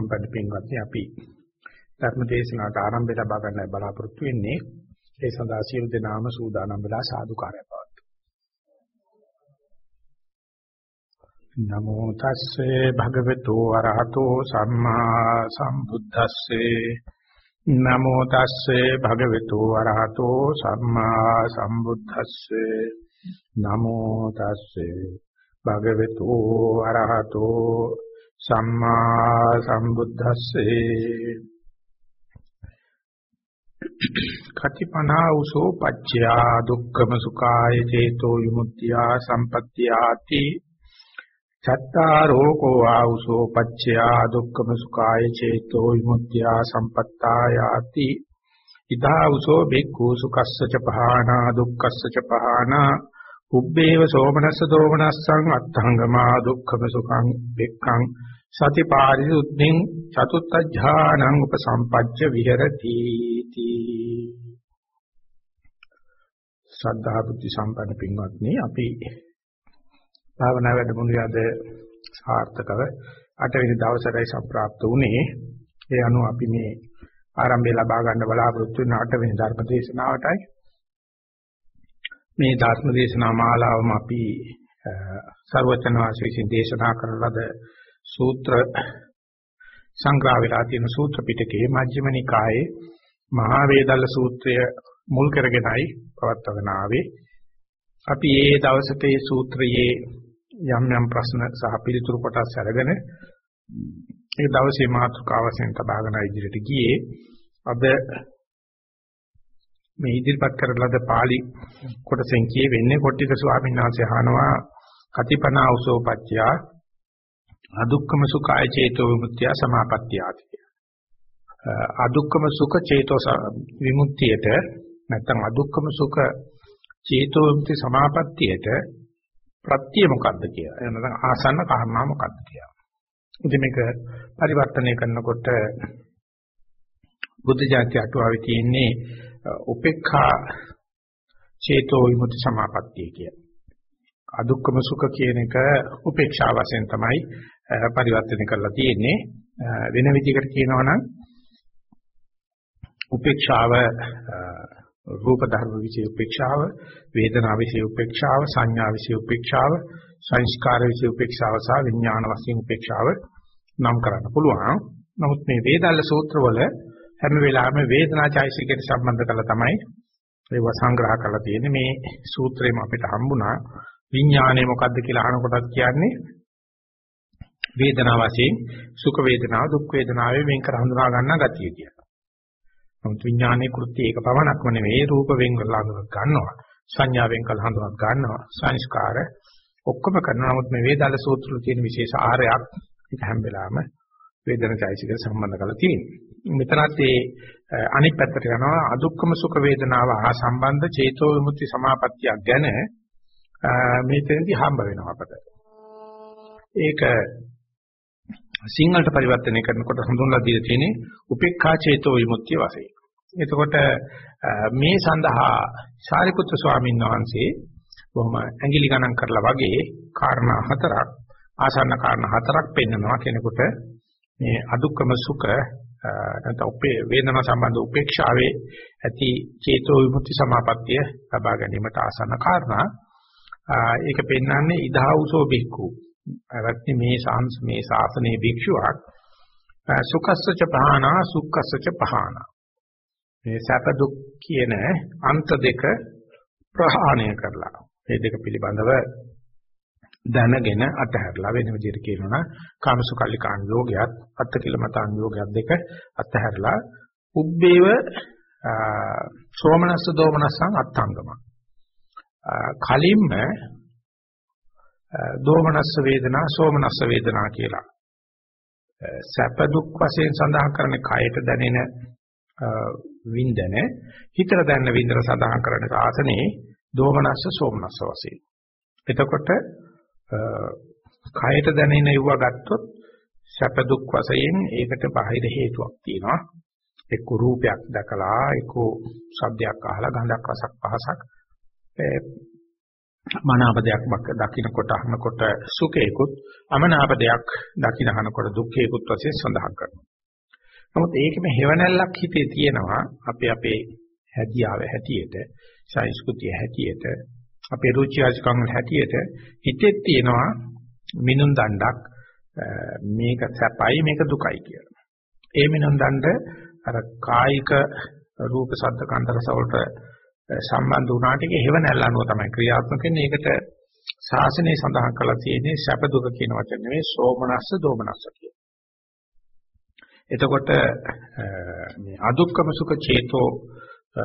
සම්පන්න පින්වත්නි අපි ධර්ම දේශනාවට ආරම්භය ලබා ගන්න බලාපොරොත්තු වෙන්නේ. ඒ සඳහා සියලු දෙනාම සූදානම් වෙලා සාදුකාරය පවත්වමු. නමෝ තස්සේ භගවතු වරහතෝ සම්මා සම්බුද්දස්සේ. නමෝ තස්සේ භගවතු වරහතෝ සම්මා සම්බුද්දස්සේ. නමෝ තස්සේ භගවතු අරහතෝ සම්මා සම්බුද්දස්සේ කතිපනා උසෝ පච්චයා දුක්ඛම සුඛාය චේතෝ විමුක්තියා සම්පත්තියාති චත්තාරෝ කෝ ආඋසෝ පච්චයා දුක්ඛම සුඛාය චේතෝ විමුක්තියා සම්පත්තායාති ඉදාඋසෝ බික්ඛු සුඛස්ස ච පහානා දුක්ඛස්ස ච පහානා උබ්බේව සෝමනස්ස දෝමනස්සං අත්ථංගමා දුක්ඛම සුඛං බෙක්ඛං සතිපාරිසුද්ධින් චතුත්ථ ඥානං උපසම්පජ්ජ විහෙරති. තී ශ්‍රද්ධා බුද්ධ සම්පන්න පින්වත්නි අපි භාවනා වැඩමුළුවේ අද සාර්ථකව 8 වෙනි දවසටයි සම්ප්‍රාප්ත වුණේ. ඒ අනුව අපි මේ ආරම්භය ලබා ගන්න බලාපොරොත්තු වෙන 8 වෙනි ධර්ම දේශනාවටයි මේ ධර්ම දේශනා මාලාවම අපි ਸਰවචන වාසී විසින් දේශනා කරන ලද සූත්‍ර සංග්‍රහ වෙලා තියෙන සූත්‍ර පිටකයේ මජ්ක්‍ධිම නිකායේ මහා වේදල්ල සූත්‍රය මුල් කරගෙනයි පවත්වගෙන ආවේ. අපි මේ දවසට මේ සූත්‍රයේ යම් යම් ප්‍රශ්න සහ පිළිතුරු කොටස් අරගෙන ඒ දවසේ මාතෘකාව වශයෙන් තබාගෙන ඉදිරියට ගියේ. අද මේ ඉදිරිපත් කරන ලද පාළි කොටසෙන් කියවෙන්නේ කොට්ටික ස්වාමීන් වහන්සේ අහනවා කතිපනා උසෝපච්චයා අදුක්කම සුඛාය චේතෝ විමුක්තිය සමාපත්තියාති අදුක්කම සුඛ චේතෝ විමුක්තියට නැත්නම් අදුක්කම සුඛ චේතෝ විමුක්ති සමාපත්තියට ප්‍රත්‍ය මොකද්ද කියලා. එහෙනම් ආසන්න කාරණා මොකද්ද කියලා. ඉතින් මේක පරිවර්තනය කරනකොට බුද්ධ ජාති අටුවාවේ තියෙන්නේ උපේක්ඛා චේතෝ විමුක්ති සමාපත්තිය කිය. අදුක්කම සුඛ කියන එක උපේක්ෂා වශයෙන් තමයි පරිවර්තනය කරලා තියෙන්නේ. වෙන විදිහකට කියනවා නම් උපේක්ෂාව රූප ධර්ම විශේෂ උපේක්ෂාව, වේදනා විශේෂ උපේක්ෂාව, සංඥා විශේෂ උපේක්ෂාව, සංස්කාර විශේෂ උපේක්ෂාව සහ විඥාන වශයෙන් උපේක්ෂාව නම් කරන්න පුළුවන්. නමුත් මේ වේදාල සූත්‍රවල හැම වෙලාවෙම වේදනාචෛසිකයට සම්බන්ධ කරලා තමයි ඒව සංග්‍රහ කරලා තියෙන්නේ මේ සූත්‍රයෙන් අපිට හම්බුණා විඥානය මොකද්ද කියලා අහනකොටත් කියන්නේ වේදනාව වශයෙන් සුඛ වේදනාව දුක් වේදනාවේ වෙන් කර හඳුනා ගන්නා ගතිය කියලා. නමුත් විඥානයේ කෘත්‍ය ඒක පමණක්ම නෙවෙයි රූප වෙන් කරලා හඳුනත් ගන්නවා සංඥාවෙන් කළ හඳුනත් ගන්නවා සංස්කාර ඔක්කොම කරනවා නමුත් මේ වේදාල සූත්‍රවල තියෙන විශේෂ ආරයක් ඒක හැම වෙලාවෙම වේදනාචෛසික සම්බන්ධ කරලා තියෙනවා. මෙතනත් ඒ අනිත් පැත්තට යනවා අදුක්කම සුඛ වේදනාව හා සම්බන්ධ චේතෝ විමුක්ති සමාපත්තිය ගැන මේතෙන්දි හම්බ වෙනවා අපට. ඒක සිංහලට පරිවර්තනය කරනකොට හඳුන්වලා දීලා තියෙන්නේ උපේක්ඛා චේතෝ විමුක්තිය වශයෙන්. එතකොට මේ සඳහා සාරිපුත්‍ර ස්වාමීන් වහන්සේ බොහොම ඇඟිලි ගණන් කරලා වගේ කාරණා හතරක් ආසන්න කාරණා හතරක් පෙන්නනවා කෙනෙකුට. මේ අදුක්කම සුඛ නැත්නම් උපේ වේදනා සම්බන්ධ උපේක්ෂාවේ ඇති චේතෝ විමුක්ති සමාපත්තිය ලබා ගැනීමට ආසන්න කාරණා. ඒක පෙන්වන්නේ ඉදාවුසෝ බික්කු අවත්නි මේ සාංශ මේ ශාසනයේ භික්ෂුවක් සුඛස්සච පහනා සුඛස්සච පහනා මේ සැප දුක් කියන අන්ත දෙක ප්‍රහාණය කරලා මේ දෙක පිළිබඳව දැනගෙන අතහැරලා වෙන විදිහට කියනවා නම් කාමසුකල්ලිකාන් යෝගයත් අත්තිකිලමතාන් යෝගයත් දෙක අතහැරලා උබ්බේව සෝමනස්ස දෝමනස්සං අත්ංගම කලින්ම දෝමනස්ස වේදනා සෝමනස්ස වේදනා කියලා. සැප දුක් වශයෙන් සඳහන් කරන කයට දැනෙන වින්දන හිතට දැනෙන වින්දන සඳහන් කරන ආසනේ දෝමනස්ස සෝමනස්ස වශයෙන්. එතකොට කයට දැනෙන යුව ගත්තොත් සැප දුක් වශයෙන් ඒකට බාහිර හේතුවක් තියෙනවා. එක්ක රූපයක් දැකලා එක්ක ශබ්දයක් අහලා ගඳක් රසක් පහසක් මනාප දෙයක් දකින්නකොට අහනකොට සුඛේකුත් අමනාප දෙයක් දකින්න අහනකොට දුක්ඛේකුත් වශයෙන් සඳහන් කරනවා. නමුත් ඒකෙම හේවණල්ලක් හිතේ තියෙනවා අපි අපේ හැදියාව හැටියට, සංස්කෘතිය හැටියට, අපේ රුචි අරුචිකම් හැටියට හිතේ තියෙනවා මිනුම් දණ්ඩක් මේක සැපයි මේක දුකයි කියලා. ඒ මිනුම් දණ්ඩ අර කායික රූප ශබ්ද කන්ද රස වලට සම්බන්ධ වුණාට ඒක හේවණල්ල අනුව තමයි ක්‍රියාත්මක වෙන්නේ. ඒකට ශාසනය සඳහන් කරලා තියෙන්නේ සැප දුක කියන වචන නෙවෙයි සෝමනස්ස දෝමනස්ස කියන. එතකොට මේ අදුක්කම සුඛ චේතෝ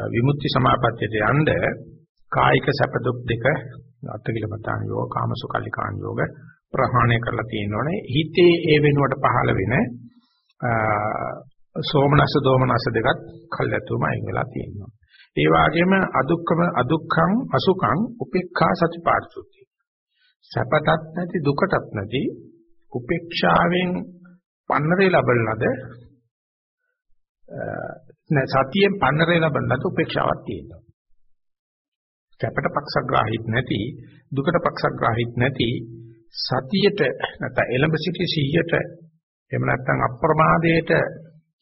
විමුක්ති සමාපත්තියට යන්න කායික සැප දුක් දෙක අත්තිකිලමතාන යෝග කාමසුකල්ලිකාන් යෝග ප්‍රහාණය කරලා තියෙනෝනේ හිතේ ඒ වෙනුවට පහළ වෙන සෝමනස්ස දෝමනස්ස දෙකත් කල්ැතුම අයින් වෙලා තියෙනවා. ඒ වගේම අදුක්කම අදුක්ඛං අසුඛං උපේක්ඛා සතිපාරිශුද්ධි. සැපතත් නැති දුකටත් නැති උපේක්ෂාවෙන් පන්නරේ ලබන ලද සතියෙන් පන්නරේ ලබන ලද උපේක්ෂාවක් තියෙනවා. සැපට පක්ෂග්‍රාහීත් නැති දුකට පක්ෂග්‍රාහීත් නැති සතියට නැත්නම් එළඹ සිටි සිහියට එහෙම නැත්නම් අප්‍රමාදයට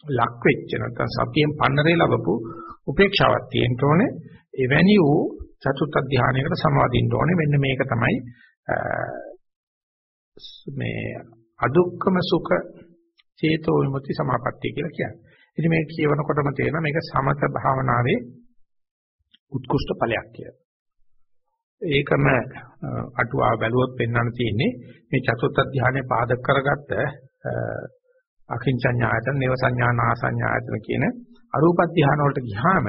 ලක් වෙච්ච නැත්නම් සතියෙන් පන්නරේ ලැබපු උපේක්ෂාවක් තියෙන්න ඕනේ. එවැනි වූ චතුත් අධ්‍යානයකට සමාදින්න ඕනේ. මෙන්න මේක තමයි මේ අදුක්කම සුඛ චේතෝ විමුක්ති සමාපත්තිය කියලා කියන්නේ. ඉතින් මේක කියවනකොටම තේරෙනවා මේක සමත භාවනාවේ උත්කෘෂ්ඨ ඵලයක් කියලා. ඒකම අටුවා බැලුවොත් පෙන්වන්න තියෙන්නේ මේ චතුත් අධ්‍යානයේ පාදක කරගත්ත අකින්චඤ්ඤායතන, නේව සංඥා, නාසඤ්ඤායතන කියන අරූප ධානය වලට ගියාම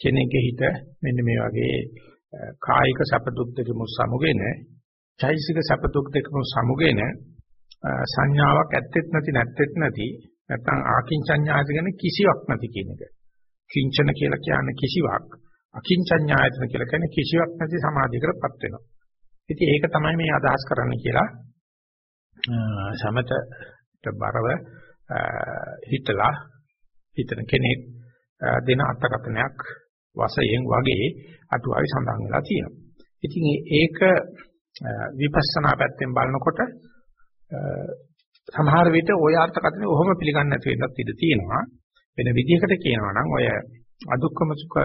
කෙනෙක්ගේ හිත මෙන්න මේ වගේ කායික සැප දුක් දෙකම සමුගෙන, චෛසික සැප දුක් දෙකම සමුගෙන සංඥාවක් ඇත්තෙත් නැති නැත්තෙත් නැති නැත්නම් ආකින්චඤ්ඤායත කියන කිසිවක් නැති කියන එක. කිංචන කියලා කියන්නේ කිසිවක්. අකින්චඤ්ඤායතන කියලා කියන්නේ කිසිවක් නැති සමාධියකටපත් වෙනවා. ඉතින් ඒක තමයි මේ අදහස් කරන්න කියලා සමතට බරව හිතලා හිතන කෙනෙක් දෙන අර්ථකථනයක් වශයෙන් වගේ අටුවාවේ සඳහන් වෙලා තියෙනවා. ඉතින් ඒක විපස්සනා පැත්තෙන් බලනකොට සමහර විට ওই අර්ථකථනය ඔහොම පිළිගන්නේ නැති වෙන්නත් ඉඩ තියෙනවා. වෙන විදිහකට කියනවා නම් ඔය අදුක්කම සුඛ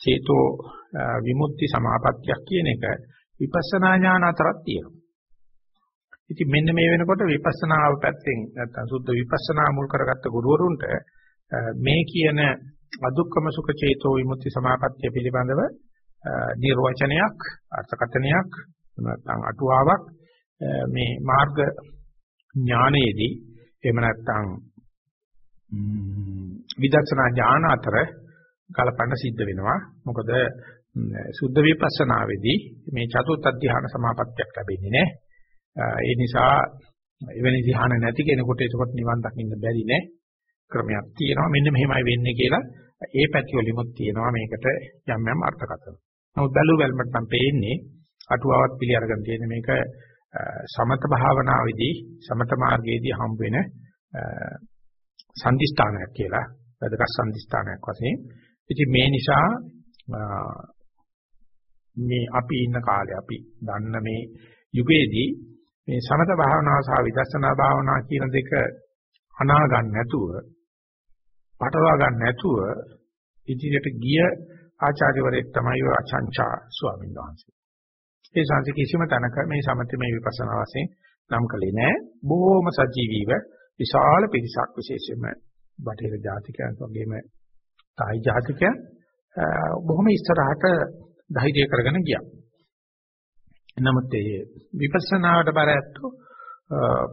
චේතෝ විමුක්ති සමාපත්තියක් කියන එක විපස්සනා ඥාන අතරක් තියෙනවා. ඉතින් මෙන්න මේ වෙනකොට විපස්සනාව පැත්තෙන් නැත්තම් සුද්ධ විපස්සනා මුල් කරගත්ත ගුරුවරුන්ට මේ කියන අදුක්කම සුඛ චේතෝ විමුක්ති සමාපත්තිය පිළිබඳව නිර්වචනයක් අර්ථකථනයක් නැත්නම් අටුවාවක් මේ මාර්ග ඥානයේදී එහෙම නැත්නම් විදර්ශනා ඥාන අතර කලපන්න සිද්ධ වෙනවා. මොකද සුද්ධ විපස්සනාවේදී මේ චතුත් අධ්‍යාන සමාපත්තියක් ලැබෙන්නේ නැහැ. ඒ නිසා එවැනි ධ්‍යාන නැති කෙනෙකුට ඒකත් නිවන් දකින්න බැරි නෑ ක්‍රමයක් තියෙනවා මෙන්න මෙහෙමයි වෙන්නේ කියලා ඒ පැති වලිමුත් තියෙනවා මේකට යම් යම් අර්ථකථන. නමුත් බැලු බැලමට නම් පේන්නේ අටුවාවත් පිළි අරගෙන තියෙන මේක සමත භාවනාවේදී සමත මාර්ගයේදී හම් වෙන සම්දිස්ථානයක් කියලා වැදගත් සම්දිස්ථානයක් වශයෙන්. ඉතින් මේ නිසා මේ අපි ඉන්න කාලේ අපි දන්න මේ යුගයේදී මේ සමත භාවනාව සහ විදර්ශනා භාවනාව කියන දෙක අනා ගන්න නැතුව පටලවා ගන්න නැතුව ඉදිරියට ගිය ආචාර්යවරයෙක් තමයි ඔය අචංචා ස්වාමීන් වහන්සේ. ඒ සංසි කිසිම තැනක මේ සමථ මේ විපස්සනා වශයෙන් නම් කළේ නෑ. බොහෝම සජීවීව විශාල පිරිසක් විශේෂයෙන්ම බටහිර ජාතිකයන් වගේම තායි ජාතිකයන් බොහොම ඉස්සරහට ධෛර්ය කරගෙන ගියා. නමුත් ඒ විපස්සනාවට බර ඇත්තෝ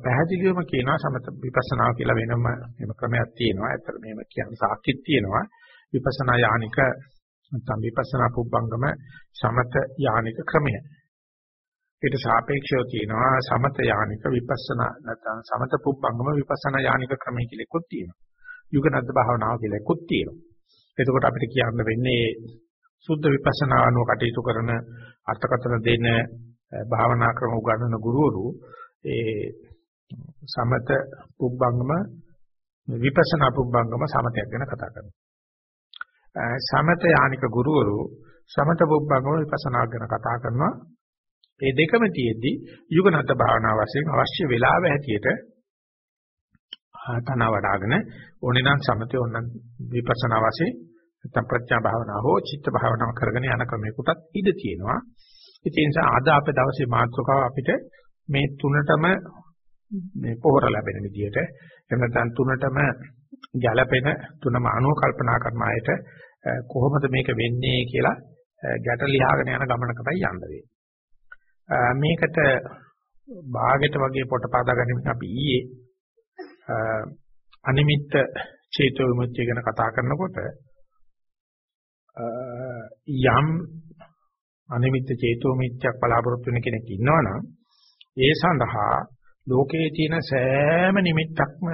පැහැදිලිවම කියනවා සමත විපස්සනා කියලා වෙනම එහෙම ක්‍රමයක් තියෙනවා. ඇත්තට මේව කියන සාක්ෂිත් තියෙනවා. විපස්සනා යානික නැත්නම් විපස්සනා පුබ්බංගම සමත යානික ක්‍රමය. ඊට සාපේක්ෂව තියෙනවා සමත යානික විපස්සනා නැත්නම් සමත පුබ්බංගම විපස්සනා යානික ක්‍රමය කියලා එකක් තියෙනවා. යුගනද්ද භාවනාව කියලා එකක් තියෙනවා. එතකොට අපිට කියන්න වෙන්නේ සුද්ධ විපස්සනා අනුව කටයුතු කරන අර්ථකථන දෙන භාවනා ක්‍රම උගන්වන ගුරුවරු ඒ සමත පුබ්බංගම විපස්සනා පුබ්බංගම සමතයක් ගැන කතා කරනවා. සමත යානික ගුරුවරු සමත පුබ්බංගම විපස්සනා ගැන කතා කරනවා මේ දෙකම තියෙද්දි යුගනත් භාවනා වශයෙන් අවශ්‍ය වෙලාව හැටියට තන වඩ아가න ඕනේ නම් සමතේ ඕනනම් විපස්සනා වශයෙන් නැත්නම් ප්‍රඥා භාවනා හෝ චිත්ත භාවනාව කරගෙන යන ක්‍රමයකටත් ඉඩ තියෙනවා. ඒ නිසා අද අපේ දවසේ මාතෘකාව අපිට මේ තුනටම මේ පොහොර ලැබෙන විදිහට එහෙම නැත්නම් තුනටම ගැළපෙන තුනම අනුව කල්පනා කරන අයට කොහොමද මේක වෙන්නේ කියලා ගැට ලියාගෙන යන ගමනකටයි යන්න වෙන්නේ. මේකට භාගයට වගේ පොට පාදා ගැනීම අපි ඊයේ අනිමිත්ත චේතෝ විමුක්තිය ගැන කතා කරනකොට යම් අනිමිත්ත චේතෝ මිත්‍යක් බලාපොරොත්තු වෙන කෙනෙක් ඉන්නවනම් ඒ සඳහා ලෝකයේ තියෙන සෑම නිමිත්තක්ම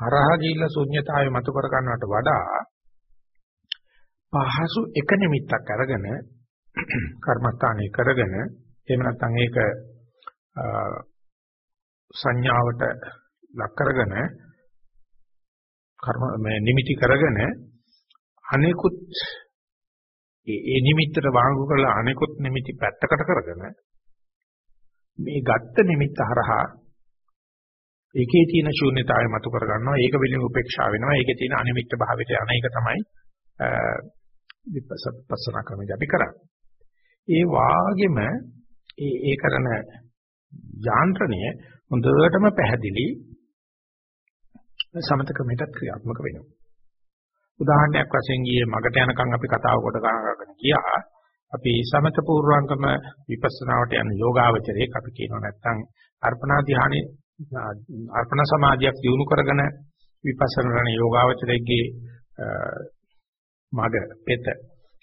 හරහා ගිහිල්ලා ශුන්්‍යතාවය මතු කර ගන්නවට වඩා පහසු එක නිමිත්තක් අරගෙන කර්මස්ථානය කරගෙන එහෙම නැත්නම් ඒක සංඥාවට ලක් කරගෙන කර්ම මේ නිමිති කරගෙන අනිකුත් ඒ නිමිත්තට වාංගු කරලා අනිකුත් නිමිති පැත්තකට කරගෙන මේ ගත්ත නිමිත්ත හරහා ඒකේ තියෙන ශූන්‍යතාවය මතු කර ගන්නවා ඒක වෙලින් උපේක්ෂා වෙනවා ඒකේ තියෙන අනිමිත්ත භාවයට යන එක තමයි විපස්සනා ක්‍රමයේදී අපි කරන්නේ. ඒ වාගෙම ඒ ඒ කරන යාන්ත්‍රණය හොඳටම පැහැදිලි සමත ක්‍රමයකට ක්‍රියාත්මක වෙනවා. උදාහරණයක් වශයෙන් ගියේ මගට යනකම් අපි කතාව කොට ගන්නගෙන ගියා. අපි සමත පූර්වංගම විපස්සනාවට යන යෝගාවචරයේ අපි කියනවා නැත්නම් අර්පණා ධානයේ අර්පණ සමාධියක් දිනු කරගෙන විපස්සනා කරන යෝගාවචරයේ මග පෙත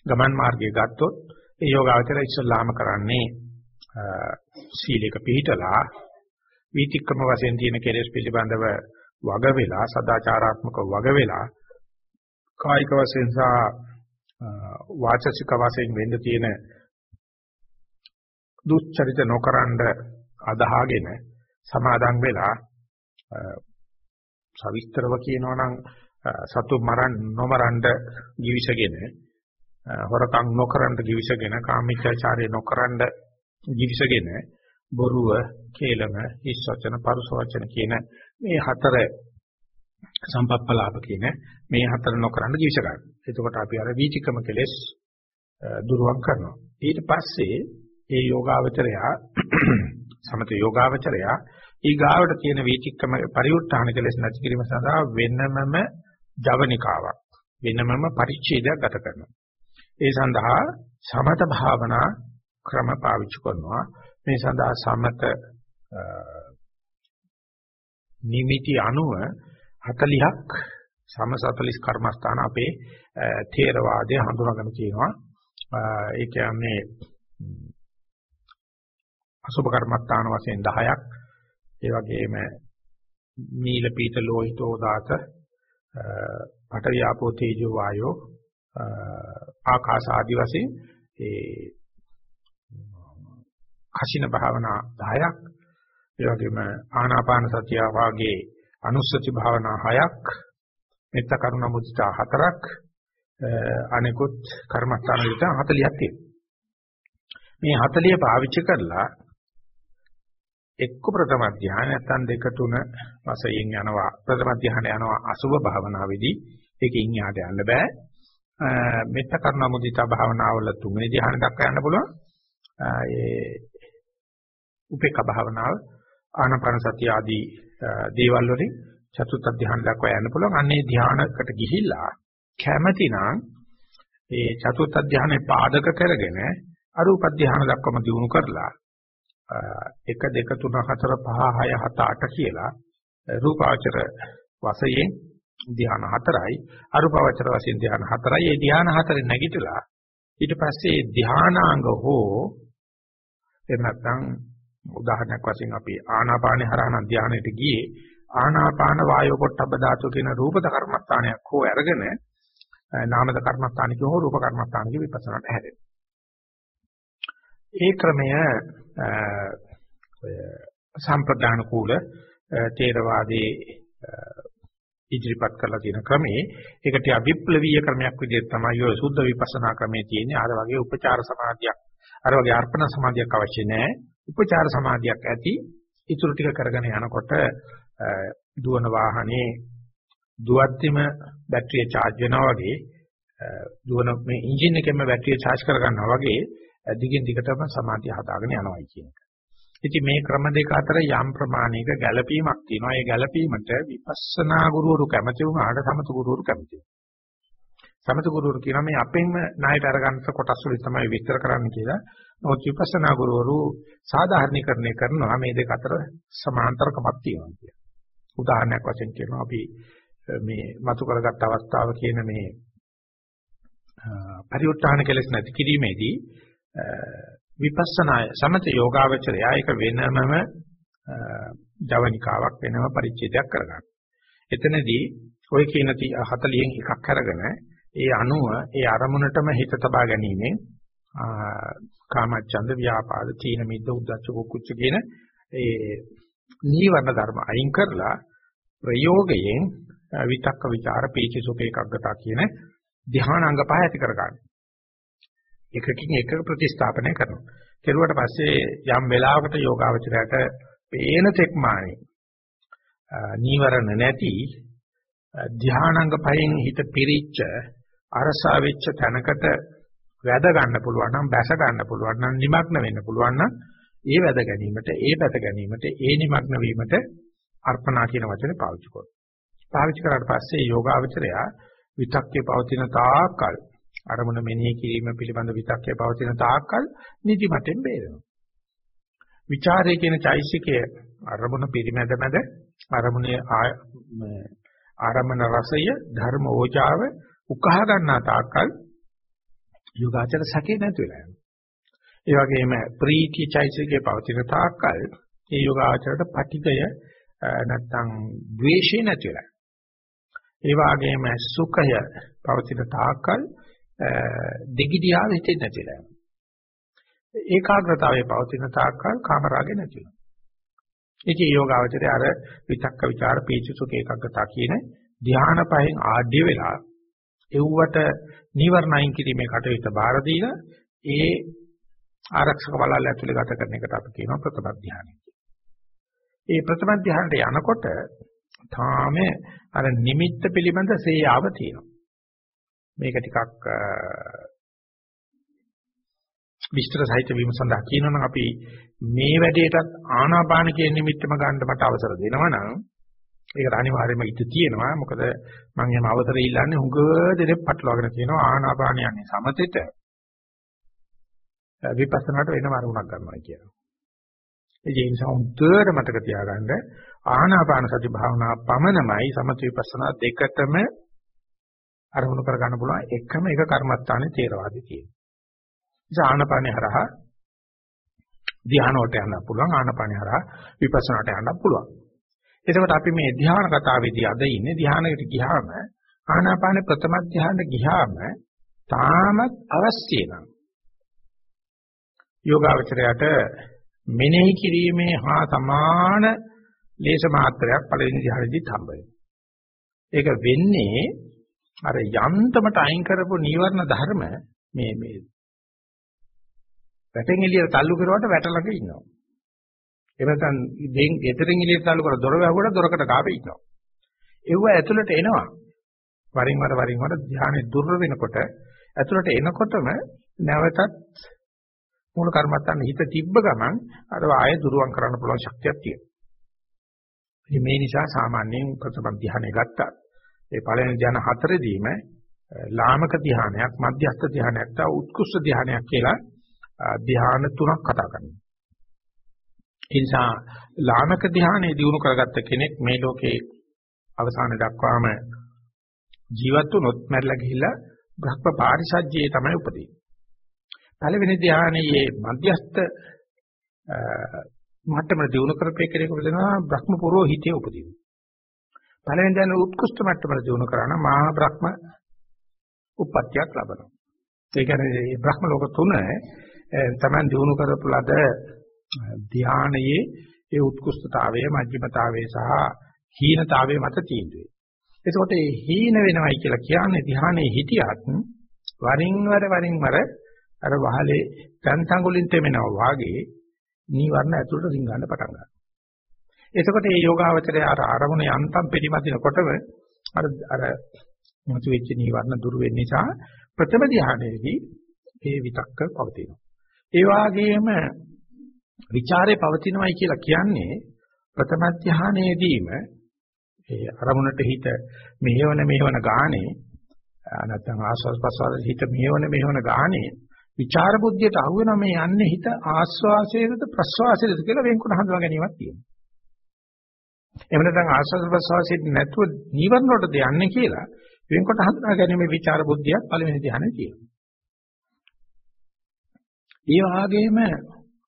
ගමන් මාර්ගය ගත්තොත් ඒ යෝගාවචරය ඉස්සල්ලාම කරන්නේ සීලයක පිළිතලා වීතික්‍රම වශයෙන් තියෙන කෙලෙස් පිළිබඳව වග වෙලා සදාචාරාත්මක වග වෙලා කායික වශයෙන් සහ වාචසික වශයෙන් වෙන්න තියෙන දුස්චරිත නොකරනද අදහාගෙන සමාදන් වෙලා සවිස්තරව කියනවා නම් සතු මරන් නොමරන්න givisගෙන හොරකම් නොකරන්න givisගෙන කාමීච්ඡාචාරය නොකරන්න givisගෙන බොරුව කේලම හිස් වචන පරුස වචන කියන මේ හතර සම්පප්පලාප කියන මේ හතර නොකරන්න givis ගන්න. එතකොට අපි අර වීතිකම කෙලෙස් දුරුවන් කරනවා. ඊට පස්සේ ඒ යෝගාවචරයා සමත යෝගාවචරයා ඊගාවට තියෙන වීතික්‍රම පරිඋත්ථාන කෙලෙස් නැති කිරීම සඳහා වෙනමම ජවනිකාවක් වෙනමම පරිච්ඡේදයක් ගත කරනවා. ඒ සඳහා සමත භාවනා ක්‍රම පාවිච්චි කරනවා. මේ සඳහා සමත නිමිති අනුව 40ක් සම 40 කර්මස්ථාන අපේ ථේරවාදයේ හඳුනාගෙන තියෙනවා. ඒ කියන්නේ අසුභ කර්මස්ථාන වශයෙන් 10ක් ඒ වගේම නීල පීත ලෝහිතෝ දාත පඨවි ආපෝ තේජෝ වායෝ ආකාශ ආදි වශයෙන් ඒ කසින භාවනා 10ක් ඒ වගේම ආනාපාන සතිය වාගේ අනුස්සති භාවනා 6ක් මෙත්ත කරුණ මුදිතා 4ක් අනිකුත් කර්මස්ථාන විතර 40ක් තියෙනවා. මේ 40 පාවිච්චි කරලා එක්ක ප්‍රථම ධ්‍යාන නැත්නම් දෙක තුන වශයෙන් යනවා. ප්‍රථම ධ්‍යාන යනවා අසුභ භාවනාවේදී. ඒකෙන් යාට යන්න බෑ. මෙත්ත කරුණ මුදිතා භාවනාවල තුන්වෙනි ධ්‍යාන දක්වා යන්න පුළුවන්. ඒ උපේක්ඛ භාවනාව. ආනාපාන සතිය ආදී දේවල් වලින් චතුත් ධ්‍යාන දක්වා යන්න පුළුවන්. අන්නේ ධ්‍යානකට ගිහිල්ලා කැමැතිනම් ඒ චතුත් ධ්‍යානේ පාදක කරගෙන අරූප ධ්‍යාන දක්වම දිනු කරලා 1 2 3 4 5 6 7 8 කියලා රූපාවචර වශයෙන් ධ්‍යාන හතරයි අරූපාවචර වශයෙන් ධ්‍යාන හතරයි. ඒ ධ්‍යාන හතරේ නැගිටලා ඊට පස්සේ ධ්‍යානාංග හෝ එහෙම නැත්නම් උදාහරණයක් වශයෙන් අපි ආනාපානේ හරහා ධ්‍යානෙට ගියේ ආනාපාන වායෝ පොට්ටබ්බ ධාතු කියන රූපද කර්මස්ථානයක් හෝ අරගෙන නාමද කර්මස්ථානික හෝ රූප කර්මස්ථානික විපස්සනාට හැදෙනවා ඒ ක්‍රමය ඔය සම්ප්‍රදාන කූල තේරවාදී ඉදිරිපත් කරලා තියෙන ක්‍රමේ ඒකට අවිප්ලවීය ක්‍රමයක් විදිහට තමයි ඔය සුද්ධ විපස්සනා ක්‍රමේ තියෙන්නේ. අර වගේ උපචාර සමාධියක්, අර වගේ අර්පණ සමාධියක් අවශ්‍ය නැහැ. උපචාර සමාධියක් ඇති ඉතුරු ටික කරගෙන යනකොට දුවන වාහනේ දුවද්දිම බැටරිය charge වෙනවා වගේ දුවන මේ එන්ජින් එකෙන්ම බැටරිය charge කරගන්නවා වගේ දිගින් දිගටම සමාධිය හදාගෙන යනවායි කියන එක. ඉතින් මේ ක්‍රම දෙක අතර යම් ප්‍රමාණයක ගැළපීමක් තියෙනවා. ඒ ගැළපීමට විපස්සනා ගුරුවරු කැමති වුණාට සමත ගුරුවරු කැමති සමත ගුරුවරු කියනවා මේ අපෙන්ම ණයට අරගන්න කොටස් වලින් තමයි විස්තර කරන්න කියලා. නමුත් විපස්සනා ගුරුවරු සාධාරණීකරණය කරනවා මේ දෙක අතර සමාන්තරකමක් තියෙනවා කියලා. උදාහරණයක් වශයෙන් කියනවා අපි මේ මතු කරගත් අවස්ථාව කියන මේ පරිඋත්ථාන කෙලස් නැති කිරීමේදී විපස්සනා සමත යෝගාවචරය ඒක වෙනමම ජවනිකාවක් වෙනම පරිච්ඡේදයක් කරගන්න. එතනදී ඔය කියන 40න් එකක් අරගෙන ඒ අනුව ඒ අරමුණටම හිත තබා ගැනීමෙන් කාමච්ඡන්ද ව්‍යාපාද තීන මිද්ද උද්දච්ච කුච්ච කියන ඒ නීවරණ ධර්ම අයින් කරලා ප්‍රයෝගයෙන් විතක්ක ਵਿਚාර පීචි සුඛ එකග්ගතා කියන ධ්‍යානාංග පහ ඇති කර ගන්න. එකකින් එක ප්‍රතිස්ථාපනය කරනවා. කෙරුවට පස්සේ යම් වෙලාවකට යෝගාවචරයට පේන තෙක්මානේ නීවරණ නැති ධානාංග පහෙන් හිත පිරිච්ච අරසා වෙච්ච තැනකට වැද ගන්න පුළුවන් නම් බැස ගන්න පුළුවන් නම් නිමග්න වෙන්න පුළුවන් නම් ඒ වැද ගැනීමට ඒ බැස ගැනීමට ඒ නිමග්න වීමට අර්පණා කියන වචනේ පාවිච්චි කරනවා. පාවිච්චි කරාට පස්සේ යෝගාවචරයා විතක්කේ පවතින තාක්කල් අරමුණ මෙනෙහි කිරීම පිළිබඳ විතක්කේ පවතින තාක්කල් නිදිමතෙන් බේරෙනවා. ਵਿਚාරය කියන චෛසිකය අරමුණ පිරිමැද මැද අරමුණේ ආරමණ රසය ධර්ම ඕජාව උකහා ගන්නා තාක්කල් යෝගාචර සැකේ නැති වෙලා යනවා. ඒ වගේම ප්‍රීති චෛසිකේ පවතින තාක්කල් ඒ යෝගාචරයට පටිගය නැත්තම් ද්වේෂය නැති වෙලා. ඒ වගේම සුඛය පවතින තාක්කල් දෙගිඩියාව හිතෙන්නේ නැතිලා යනවා. ඒකාග්‍රතාවයේ පවතින තාක්කල් කාමරාගේ නැති වෙනවා. ඉතින් යෝගාවචරය අර විතක්ක ਵਿਚාර පීචසුක ඒකාග්‍රතාව කියන ධ්‍යාන පහෙන් ආඩ්‍ය වෙලා එව්වට නිවර්ණයින් කිරීමේ කටයුත්ත බාර දීලා ඒ ආරක්ෂක බලල් ඇතුලේ ගත කරන එකට අපි කියනවා ප්‍රථම ධ්‍යානය කියලා. ඒ ප්‍රථම ධ්‍යානට යනකොට තාම අර නිමිත්ත පිළිබඳ සේයාව තියෙනවා. මේක ටිකක් විස්තර සහිත වීම සඳහා කියනවනම් අපි මේ වැඩේටත් ආනාපාන කියන නිමිත්තම ගන්න මට අවසර දෙනවා නම් ඒකට අනිවාර්යයෙන්ම ඉති තියෙනවා මොකද මම එහෙම අවසරය ඉල්ලන්නේ හුඟ දෙනෙක් පටලවාගෙන තියෙනවා ආනාපාන යන්නේ සමතෙට විපස්සනාට වෙනම අරමුණක් ගන්නවා කියලා. ඒ නිසා උත්තර මතක තියාගන්න ආනාපාන සති භාවනා පමණමයි සමථ විපස්සනා දෙකතම අරමුණු කර ගන්න පුළුවන් එකම එක කර්මස්ථානේ තේරවාදී තියෙනවා. නිසා ආනපානේ හරහා ධ්‍යාන වලට යන්න පුළුවන් ආනපානේ හරහා විපස්සනාට යන්න පුළුවන්. එතකොට අපි මේ ධ්‍යාන කතාවේදී අද ඉන්නේ ධ්‍යානකට ගියාම ආනාපානේ ප්‍රථම ධ්‍යානෙ ගියාම තාමත් අවශ්‍ය නම් යෝගාවචරයට මෙනෙහි කිරීමේ හා සමාන ලේස මාත්‍රයක් පළවෙනි ධ්‍යානෙදිත් හම්බ වෙනවා. ඒක වෙන්නේ අර යන්තමට අයින් කරපු නීවරණ ධර්ම මේ මේ වැටෙන් එළියට තල්ලු කරුවාට වැට ළඟ ඉන්නවා. එහෙම නැත්නම් දෙන් ගෙදරින් එළියට තල්ලු කර දොර වැහුවට දොරකට කාපේ ඉන්නවා. ඒව ඇතුළට එනවා. වරින් වර වරින් වර ධානයේ දුර වෙනකොට ඇතුළට එනකොටම නැවතත් මූල කර්මත්තන් හිත තිබ්බ ගමන් අර ආය දුරුවන් කරන්න පුළුවන් ශක්තියක් තියෙනවා. මේ නිසා සාමාන්‍යයෙන් ප්‍රථම ධානය ගත්තා ඒ පළවෙනි ධ්‍යාන හතරෙදීම ලාමක ධ්‍යානයක්, මධ්‍යස්ථ ධ්‍යානයක්, තව උත්කෘෂ්ඨ ධ්‍යානයක් කියලා ධ්‍යාන තුනක් කතා කරනවා. ඒ නිසා ලාමක ධ්‍යානෙ දිනු කරගත්ත කෙනෙක් මේ ලෝකේ අවසාන දක්වාම ජීවත් වුණොත් මැරිලා ගිහිල්ලා බ්‍රහ්ම පාරිසජ්ජයේ තමයි උපදින්නේ. පළවෙනි ධ්‍යානයේ මධ්‍යස්ථ මට්ටම දිනු කරපේ කෙනෙකුට දෙනවා බ්‍රහ්ම පුරෝහිතේ උපදිනවා. පළවෙනි දැන උත්කෘෂ්ඨ මට්ටමට දිනු කරා නම් මහා බ්‍රහ්ම උප්පත්තියක් ලබනවා. ඒ කියන්නේ මේ බ්‍රහ්ම ලෝක තුන තමයි දිනු කරපු ලද ධානයේ ඒ උත්කෘෂ්ඨතාවය, මධ්‍යමතාවය සහ හීනතාවය මත තීන්දුවේ. එතකොට මේ හීන වෙනවයි කියලා කියන්නේ ධානයේ හිටියත් වරින් වර වරින් වර අර වහලේ තන්තඟුලින් තෙමෙනවා වාගේ නීවරණ ඇතුළට රිංගන්න පටන් ගන්නවා. එතකොට මේ යෝගාවචරය අර අරමුණ යන්තම් පිටිමදිනකොටම අර අර මතු වෙච්ච නීවරණ දුරු වෙන්න නිසා ප්‍රථම ධානයේදී ඒ විතක්ක පවතිනවා. ඒ වාගේම ਵਿਚාරේ පවතිනවයි කියලා කියන්නේ ප්‍රථම ධානයේදීම ඒ අරමුණට හිත මෙහෙවන මෙහෙවන ගානේ නැත්නම් ආස්වාද ප්‍රසවාද හිත මෙහෙවන මෙහෙවන ගානේ විචාර බුද්ධියට අහු වෙන මේ යන්නේ හිත ආස්වාසයේද ප්‍රසවාසයේද කියලා වෙන්කොට හඳුනා ගැනීමක් තියෙනවා. එහෙම නැත්නම් ආස්වාද ප්‍රසවාසයේ නැතුව නීවරණ වලටද යන්නේ කියලා වෙන්කොට හඳුනා ගැනීමේ විචාර බුද්ධියක් පළවෙනි ධ්‍යානෙ තියෙනවා. ඒ වගේම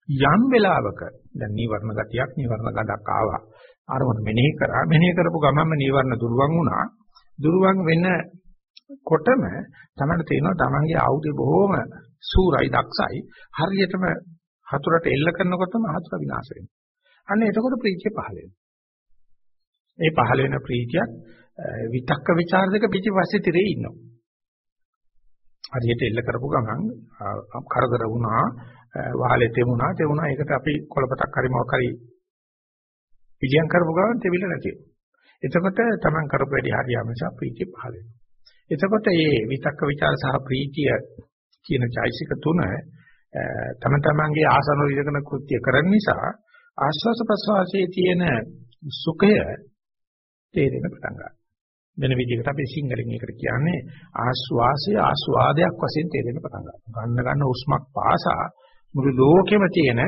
යම් වෙලාවක දැන් නීවරණ ගතියක් නීවරණ ගඳක් ආවා. අරමුණ මෙනෙහි කරා මෙනෙහි කරපු ගමන්ම නීවරණ දුරවන් වුණා. දුරවන් වෙන කොටම තමයි තේරෙනවා තමන්ගේ ආයුධය බොහොම සූරයි දක්ෂයි හරියටම හතුරට එල්ල කරනකොටම හතුර විනාශ වෙනවා. අන්න එතකොට ප්‍රීතිය පහළ වෙනවා. මේ පහළ වෙන ප්‍රීතියක් විතක්ක ਵਿਚාර දෙක පිටිපස්සේ තිරේ ඉන්නවා. හරියට එල්ල කරපු ගමන් කරදර වුණා, වහලේ තෙමුණා, තෙමුණා ඒකට අපි කොළපතක් හරි මොකක් හරි පිළියම් කරපු ගමන් තෙවිල නැති වෙනවා. එතකොට තමන් කරපු වැඩි හරියම නිසා ප්‍රීතිය පහළ වෙනවා. එතකොට මේ විතක්ක ਵਿਚාර සහ ප්‍රීතිය කියන චෛසික තුන තම තමන්ගේ ආසන විදකන කෘත්‍ය කරන නිසා ආශ්වාස ප්‍රශ්වාසයේ තියෙන සුඛය තේරෙන පටන් ගන්නවා. වෙන විදිහකට අපි සිංහලෙන් ඒකට කියන්නේ ආස්වාසය ආස්වාදයක් වශයෙන් තේරෙන පටන් ගන්නවා. ගන්න ගන්න උස්මක් පාසා මුළු ලෝකෙම තියෙන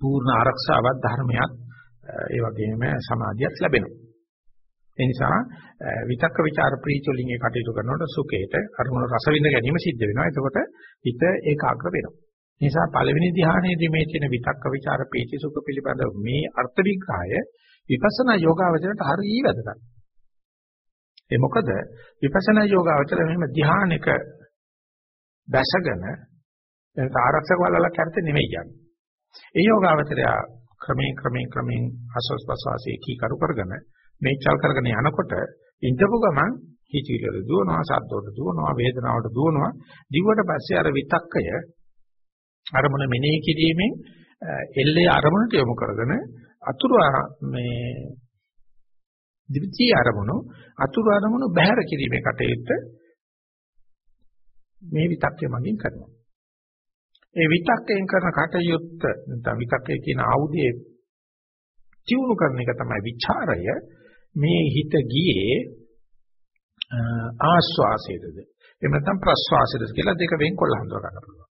පූර්ණ ආරක්ෂාවක් ධර්මයක් ඒ වගේම සමාධියක් ලැබෙනවා. ඒ නිසා විතක්ක ਵਿਚාර ප්‍රීචොලින් ඒ කටයුතු කරනකොට සුඛේට අරමුණ රස විඳ ගැනීම සිද්ධ වෙනවා. එතකොට හිත ඒකාග්‍ර වෙනවා. නිසා පළවෙනි ධ්‍යානයේදී මේ තියෙන විතක්ක ਵਿਚාර ප්‍රීති සුඛ පිළිබඳ මේ අර්ථ විග්‍රහය විපස්සනා යෝගාවචරයට හරිය වැදගත්. ඒ මොකද විපස්සනා යෝගාවචර මෙහෙම ධ්‍යානයක දැසගෙන දැන් ආරක්ෂක වලලක් කරත නෙමෙයි යන්නේ. ඒ යෝගාවචරය ක්‍රමයෙන් ක්‍රමයෙන් ක්‍රමයෙන් ආස්වාස් ප්‍රසවාසයේ කී කරු කරගෙන මේචල් කරගෙන යනකොට ඉඳපු ගමන් හිතවිලට දුවනවා සද්දවලට දුවනවා වේදනාවට දුවනවා දිව්වට පස්සේ අර විතක්කය අරමුණ මෙනෙහි කිරීමෙන් එල්ලේ අරමුණට යොමු කරගෙන අතුරු මේ දිවිචී අරමුණු අතුරු අරමුණු බැහැර කිරීමේ කටයුත්ත මේ විතක්කය මගින් කරනවා. ඒ විතක්යෙන් කරන කටයුත්ත නැත්නම් විතක්යේ කියන ආයුධයේ තියුණු කරන එක තමයි ਵਿਚාරය මේ හිත ගියේ ආස්වාසයටද එහෙම නැත්නම් ප්‍රස්වාසයටද කියලා දෙක වෙන්කොල්ල හඳුනා ගන්න පුළුවන්.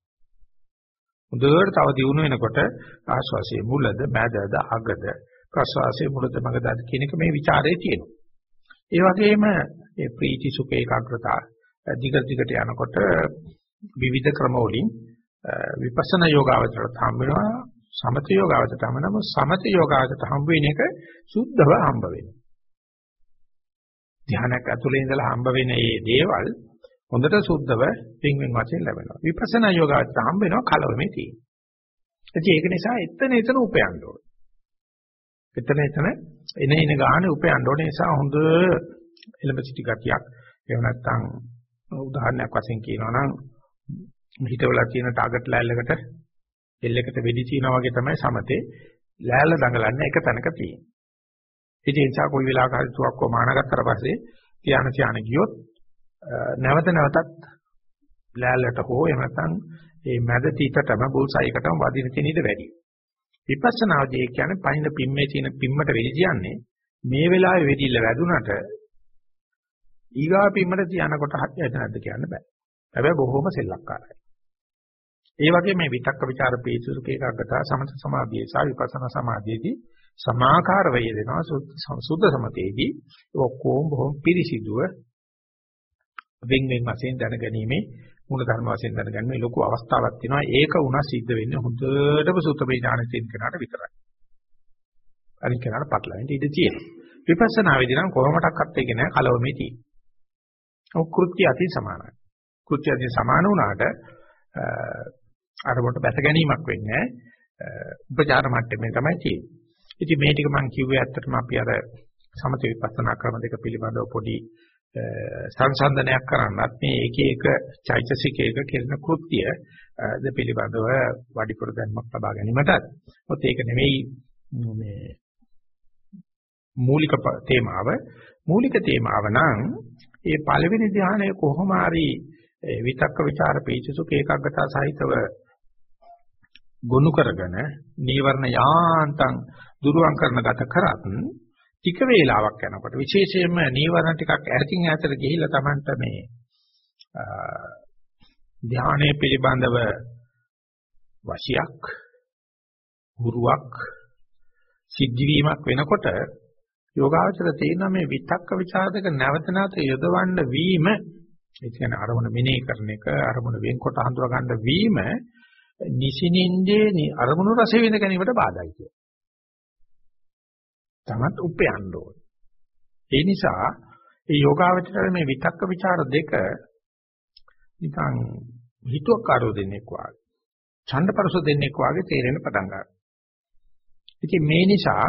හොඳට තව දියුණු වෙනකොට ආස්වාසයේ මුලද මැදද අගද ප්‍රස්වාසයේ මුලද මගද කියන එක මේ ਵਿਚාරයේ තියෙනවා. ඒ වගේම ඒ ප්‍රීති සුඛ ඒකාග්‍රතාව දිගට දිගට යනකොට විවිධ ක්‍රම වලින් විපස්සනා යෝගාවචරයට හම්බ වෙනවා සමථ යෝගාවචරයට හම්බ වෙනවා සමථ යෝගාවචරයට හම්බ වෙන එක සුද්ධව හම්බ වෙනවා. ධ්‍යානයක් ඇතුලේ ඉඳලා හම්බ වෙන මේ දේවල් හොඳට සුද්ධව පින්වෙන් වශයෙන් ලැබෙනවා. විපස්සනා යෝගාවචර හම්බ වෙනවා කලවමේ තියෙන. ඉතින් ඒක නිසා එතන එතන උපයන්න ඕනේ. එතන එතන එන එන ගානේ උපයන්න ඕනේ නිසා හොඳ එලඹ සිටි ගතියක්. එහෙම නැත්නම් උදාහරණයක් වශයෙන් කියනවා නම් හිතවල තියෙන ටාගට් ලෑල්ලකට එල්ලකට වෙඩි තියනවා වගේ තමයි සමතේ ලෑල්ල දඟලන්නේ එක තැනක තියෙන්නේ. ඉතින් ඒ නිසා කොයි වෙලාවක හරි තුවක්කෝ මානගත්තට පස්සේ තියාන තියාන ගියොත් නැවත නැවතත් ලෑල්ලට හෝ එහෙම නැත්නම් මේ මැද තීතටම බුල්සයිකටම වදින තියෙන ඉඩ වැඩි. විපස්සනාදී කියන්නේ පහින පිම්මේ තියෙන පිම්මට වෙලි කියන්නේ මේ වෙලාවේ වෙදිල්ල වැදුනට ඊගා පිම්මට තියනකොට හරියට නැද්ද කියන්න බෑ. හැබැයි බොහොම සෙල්ලක්කාරයි. ඒ වගේ මේ විතක්ක ਵਿਚාර පීසුක ඒකාග්‍රතාව සමත සමාධියේ සහ විපස්සනා සමාධියේදී සමාකාර වේදෙනවා සුද්ධ සමතේදී ඔක්කොම බොහොම පිරිසිදුව වෙන් වෙන් වශයෙන් දැනගැනීමේ මූල ධර්ම වශයෙන් දැනගන්නේ ලොකු අවස්ථාවක් තියෙනවා. ඒක උනා සිද්ධ වෙන්නේ හොඳටම සුතමේ ඥාන තියෙන කෙනාට විතරයි. අනිත් කෙනාට පටලවෙන්න ඉඩ තියෙනවා. විපස්සනා වේදී නම් කොහොමඩක්වත් ඒක නෑ කලවමේ තියෙන්නේ. ඔක් කෘත්‍ය අති සමානයි. කෘත්‍ය අති සමාන වුණාට අරමුණට බැස ගැනීමක් වෙන්නේ උපචාර මට්ටමේ තමයි තියෙන්නේ. ඉතින් මේ ටික මම කිව්වේ ඇත්තටම අපි අර සමථ විපස්සනා ක්‍රම දෙක පිළිබඳව පොඩි සංසන්දනයක් කරන්නත් මේ එක එක චෛතසිකයක කෙරෙන කෘත්‍ය ද පිළිබඳව වැඩිපුර දැනුමක් ලබා ගැනීමටත්. මොකද ඒක නෙවෙයි මේ මූලික තේමාව. මූලික තේමාව නම් ඒ පළවෙනි ධ්‍යානය කොහොම හරි විතක්ක ਵਿਚාර පීචසුක ඒකාග්‍රතාව සහිතව ගොනු කරගෙන නීවරණ යාන්තම් දුරුවන් කරන ගත කරත් ටික වේලාවක් යනකොට විශේෂයෙන්ම නීවරණ ටිකක් ඈතින් ඈතට ගිහිල්ලා Tamanට මේ ධානයේ පිළිබඳව වශියක් හුරුවක් සිද්ධ වීමක් වෙනකොට යෝගාචර තියෙන මේ විතක්ක ਵਿਚාර දෙක නැවත නැවත යොදවන්න වීම ඒ කියන්නේ අරමුණ මෙනෙහි කරන එක අරමුණ වෙන්කොට හඳුනා ගන්න වීම නිසිනින්දේ අරමුණු රස විඳ ගැනීමට බාධායි කිය. තමත් උපයන්න ඕන. ඒ නිසා මේ යෝගාවචරයේ මේ විතක්ක ਵਿਚාර දෙක නිකන් හිතුවක්කාරෝ දෙන්නෙක් වාගේ. ඡණ්ඩපරස දෙන්නෙක් වාගේ තේරෙන පටන් ගන්නවා. ඉතින් මේ නිසා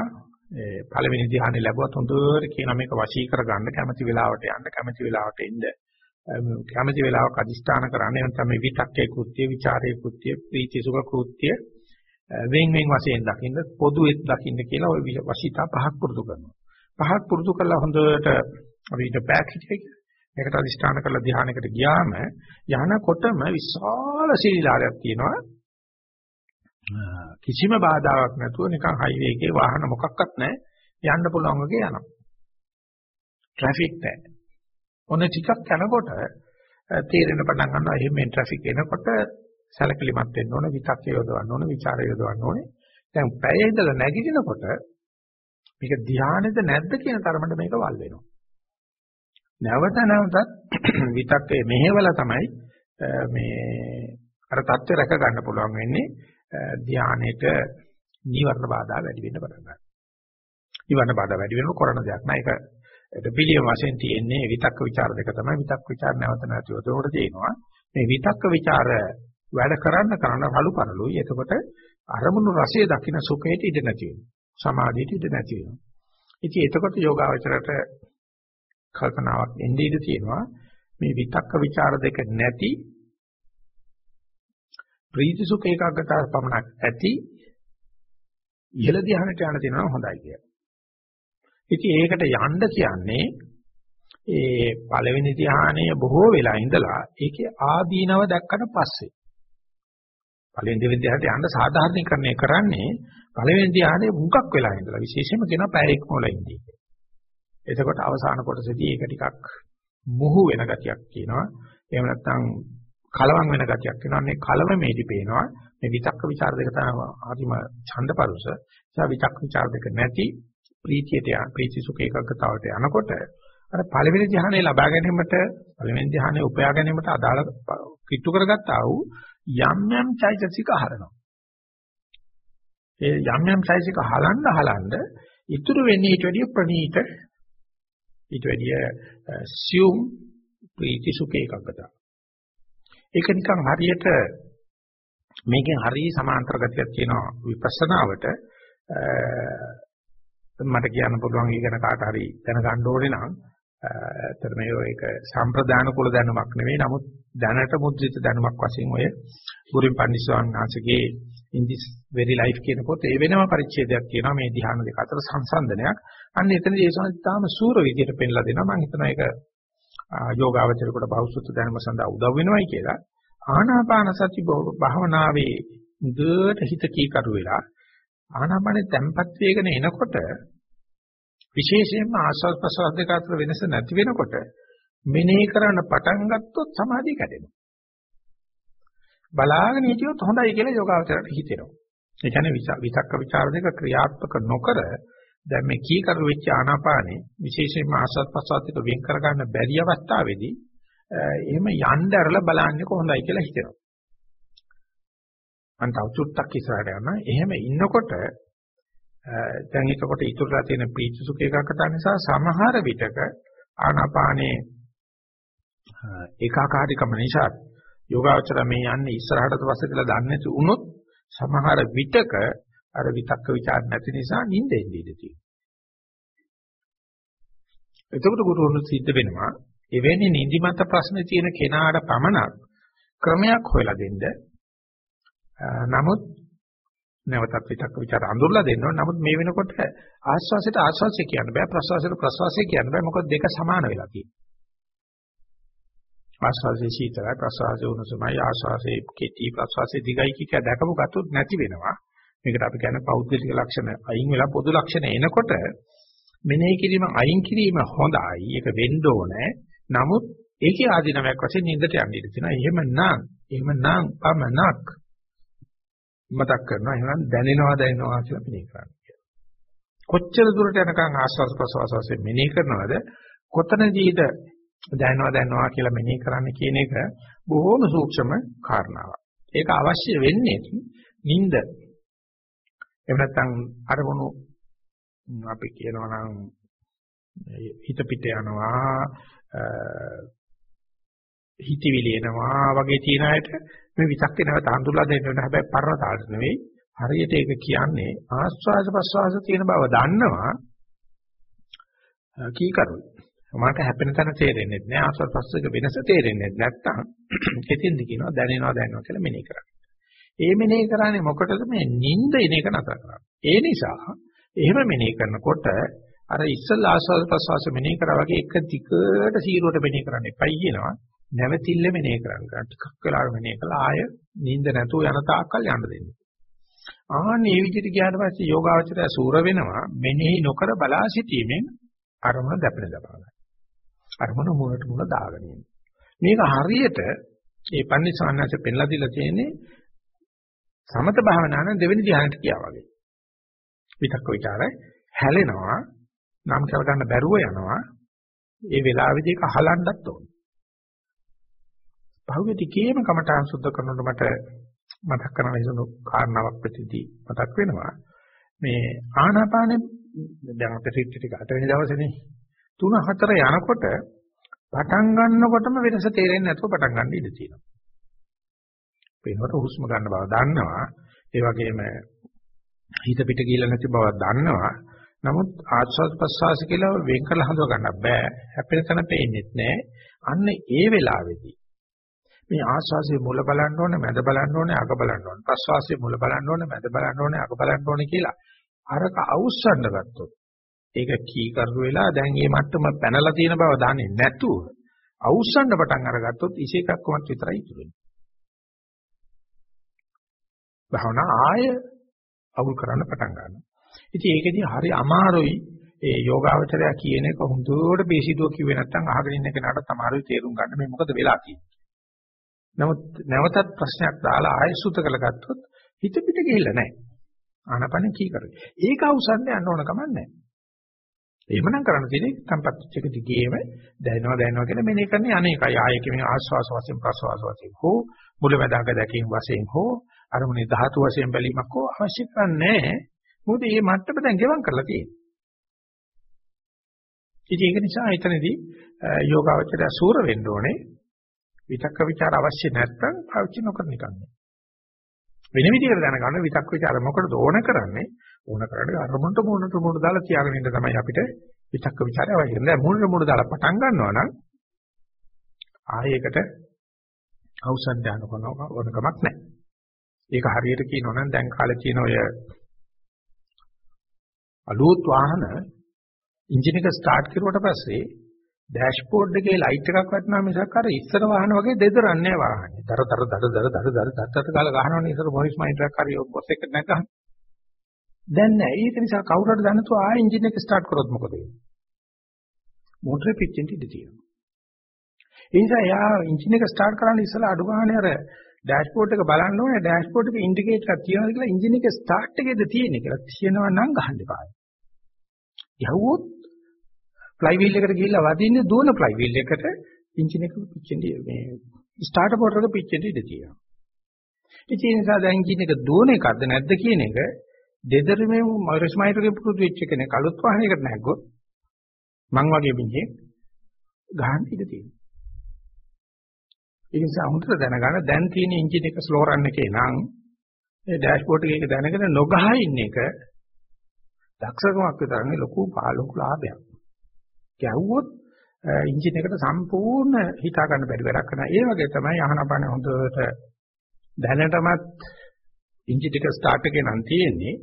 පළවෙනි ධ්‍යානෙ ලැබුවත් හොඳට කියන මේක වශී කරගන්න කැමැති වෙලාවට යන්න කැමැති වෙලාවට එන්න කැමැති වෙලාවක අදිස්ථාන කරන්නේ නැත්නම් මේ විතක්කේ කෘත්‍ය, ਵਿਚාරයේ කෘත්‍ය, ප්‍රීති සුඛ කෘත්‍ය වෙන් වෙන් වශයෙන් දකින්න පොදුෙත් දකින්න කියලා ওই වශීතා පහක් පුරුදු කරනවා. පහක් පුරුදු කළා හොඳට අපි ඊට බෑක් හිටියේ. මේකට අදිස්ථාන කරලා ධානයකට ගියාම යහනකොටම විශාල සීලාරයක් තියෙනවා. කිසිම බාධාවක් නැතුව නිකන් හයිවේ එකේ වාහන මොකක්වත් නැහැ. යන්න පුළුවන් වගේ යනවා. ට්‍රැෆික් නැහැ. ඔන්න ටිකක් යනකොට තේරෙන පටන් ගන්නවා එහෙම මේ ට්‍රැෆික් එනකොට සැලකිලිමත් වෙන්න ඕන විතක්ක යොදවන්න ඕන ਵਿਚාර යොදවන්න ඕනේ. දැන් පැය ඉඳලා නැගිටිනකොට මේක ධානයද නැද්ද කියන තරමට මේක වල් වෙනවා. නැවත නැවතත් විතක්කේ මෙහෙවලා තමයි මේ අර தත්ත්වය රැක ගන්න පුළුවන් වෙන්නේ. ධානයේට නීවරණ බාධා වැඩි වෙන්න පටන් ගන්නවා. නීවරණ බාධා වැඩි වෙනකොට කරන දෙයක් නෑ. ඒක පිළියම වශයෙන් තියෙන්නේ විතක්ක ਵਿਚාර දෙක තමයි. විතක්ක ਵਿਚාර නැවත නැතිව උඩට තියෙනවා. මේ විතක්ක ਵਿਚාර වැඩ කරන්න කරන කලු කරලුයි. එතකොට අරමුණු රසය දකින්න සුඛයට ඉඩ නැති වෙනවා. සමාධියට ඉඩ නැති වෙනවා. ඉතින් එතකොට යෝගාවචරයට කල්පනාවක් එන්නේ ඉඩ තියෙනවා. මේ විතක්ක ਵਿਚාර දෙක නැති ප්‍රීති සුඛ ඒකාග්‍රතාව පමණක් ඇති ඉහළ ධ්‍යානට යන තියෙනවා හොඳයි කියලා. ඉතින් ඒකට යන්න කියන්නේ ඒ පළවෙනි ධ්‍යානය බොහෝ වෙලා ඉඳලා ඒකේ ආදීනව දැක්කට පස්සේ පළවෙනි දෙවෙනි ධ්‍යානයට යන්න සාධාරණීකරණය කරන්නේ පළවෙනි ධ්‍යානයේ මුගක් වෙලා ඉඳලා විශේෂයෙන්ම කියනවා පැය ඉක්මවල ඉඳී. එතකොට අවසාන කොටසදී ඒක ටිකක් මුහු වෙන ගතියක් කියනවා. එහෙම නැත්නම් කලවම් වෙන ගතියක් වෙනවා. මේ කලවමේදී පේනවා මේ විතක්ක ਵਿਚාර දෙක තමයි ආදිම ඡන්දපරුස. ඒ විතක්ක ਵਿਚාර දෙක නැති ප්‍රීතියට යන ප්‍රීති සුඛ ඒකග්ගතාවට යනකොට අර පළවෙනි ධ්‍යානය ලබා ගැනීමට පළවෙනි ධ්‍යානය උපයා ගැනීමට අදාළ කිට්ටු කරගත්තා වූ යම් යම් චෛතසික හරනවා. ඒ යම් යම් චෛතසික හලන්න හලන්න ඉතුරු වෙන්නේ ඊට වැඩිය ප්‍රණීත ඊට වැඩිය සියුම් ප්‍රීති සුඛ ඒකග්ගතාව. ඒක නිකන් හරියට මේකෙන් හරිය සමාන්තර ගතියක් තියෙනවා විපස්සනාවට මට කියන්න පුළුවන් ඊගෙන කාට හරි දැනගන්න ඕනේ නම් ඇත්තට මේ ඒක සම්ප්‍රදාන කුල දැනුමක් නෙවෙයි. නමුත් දැනට මුද්‍රිත දැනුමක් වශයෙන් ඔය ගුරුන් පන්දිස්වාමීන් වහන්සේගේ in this very life කියන පොත ඒ වෙනම පරිච්ඡේදයක් තියෙනවා මේ ධ්‍යාන දෙක අතර සංසන්දනයක්. අන්න එතනදී ඒ සඳහා තාම සූර විදියට පෙන්ලා දෙනවා. මම හිතනවා ඒක යෝගාවචරයට බෞසුත් දැනුම සඳහා උදව් වෙනවයි කියලා. ආනාපාන සති භාවනාවේ මුදට හිත කීකරු වෙලා ආනාපානෙ තැම්පත් වේගන එනකොට විශේෂයෙන්ම ආස්වාද ප්‍රසවාස දෙක අතර වෙනස නැති වෙනකොට මෙනෙහි කරන්න පටන් ගත්තොත් සමාධිය කැඩෙනවා. බලාගෙන හිටියොත් හොඳයි කියලා යෝගාවචරයට හිතෙනවා. ඒ කියන්නේ විතක්ක ਵਿਚාර දෙක ක්‍රියාත්මක නොකර දැන් මේ කීකරු වෙච්ච ආනාපානේ විශේෂයෙන්ම ආස්වාද ප්‍රසවාස දෙක වෙන් කර ගන්න බැරි අවස්ථාවේදී එහෙම යන්න ඇරලා බලන්නේ කොහොඳයි කියලා හිතෙනවා. මම තව චුට්ටක් ඉස්සරහට යනවා. එහෙම ඉන්නකොට දැන් එතකොට ඉතුරුලා තියෙන පීචු සුඛ ඒකාකතා නිසා සමහර විටක ආනාපානේ ඒකාකාරීකම නිසා යෝගාචර මේ යන්නේ ඉස්සරහටද පස්සේ කියලා දන්නේ නැති වුණොත් සමහර විටක අර විතක්ක ਵਿਚාර නැති නිසා නිින්ද එන්නේ ඉඳී. එතකොට ගුරුවරුන් සිද්ධ වෙනවා එවැනි නිදිමත ප්‍රශ්න තියෙන කෙනාට පමණක් ක්‍රමයක් හොයලා දෙන්න. නමුත් නැවතත් විතක් ਵਿਚාර අඳුරලා දෙන්න ඕන. නමුත් මේ වෙනකොට ආස්වාසයට ආස්වාසය කියන්න බෑ ප්‍රසවාසයට ප්‍රසවාසය කියන්න බෑ. මොකද දෙක සමාන වෙලා තියෙනවා. ආස්වාසයේ සීතලයි ප්‍රසවාසයේ උණුසුමයි ආස්වාසයේ කෙටි ප්‍රසවාසයේ දිගයි කික දැකපු ගතොත් නැති වෙනවා. මේකට අපි කියන්නේ පෞද්ගලික ලක්ෂණ අයින් වෙලා පොදු ලක්ෂණ එනකොට මෙනෙහි කිරීම අයින් කිරීම හොඳයි. ඒක වෙන්න ඕනේ. නමුත් ඒකේ ආධිනවයක් වශයෙන් නින්දට යන්න ඉඩ තියෙනවා. එහෙමනම් එහෙමනම් පමනක් මතක් කරනවා. එහෙනම් දැනෙනවා දැනෙනවා කියලා මෙනෙහි කරන්න කියලා. කොච්චර දුරට යනකම් ආස්වාද ප්‍රසවාස වශයෙන් මෙනෙහි කරනවද? කොතනදීද දැනනවා දැනනවා කියලා මෙනෙහි කරන්න කියන එක බොහොම සූක්ෂම කාරණාවක්. ඒක අවශ්‍ය වෙන්නේ නිින්ද. එහෙම නැත්නම් අරමුණු අපි කියනවා නම් හිත පිට යනවා හිතවිලි එනවා වගේ තියෙන අයට මේ විතක්කේ නැවත හඳුල්ලා දෙන්න ඕනේ හැබැයි පරණතාවට නෙවෙයි. හරියට ඒක කියන්නේ ආස්වාද ප්‍රසවාස තියෙන බව දන්නවා. කීකරුයි. මට හැපෙන තැන තේරෙන්නේ නැහැ. ආස්වාද ප්‍රසවාසක වෙනස තේරෙන්නේ නැත්නම් එතින්ද කියනවා දැනෙනවා දැනෙනවා කියලා මෙනෙහි කරන්නේ. ඒ මෙනෙහි කරන්නේ මොකටද? මේ නිින්ද එන එක නතර කරන්නේ. ඒ නිසා එහෙම මෙනෙහි කරනකොට අර ඉස්සල් ආස්වාද ප්‍රසවාස මෙනෙහි කරා වගේ එක ටිකට සීරුවට මෙනෙහි කරන්න එපයි කියනවා. නැවතිල්ල මෙනෙහි කරන්න ටිකක් වෙලාවට මෙනෙහි කළා ආය නිින්ද නැතුව යන තාක්කල් යන්න දෙන්න. ආන් මේ විදිහට ගියාට පස්සේ යෝගාවචරය සූර වෙනවා මෙනෙහි නොකර බලා සිටීමෙන් අරමුණ දැපෙන දබා ගන්න. අරමුණ මූලට මූල දාගෙන ඉන්න. මේක හරියට ඒ පන්සිවානස පෙන්ලා දීලා තියෙන්නේ සමත භාවනාන දෙවෙනි ධ්‍යානට කියා වගේ. විතක්ක ਵਿਚාර හැලෙනවා නම් කර ගන්න බැරුව යනවා. ඒ වෙලාවේදී ඒක අහලන්නත් ඕනේ. භෞතික ටිකේම කමඨාන් සුද්ධ කරනකොට මට මතක් කරන හිසුණු කාරණාවක් ප්‍රතිදී මතක් වෙනවා මේ ආනාපානෙ දැන් අපේ රිට්ටි ටික අට වෙනි දවසේනේ තුන හතර යනකොට පටන් ගන්නකොටම වෙනස තේරෙන්නේ නැතුව පටන් ගන්න ඉඩ තියෙනවා. පේනකොට හුස්ම ගන්න බව දන්නවා. ඒ වගේම හිත පිට ගිහිල්ලා නැති බව දන්නවා. නමුත් ආස්වාද ප්‍රසවාස කියලා වෙන් කරලා හඳුනා ගන්න බෑ. හැපෙන තැන පේන්නේ නැහැ. අන්න ඒ වෙලාවේදී මේ ආස්වාසියේ මුල බලන්න ඕනේ, මැද බලන්න ඕනේ, අග බලන්න ඕනේ. ප්‍රස්වාසයේ මුල බලන්න ඕනේ, මැද බලන්න ඕනේ, අග බලන්න ඕනේ කියලා අරක අවුස්සන්න ගත්තොත් ඒක කී කරු වෙලා දැන් මේ මට්ටම පැනලා තියෙන බව දන්නේ නැතුව අවුස්සන්න පටන් අරගත්තොත් ඉසේකක් කොමත් විතරයි ඉතුරු වෙන්නේ. භාවනා ආය අවුල් කරන්න පටන් ගන්නවා. ඉතින් ඒකෙදි හරි අමාරුයි ඒ යෝගාවචරය කියන එක හොඳට බේසිදුව කිව්වේ නැත්නම් අහගෙන ඉන්න කෙනාට තමයි තේරුම් ගන්න මේ මොකද වෙලා තියෙන්නේ. නමුත් නැවතත් ප්‍රශ්නයක් දාලා ආයෙසුත කළගත්තොත් හිත පිට ගිහිල්ලා නැහැ. ආනපන කී කරේ. ඒක අවසන්නේ යන්න ඕන කමක් නැහැ. එහෙමනම් කරන්න තියෙන්නේ tempත් එක දිගේම දැනනවා දැනනවා කියලා මෙනේ කරන්නේ අනේකයි ආයෙක මේ ආස්වාස වශයෙන් ප්‍රසවාස වශයෙන් හෝ මුලැමැදාක දැකීම වශයෙන් හෝ අරමුණේ ධාතු වශයෙන් බැලීමක් හෝ අවශ්‍ය කරන්නේ මොකද මේ මට්ටම දැන් ගෙවම් කරලා තියෙන්නේ. ඉතින් ඒක නිසා එතනදී යෝගාවචරය සූර වෙන්න ඕනේ විතක්ක ਵਿਚාර අවශ්‍ය නැත්නම් පාවිච්චි නොකරන එකක් නේ. වෙන විදිහකට දැනගන්න විතක්ක ਵਿਚාර මොකටද ඕන කරන්නේ? ඕන කරන්නේ අරමුණට මොනට මොනට දාලා තියාගෙන ඉන්න තමයි අපිට විතක්ක ਵਿਚාරය අවශ්‍ය. දැන් මොනට මොනට දාලා පටන් ගන්නවා නම් ආයෙකට අවසන් දාන කොනකමක් නැහැ. ඒක හරියට කියනවා නම් දැන් කාලේ තියෙන ඔය අලුත් වාහන එන්ජින් එක ස්ටාර්ට් කරුවට පස්සේ ඩෑෂ්බෝඩ් එකේ ලයිට් එකක් වටනවා මිසක් අර ඉස්සර වාහන වගේ දෙදරන්නේ වාහනේ. දර දර දර දර දර දර දත්තට කාලා ගහනවනේ ඉස්සර මොරිස් මයින්ඩර් හරි බොස් එක නැගහන. දැන් නෑ. ඒක නිසා කවුරු හරි දන්නතු ආ එන්ජින් එක ස්ටාර්ට් කරොත් මොකද වෙන්නේ? මෝටරේ පිච්චෙන්න ඉඩ තියෙනවා. ඒ නිසා යා එන්ජින් එක ස්ටාර්ට් කරන්න ඉස්සලා අඩු ගානේ අර ඩෑෂ්බෝඩ් එක බලන්න ඕනේ ඩෑෂ්බෝඩ් එකේ ඉන්ඩිකේටර් එකක් තියෙනවද කියලා එන්ජින් එක ස්ටාර්ට් එකේද තියෙන්නේ කියලා. තියෙනවා නම් ගහන්න එපා. යවුවොත් ෆ්ලයි වීල් එකට ගිහිල්ලා වදින්නේ දුවන ෆ්ලයි වීල් එකට එන්ජින් එක පිච්චෙන්නේ මේ ස්ටාර්ටර් පොටරක පිච්චෙන්නේ ඉඳ තියෙනවා. ඉතින් ඒ නිසා දැන් එන්ජින් එක දුවන එකක්ද නැද්ද කියන එක දෙදරමේ මරිස්මයිටරේ පුරුදු වෙච්ච කෙනෙක් අලුත් වාහනයකට නැග්ගොත් මං වගේ මිනිහෙක් ගහන්න ඉඩ තියෙනවා. ඒ නිසා අමුතර දැනගන්න දැන් තියෙන එන්ජින් එක ස්ලෝ රන් එකේ නම් ඒ ඩෑෂ්බෝඩ් එකේ දැනගෙන නොගහ ඉන්න එක දක්ෂකමක් විතරනේ ලොකු පාලක ලාභයක්. ගැහුවොත් එන්ජින් එකට සම්පූර්ණ හිතා ගන්න බැරි වැඩක් කරනවා. ඒ වගේ තමයි ආහනපාන හොඳට දැනටමත් එන්ජින් එක ස්ටාර්ට් එකේ නම් තියෙන්නේ.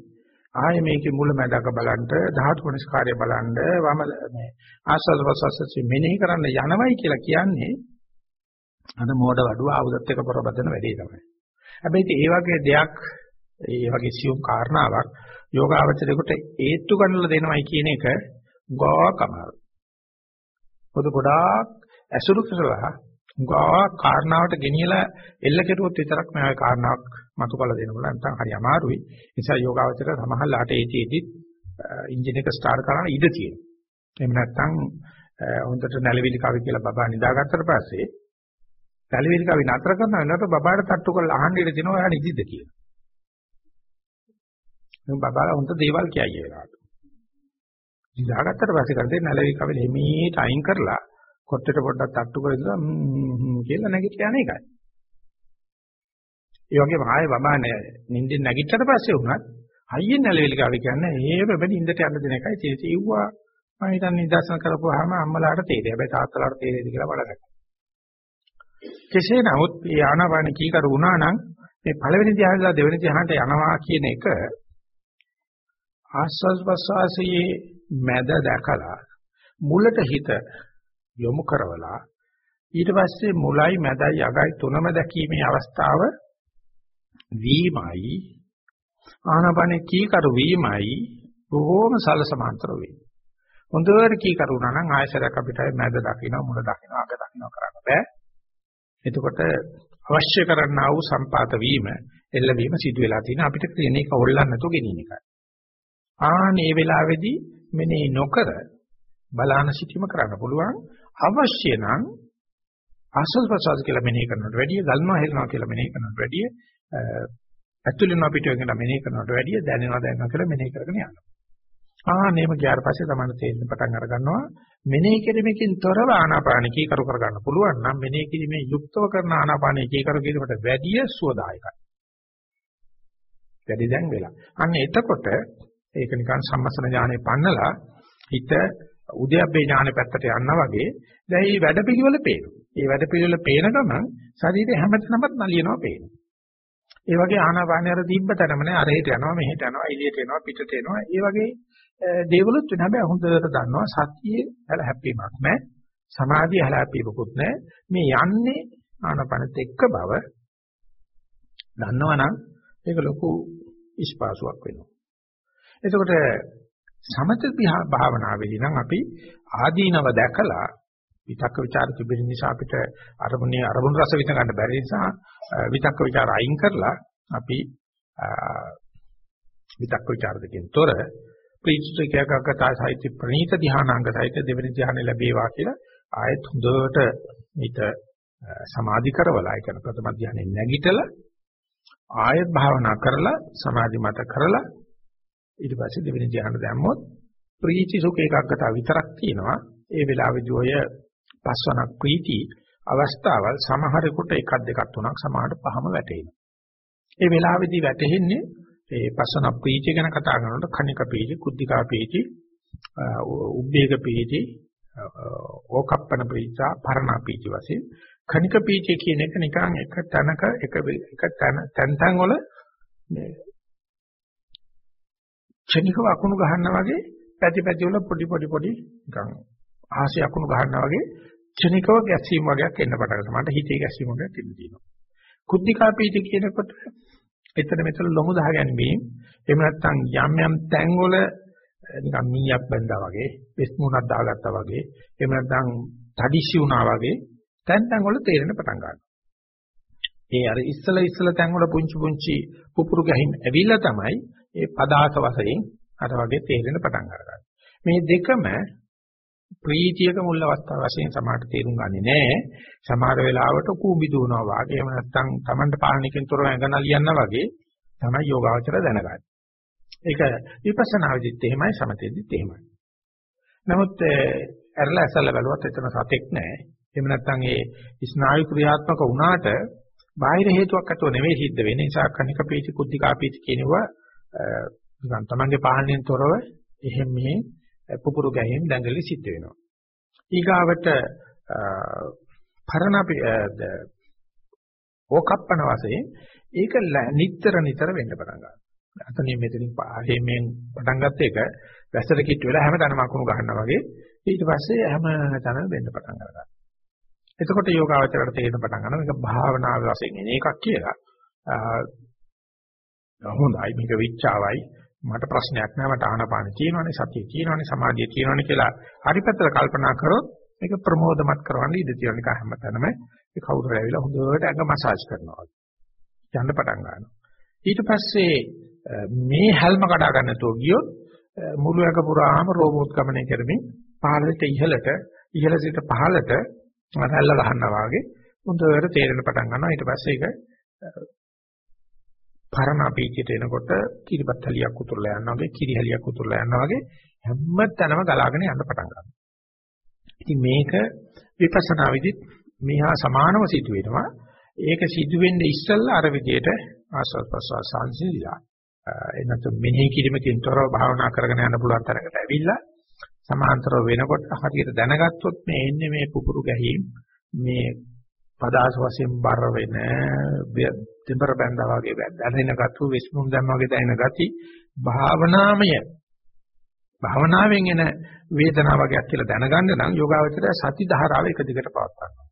ආයේ මේකේ මුල මැදක බලන්න ධාතු මනස්කාරය බලන්න වම මේ ආස්වාද ප්‍රසවාසයේ මෙනෙහි කරන්න යනවයි කියලා කියන්නේ අද මෝඩ වඩුව ආයුධත් එක්ක පොරබදන වැඩේ තමයි. හැබැයි ඒ වගේ දෙයක් ඒ වගේ සියුම් කාරණාවක් යෝගාවචරයකට ඒත්තු ගන්නලා දෙනවයි කියන එක ගොඩක් අමාරුයි. පොදු ගොඩාක් ඇසුරු කරලා ගා කාරණාවට ගෙනියලා එල්ල කෙරුවොත් විතරක් මේ කාරණාවක් මතු කළ දෙන්න පුළුවන් නැත්නම් හරි අමාරුයි. ඒ නිසා යෝගාවචර සමහරලාට ඒටීටි එන්ජින් එක ස්ටාර්ට් කරන්න ඉඩ තියෙනවා. එහෙම නැත්නම් හොඳට නැලවිලි කවි කියලා බබා නිදාගත්තට පස්සේ නැලවිලි කවි නතර කරන වෙනකොට බබාට තට්ටු කරලා අහන්න ඉඩ දෙනවා එයා නිදිද කියලා. මම බබාලා හොඳ දේවල් කියයි වෙලාවට. නිදාගත්තට පස්සේ කරන්නේ නැලවිලි කවි හිමීට අයින් කරලා කොට්ටේට පොඩ්ඩක් තට්ටු කරලා කියලා නැගිට යන එකයි. ඒ වගේම ආයේ බබා නිින්දෙන් නැගිට්ටට පස්සේ වුණත් හයියෙන් නැලවිලි කාවේ කියන්නේ එහෙම වෙන්නේ ඉඳට යන්න දෙන එකයි තේසෙව්වා මම හිතන්නේ නිදර්ශන කරපුවාම අම්මලාට තේරෙයි. හැබැයි තාත්තලාට තේරෙයිද කියලා බලන්න. කෙසේ නමුත් මේ ආනාපාන කීකරු වුණා නම් මේ පළවෙනි ධ්‍යානලා දෙවෙනි ධ්‍යානට යනවා කියන එක ආස්වාස් ප්‍රසවාසයේ මැද දැකලා මුලට හිත යොමු කරවලා ඊට පස්සේ මුලයි මැදයි අගයි තුනම දැකීමේ අවස්ථාව වීමයි ආනපනේ කීකරු වීමයි බොහෝම සලසමාන්තර වෙන්නේ. හොඳට කීකරු වුණා නම් ආයසරයක් අපිට මැද දකින්න මුල දකින්න අග දකින්න කරන්න බෑ. එතකොට අවශ්‍ය කරන්නා වූ සම්පාත වීම එල්ලවීම සිදු වෙලා තියෙන අපිට තියෙන එක හොල්ලන්න නැතුව ගෙනියන එකයි. ආනේ වෙලාවේදී මෙනේ නොකර බලාන සිටීම කරන්න පුළුවන් අවශ්‍ය නම් ආස්වාද ප්‍රසවාස කියලා මෙනෙහි කරනවට වැඩිය ගල්නවා හෙලනවා කියලා මෙනෙහි කරනවට වැඩිය ඇතුළේනවා පිටවෙන් මෙනෙහි කරනවට වැඩිය දැනෙනවා දැනෙනවා කියලා මෙනෙහි කරගෙන යනවා. ආ නේම ගියාට පස්සේ තමයි තේරෙන්න පටන් අර ගන්නවා මෙනෙහි කිරීමකින් තොරව ආනාපාන කීකරු කර ගන්න පුළුවන් නම් මෙනෙහි කිරීමේ යුක්තව කරන ආනාපාන කීකරු කිරීමට වැඩිය සුවදායකයි. වැඩි දැන් වෙලා. අන්න එතකොට ඒක නිකන් සම්මසන ඥානෙ පන්නලා හිත උද්‍යප්පේ ඥානෙ පැත්තට යනවා වගේ දැන් මේ වැඩ පිළිවෙල පේනවා. මේ වැඩ පිළිවෙල පේන ගමන් ශරීරය හැමතැනම නලියනවා පේනවා. ඒ වගේ ආනාපානය අර තිබ්බ තැනම නෑ අරහෙට යනවා මෙහෙට යනවා එළියට එනවා පිටට එනවා. ඒ වගේ දේවලුත් වෙන හැබැයි හොඳට දන්නවා සතියේ හැල හැප්පීමක් නෑ. සමාධිය හැල හැප්පීමකුත් නෑ. මේ යන්නේ ආනාපානෙත් එක්ක බව දන්නවනම් ඒක ලොකු ඉස්පාසුවක් වෙනවා. එතකොට සමත භාවනාවේදී නම් අපි ආදීනව දැකලා විතක්ක ਵਿਚාර තිබෙන නිසා අපිට අරමුණේ අරමුණු රස විඳ ගන්න බැරි නිසා විතක්ක ਵਿਚාර අයින් කරලා අපි විතක්ක ਵਿਚාර දෙකෙන් තොර ප්‍රීතිචේකකතා සාහිත්‍ය ප්‍රණීත ධානාංග සාහිත්‍ය දෙවෙනි ධානය ලැබේවා කියලා ආයෙත් හොඳට හිත සමාධි කරවලා ඒ කියන්නේ ප්‍රථම ධානයේ නැගිටලා ආයෙත් භාවනා කරලා සමාධි මත කරලා ඊට පස්සේ දෙවෙනි ධ්‍යාන දැම්මොත් ප්‍රීති සුඛ ඒකාග්‍රතාව විතරක් තියෙනවා. ඒ වෙලාවේදී ඔය පස්වනක් ප්‍රීති අවස්ථාවල් සමහරෙකුට එකක් දෙකක් තුනක් සමහරට පහම වැටෙනවා. ඒ වෙලාවේදී වැටෙන්නේ ඒ පස්වන ප්‍රීති ගැන කතා කරනකොට කණික ප්‍රීති, කුද්ධිකා ප්‍රීති, උබ්බේක ප්‍රීති, ඕකප්පන ප්‍රීති, පරණ ප්‍රීති වශයෙන් කණික ප්‍රීති කියන එක නිකන් එක තැනක එක එක තැන තැන් තැන් වල ක්ෂණිකව අකුණු ගහනවා වගේ පැති පැති වල පොඩි පොඩි පොඩි නිකන් ආහසේ අකුණු ගහනවා වගේ ක්ෂණිකව ගැස්සීම් වගේක් එන්න පටන් ගන්නවා. මට හිතේ ගැස්සීම් වගේක් එන්න තියෙනවා. කුද්ධිකා පීති කියනකොට එතන මෙතන ලොමු දහ ගැනීම එහෙම නැත්නම් යම් යම් තැන් වල නිකන් මීයක් බැඳා වගේ, වෙස් මුණක් දාගත්තා වගේ, එහෙම නැත්නම් තඩිසි වුණා වගේ තැන් තැන් වල තේරෙන පටන් ගන්නවා. ඒ අර ඉස්සල ඉස්සල තැන් වල පුංචි පුංචි පුපුරු ගැහිම් ඇවිල්ලා තමයි ඒ පදාස වශයෙන් අර වගේ තේරෙන පටන් ගන්නවා. මේ දෙකම ප්‍රීතියක මුල් අවස්ථාව වශයෙන් සමාහට තේරුම් ගන්නේ නැහැ. සමහර වෙලාවට කූඹි දුවනවා වගේ එහෙම නැත්නම් Tamanට පාලනකින් තොරව ඇඟන ලියනවා වගේ තමයි යෝගාවචර දැනගන්නේ. ඒක විපස්සනා විදිහත් එහෙමයි සමතෙදිත් එහෙමයි. නමුත් ඇරලා ඇසල බලුවත් එතන සතෙක් නැහැ. එහෙම නැත්නම් ඒ ස්නායු ක්‍රියාත්මක වුණාට බාහිර හේතුවක් අතව නෙවෙයි සිද්ධ වෙන්නේ. නිසා කණික පීති කුද්ධිකා පීති කියනවා නිකන් තමන්ගේ පාලනයෙන් තොරව එහෙම මෙහෙ පුපුරු ගැහිම් දඟලි සිද්ධ වෙනවා. ඊගාවට පරණ ඕකප්පන වශයෙන් ඒක නිතර නිතර වෙන්න පටන් ගන්නවා. අතනින් මෙතනින් පාරෙන් පටන් ගත්ත එක වැස්සට කිට්ටු වෙලා හැමතැනම අකුණු ගන්නවා වගේ ඊට පස්සේ හැමතැනම වෙන්න පටන් ගන්නවා. එතකොට යෝගාවචරයට තේරෙන පටන් ගන්නවා මේක භාවනාවේ වශයෙන් එන එකක් කියලා. හොඳයි. මේක විචාවයි. මට ප්‍රශ්නයක් නෑ. මට ආනපාන තියෙනවානේ සතිය තියෙනවානේ සමාධිය තියෙනවානේ කියලා හරි පැත්තට කල්පනා කරොත් මේක ප්‍රමෝදමත් කරවන්න ඉඩ තියෙන එක හැමතැනම ඒ කවුරු ඇවිල්ලා හොඳට ඇඟ මසාජ් කරනවා යන්න පටන් ගන්නවා. ඊට පස්සේ මේ හැල්ම කඩා ගන්න නැතුව ගියොත් මුළු ඇඟ පුරාම රෝමෝත්ගමනය කරමින් පහළට ඉහළට ඉහළ සිට පහළට රැල්ල ගන්නවා වගේ හොඳට තේරෙන පටන් ගන්නවා. ඊට පස්සේ ඒක පරණ අපීචයට එනකොට කිරිබත් හලියක් උතුරලා යනවා වගේ කිරි හලියක් උතුරලා යනවා වගේ හැම තැනම ගලාගෙන යන්න පටන් ගන්නවා. ඉතින් මේක විපස්සනා විදිහට මෙහා සමානව සිදු වෙනවා. ඒක සිදු වෙන්නේ ඉස්සෙල්ලා අර විදිහට ආස්වාද ප්‍රසවාස සංසිඳිලා එනතු මෙනෙහි කිරීමකින් තොරව භාවනා කරගෙන යන්න පුළුවන් තරකට ඇවිල්ලා සමාන්තරව වෙනකොට හරියට දැනගත්තොත් මේ එන්නේ මේ පුපුරු ගැහිම් මේ පදාස වශයෙන් බර වෙන දෙබර බැඳා වගේ දැනෙන ගතු විස්මුම් දැම්ම වගේ දැනෙන ගති භාවනාමය භාවනාවෙන් එන වේදනාව වගේක් කියලා දැනගන්න නම් යෝගාවචරය සති ධාරාව එක දිගට පවත්වා ගන්න.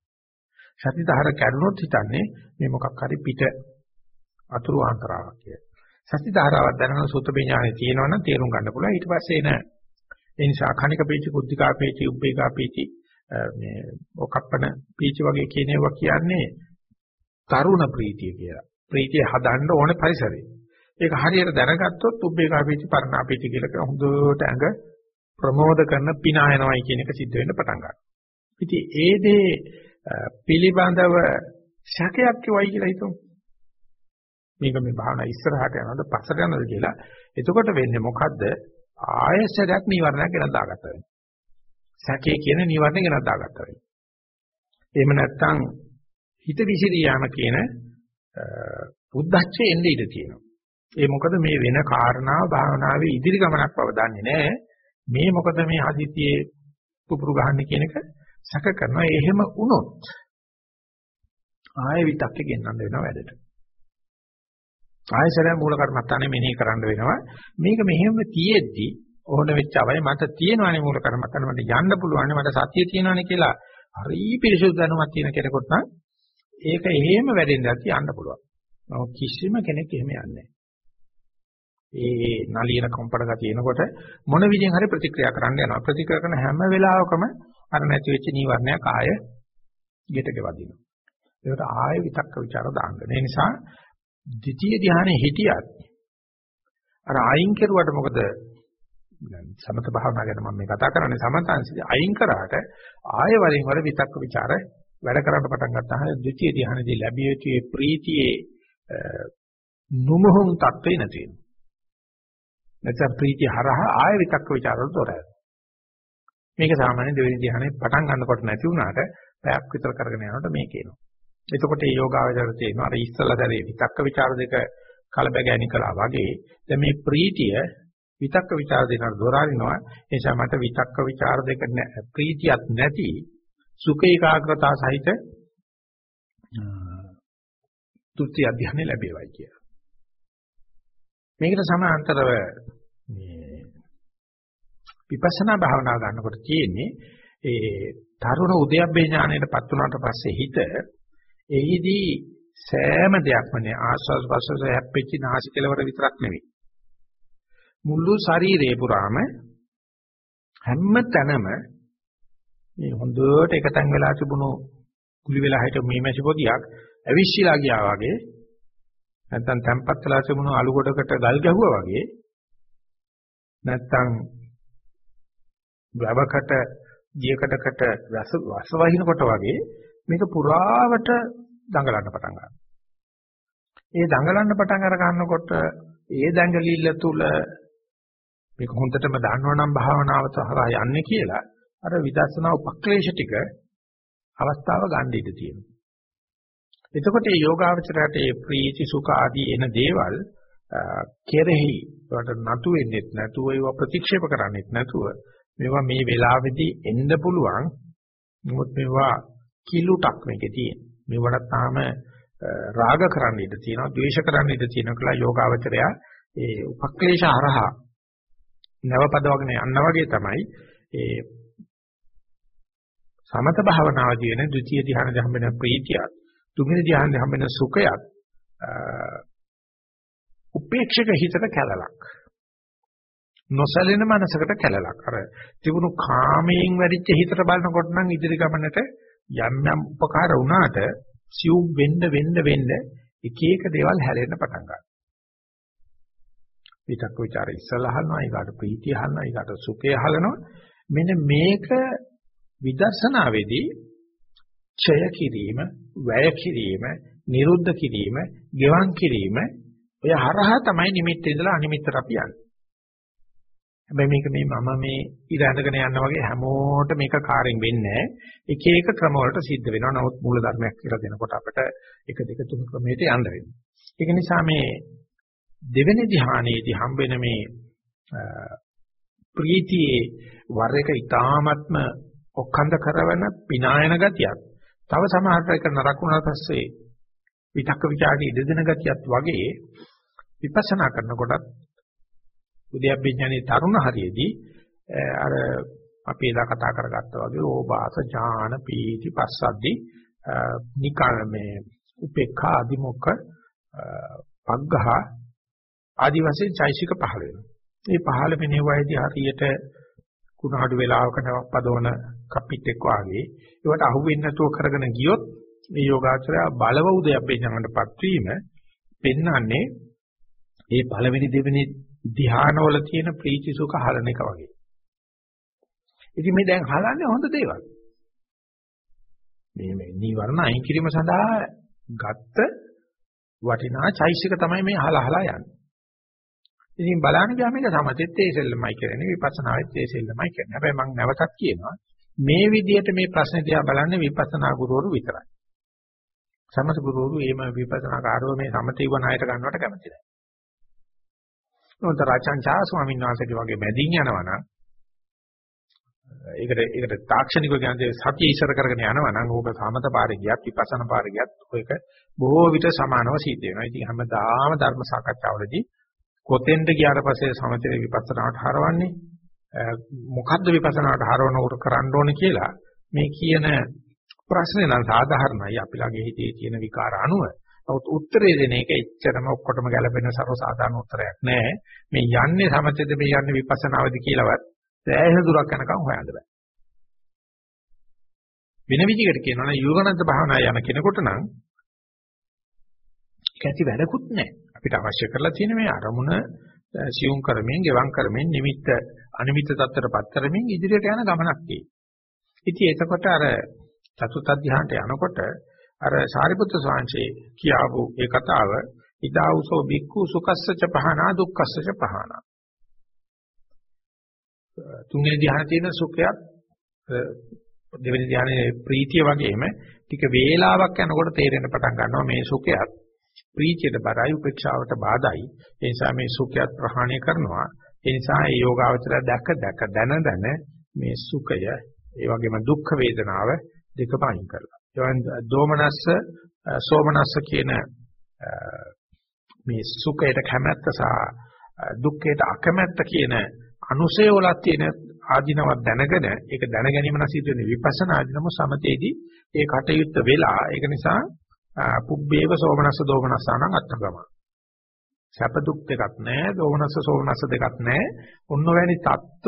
සති ධාර කැඩුනොත් හිතන්නේ මේ මොකක් හරි පිට අතුරු ආන්තරාවක් කියලා. සති ධාරාවක් දැනන සුතපේ ඥානෙ තියෙනවනම් තේරුම් ගන්න පුළුවන්. ඊට පස්සේ එන ඒ නිසා කණික පීචි කුද්ධිකා පීචි උබ්බේකා පීචි මේ ඔකප්පන පීචි වගේ කියන ඒවා කියන්නේ තරුණ ප්‍රීතිය කියලා. ප්‍රීතිය හදන්න ඕනේ පරිසරය. ඒක හරියට දැනගත්තොත් උබ්බේකා පීචි පරණා පීචි කියලා හොඳට ඇඟ ප්‍රමෝද කරන පිනායනවයි කියන එක සිද්ධ වෙන්න පටන් ගන්නවා. ඉතින් ඒ දේ පිළිබඳව ශකයක් කියවයි කියලා හිතමු. මේක මේ භාවනා ඉස්සරහට යනවද පස්සට යනවද කියලා. එතකොට වෙන්නේ මොකද්ද? ආයසරයක් නිවර්ණයක් ගෙනත් දාගත්තා වෙනවා. සැකේ කියන නිවර්ණ ගෙනත් දාගත්තා වෙනවා. එහෙම නැත්නම් හිත විසිරී යාම කියන බුද්ධච්චේ එන්නේ ඉඳ තියෙනවා. ඒ මොකද මේ වෙන කාරණාව භාවනාවේ ඉදිරි ගමනක් බව දන්නේ නැහැ. මේ මොකද මේ හදිතියේ පුපුරු ගහන්නේ කියන එක සැක කරනවා. එහෙම වුණොත් ආයෙ විතක්කේ ගෙන්නන්න වෙනවා වැඩට. ආයෙසර මූල කර්මත්තානේ මෙනෙහි කරන්න වෙනවා. මේක මෙහෙම තියෙද්දි ඕන වෙච්ච අවයි මට තියෙනවානේ මූල කර්මත්තානේ මට යන්න පුළුවන් මට සතිය තියෙනවානේ කියලා හරි පිරිසුදු දැනුමක් තියෙන කෙනෙකුට නම් ඒක එහෙම වැඩෙන්න ඇති යන්න පුළුවන්. නමුත් කිසිම කෙනෙක් එහෙම යන්නේ නැහැ. ඒ නලියන කම්පන ගතිය එනකොට මොන විදිහෙන් හරි ප්‍රතික්‍රියා කරන්න යනවා. ප්‍රතික්‍රියා කරන හැම වෙලාවකම අර නැති වෙච්ච නීවරණයක් ආය ගෙටක වදිනවා. ඒකට ආය විතක්ක ਵਿਚාර දාන්න. ඒ නිසා ද්විතීය ධානයේ හිටියත් අර අයින් කෙරුවට මොකද සමත භාවනා ගැන මම මේ කතා කරන්නේ සමතංශය අයින් කරාට ආයෙ වරින් වර විතක්ක ਵਿਚාර වැඩ කරන්න පටන් ගත්තාම ද්විතීය ධ්‍යානදී ලැබිය යුතු ඒ ප්‍රීතියේ නුමහුම් තත්ත්වේ නැති වෙනවා. නැත්නම් ප්‍රීතිය හරහා ආයෙ විතක්ක ਵਿਚාර වලට මේක සාමාන්‍ය දෙවෙනි ධ්‍යානයේ පටන් ගන්නකොට නැති වුණාට පැයක් විතර කරගෙන යනකොට මේ කියනවා. එතකොට මේ යෝගාවචර තේනවා අර ඉස්සලා දැරේ විතක්ක ਵਿਚාර දෙක කලබගෑනි කළා වගේ දැන් මේ ප්‍රීතිය විතක්ක ਵਿਚාර දෙකට දොරාරිනවා. ඒ නිසා මට විතක්ක ਵਿਚාර දෙක ප්‍රීතියක් නැති සුඛ ඒකාග්‍රතාව සහිත තුත්‍ය අධ්‍යයනය ලැබේවයි කියලා. මේකට සමාන්තරව මේ විපස්සනා භාවනා ගන්නකොට තියෙන්නේ ඒ තරුණ උද්‍යප්පේ ඥාණයටපත් වුණාට පස්සේ හිත එහිදී සෑම දෙයක්ම නේ. ආස්වාස් ප්‍රසවාස හැප්පෙච්ච නාසිකලවර විතරක් නෙවෙයි. මුළු ශරීරේ පුරාම හැම තැනම මේ හොඳට එකතෙන් වෙලා තිබුණු කුලි වෙලා හිට මේ මැසි පොදියක් ඇවිස්සීලා ගියා වගේ නැත්තම් තැම්පත් වෙලා තිබුණු අලු ගොඩකට ගල් ගැහුවා වගේ නැත්තම් වැවකට දියකටකට රස රස වහිනකොට වගේ මේක පුරාවට දඟලන්න පටන් ගන්නවා. ඒ දඟලන්න පටන් අර ගන්නකොට ඒ දඟලිල්ල තුල මේක හොඳටම දන්නවනම් භාවනාව සහරා යන්නේ කියලා අර විදර්ශනා උපක්ලේශ ටික අවස්ථාව ගන්න ඉඩ තියෙනවා. එතකොට මේ යෝගාවචරයට මේ ප්‍රීති සුඛ ආදී එන දේවල් කෙරෙහි වට නතු වෙන්නෙත් නැතුව ඒව ප්‍රතික්ෂේප කරන්නෙත් නැතුව මේවා මේ වෙලාවේදී එන්න පුළුවන්. නමුත් මේවා කිලුටක් මේකේ තියෙන. මේවට තාම රාග කරන්න ඉඩ තියෙනවා, ද්වේෂ කරන්න ඉඩ තියෙනවා කියලා යෝගාවචරය ඒ උපක්ලේශ හරහා නවපදවගෙන යනවා වගේ තමයි ඒ සමත භාවනාවදී වෙන ද්විතීය ධ්‍යානදී හම්බෙන ප්‍රීතියත් තුන්වෙනි ධ්‍යානදී හම්බෙන සුඛයත් උපේක්ෂක හිතට කැලලක් නොසැලෙන මනසකට කැලලක් අර තිබුණු කාමයෙන් වැඩිච්ච හිතට බලනකොට නම් ඉදිරි ගමනට යම් යම් උපකාර වුණාට සිව් වෙන්න වෙන්න වෙන්න එක එක දේවල් හැලෙන්න පටන් ගන්නවා. විතක් ਵਿਚාර ඉස්සලා අහනවා ඊගාට ප්‍රීතිය අහනවා ඊගාට සුඛය අහනවා මෙන්න මේක විදර්ශනාවේදී ඡය කිරීම වැය කිරීම නිරුද්ධ කිරීම ගෙවන් කිරීම ඔය හරහා තමයි නිමිත්ත ඉඳලා අනිමිත්තට අපි යන්නේ හැබැයි මේක මේ මම මේ ඉර ඇඳගෙන යනවා වගේ හැමෝට මේක කාර්යෙන් වෙන්නේ එක එක ක්‍රම වලට සිද්ධ වෙනවා. නමුත් මූල ධර්මයක් කියලා දෙනකොට අපිට එක දෙක තුන ක්‍රමයට යන්න වෙනවා. ඒක නිසා මේ දෙවෙනි ධ්‍යානයේදී හම්බෙන මේ ප්‍රීතියේ වර එක ඊ타මත්ම ඔක්කන්ද කරවන පිනායන ගතියක්. තව සමහර එක නරකුණා පස්සේ විතක්ක ਵਿਚාරයේ ඉඳදෙන ගතියත් වගේ විපස්සනා කරනකොටත් උද්‍යප්පඥානයේ තරුණ හරියේදී අර අපි එදා කතා කරගත්තා වගේ ඕබාස ඥාන පීති පස්සද්දි නිකාමේ උපේක්ඛා අධිමුඛ පග්ඝහ ආදි වශයෙන් චෛසික පහළ වෙනවා. මේ පහළ වෙන වයදී හරියට කුණාඩු වෙලාවකට පදවන කප්පිටෙක් වාගේ ඒවට අහුවෙන්නේ නැතුව කරගෙන ගියොත් මේ යෝගාචරය බලව උද්‍යප්පඥානටපත් වීම පෙන්වන්නේ මේ පළවෙනි දෙවෙනි ධ්‍යානවල තියෙන ප්‍රීති සුඛ හලන එක වගේ. ඉතින් මේ දැන් හලන්නේ හොඳ දේවල්. මේ මේ නීවරණ අයින් කිරීම සඳහා ගත්ත වටිනා චෛසික තමයි මේ හලහලා යන්නේ. ඉතින් බලන්න ගියාම මේක සමතෙත් ඒ සෙල්ලමයි කරන්නේ විපස්සනාවෙත් ඒ සෙල්ලමයි කරන්නේ. හැබැයි මම නැවතත් කියනවා මේ විදිහට මේ ප්‍රශ්නේ දිහා බලන්නේ විපස්සනා ගුරුවරු විතරයි. සමත ගුරුවරු එහෙම විපස්සනා කාර්යව මේ සමතේ වුණ අයට ගන්නවට කැමති නැහැ. මොකද රචන්චා ස්වාමීන් වහන්සේගේ වගේ මැදින් යනවා නම් ඒකට ඒකට තාක්ෂණිකව කියන්නේ සතිය ඉස්සර කරගෙන යනවා නම් ඕක සමත පාරේ ගියත් විපස්සනා පාරේ ගියත් ඔයක බොහෝ විට සමානව සිද්ධ වෙනවා. ඉතින් හැමදාම ධර්ම සාකච්ඡාවලදී කොතෙන්ද ගියාට පස්සේ සමතේ විපස්සනාට හරවන්නේ මොකද්ද විපස්සනාට හරවනකොට කරන්න ඕනේ කියලා මේ කියන ප්‍රශ්නේ නම් සාධාරණයි අපි ළඟ හිතේ තියෙන විකාර අනුව නමුත් උත්තරේ දෙන එක එච්චරම ඔක්කොටම ගැලපෙන සර්වසාධාරණ උත්තරයක් නෑ. මේ යන්නේ සමතේද මේ යන්නේ විපස්සනාවද කියලාවත් සෑහෙන දුරක් යනකම් හොයන්න බෑ. වෙන විදිහකට කියනවා නම් යෝගනන්ත භාවනා යන කෙනෙකුට නම් කැටි වැඩකුත් නෑ. අපිට අවශ්‍ය කරලා තියෙන මේ අරමුණ සියුම් කරමින්, ගෙවම් කරමින්, නිමිත්ත අනිමිත්ත තත්ත්වයටපත් කරමින් ඉදිරියට යන ගමනක් තියෙනවා. ඉතින් එතකොට අර චතුත් අධ්‍යාහණයට යනකොට අර සාරිපුත්‍ර ස්වාමීන් කියාවු ඒ කතාව ඉදාවුසෝ බික්ඛු සුකස්සච පහනා දුක්ඛස්සච පහනා තුන්වෙනි ධ්‍යාන තියෙන සුඛයත් දෙවෙනි ධ්‍යානයේ ප්‍රීතිය වගේම ටික වේලාවක් යනකොට තේරෙන්න පටන් ගන්නවා මේ සුඛයත් ප්‍රීතියට බරයි උපේක්ෂාවට බාධායි. ඒ නිසා මේ සුඛයත් ප්‍රහාණය කරනවා. ඒ නිසා මේ යෝගාවචරය දැක දැක දන දන මේ සුඛය ඒ වගේම දුක්ඛ වේදනාව දෙකම අයින් කරලා. එවන් දෝමනස්ස සෝමනස්ස කියන මේ සුඛයට කැමැත්ත සහ දුක්ඛයට අකමැත්ත කියන අනුසය වල තියෙන ආධිනවක් දැනගෙන ඒක දැන ගැනීම නම් සිද්ධ වෙන විපස්සනා ආධිනම සමතේදී ඒ කටයුත්ත වෙලා ඒක නිසා පුබ්බේව සෝමනස්ස දෝමනස්සානං අත්තගම. සැප දුක් දෙකක් නැහැ, දෝමනස්ස සෝමනස්ස දෙකක් නැහැ. ඔන්නෝවැනි தত্ত্ব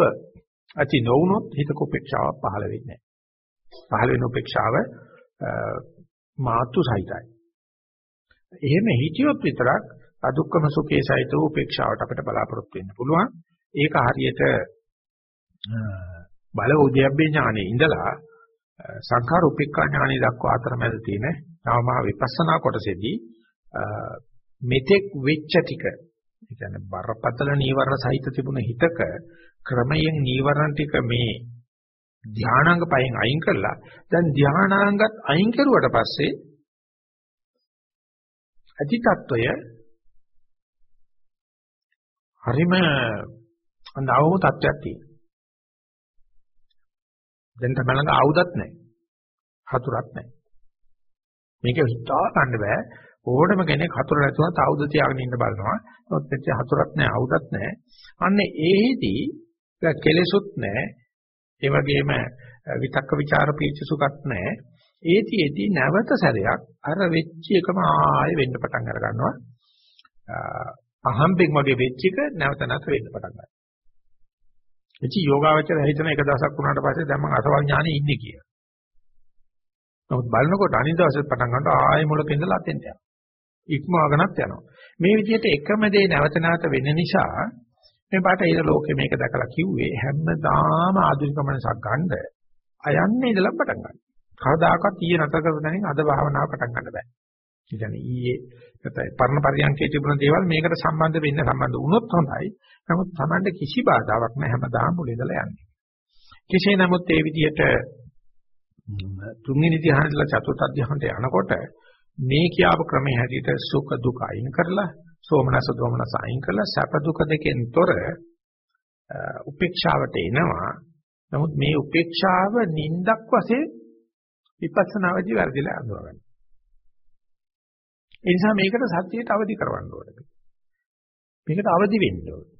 ඇති නොවුනොත් හිතක උපේක්ෂාව පහළ වෙන්නේ නැහැ. පහළ වෙන උපේක්ෂාව මාතු සහිතයි. එහෙම හිතියොත් විතරක් අදුක්කම සුඛේ සහිත උපේක්ෂාවට අපිට බලාපොරොත්තු වෙන්න පුළුවන්. ඒක හරියට බල උද්‍යප්පේ ඥානයේ ඉඳලා සංඛාර උපේක්ඛා ඥානයේ දක්වා අතරමැද තියෙන තාම විපස්සනා කොටසේදී මෙතෙක් වෙච්ච ටික ඒ කියන්නේ බරපතල නීවරණ සහිත තිබුණ හිතක ක්‍රමයෙන් නීවරණ ටික මේ ධානාංග පහෙන් අයින් කරලා දැන් ධානාංගත් අයින් කරුවට පස්සේ අධිතත්වය හරිම අඳවම තත්ත්වයක් තියෙනවා. දැන් තමයි ළඟ ආයුධත් නැහැ. හතුරක් නැහැ. මේක හිතා ගන්න බෑ. ඕනම කෙනෙක් හතුර නැතුව ආයුධ තියාගෙන ඉන්න බලනවා. ඒත් එච්ච හතුරක් නැහැ, ආයුධත් නැහැ. අන්න ඒෙහිදී කෙලෙසුත් නැහැ. ඒ වගේම විතක්ක ਵਿਚාර පීච සුඛත් නැහැ. ඒතිෙදී නැවත සැරයක් අර වෙච්ච එකම ආයෙ වෙන්න පටන් අර ගන්නවා. අහම්බෙන් වගේ වෙච්ච එක නැවත නැවත වෙන්න පටන් ගන්නවා. එචි යෝගාවචර හිතන එක දවසක් වුණාට පස්සේ දැන් මම අසවල් ඥානෙ ඉන්නේ කියලා. නමුත් බලනකොට අනිත් දවසේ පටන් ගන්නකොට ආයෙ මුලක ඉඳලා අතෙන්ට යනවා. ඉක්මවගෙනත් යනවා. මේ විදිහට එකම දේ නැවත නැවත වෙන නිසා මේ බටහිර ලෝකෙ මේක දැකලා කිව්වේ හැමදාම ආධුනික මනසක් ගන්න අයන්නේ ඉඳලා පටන් ගන්න. කවදාකවත් ඊයේ නැතර කරන අද භාවනාව පටන් ගන්න බෑ. ඒ කියන්නේ ඊයේ නැත්නම් පරණ පරියන්කේ තිබුණ දේවල් මේකට සම්බන්ධ වෙන්න සම්බන්ධ වුණොත් හොඳයි. නමුත් Tamande කිසි බාධාවක් නැහැ හැමදාම මුලදලා යන්නේ. කෙසේ නමුත් ඒ විදිහට තුන්වෙනි ධ්‍යානදලා චතුර්ථ ධ්‍යානට යනකොට මේ කියාපු ක්‍රමයේ හැටියට සුඛ දුක අයින් කරලා සෝමනස දෝමනස අයින් කරලා සැප දුක දෙකෙන් තොර උපේක්ෂාවට එනවා. නමුත් මේ උපේක්ෂාව නින්දක් වශයෙන් විපස්සනාවේදී වැඩිලා අඳුරගන්න. ඒ නිසා මේකට සත්‍යයට අවදි කරවන්න ඕනේ. මේකට අවදි වෙන්න ඕනේ.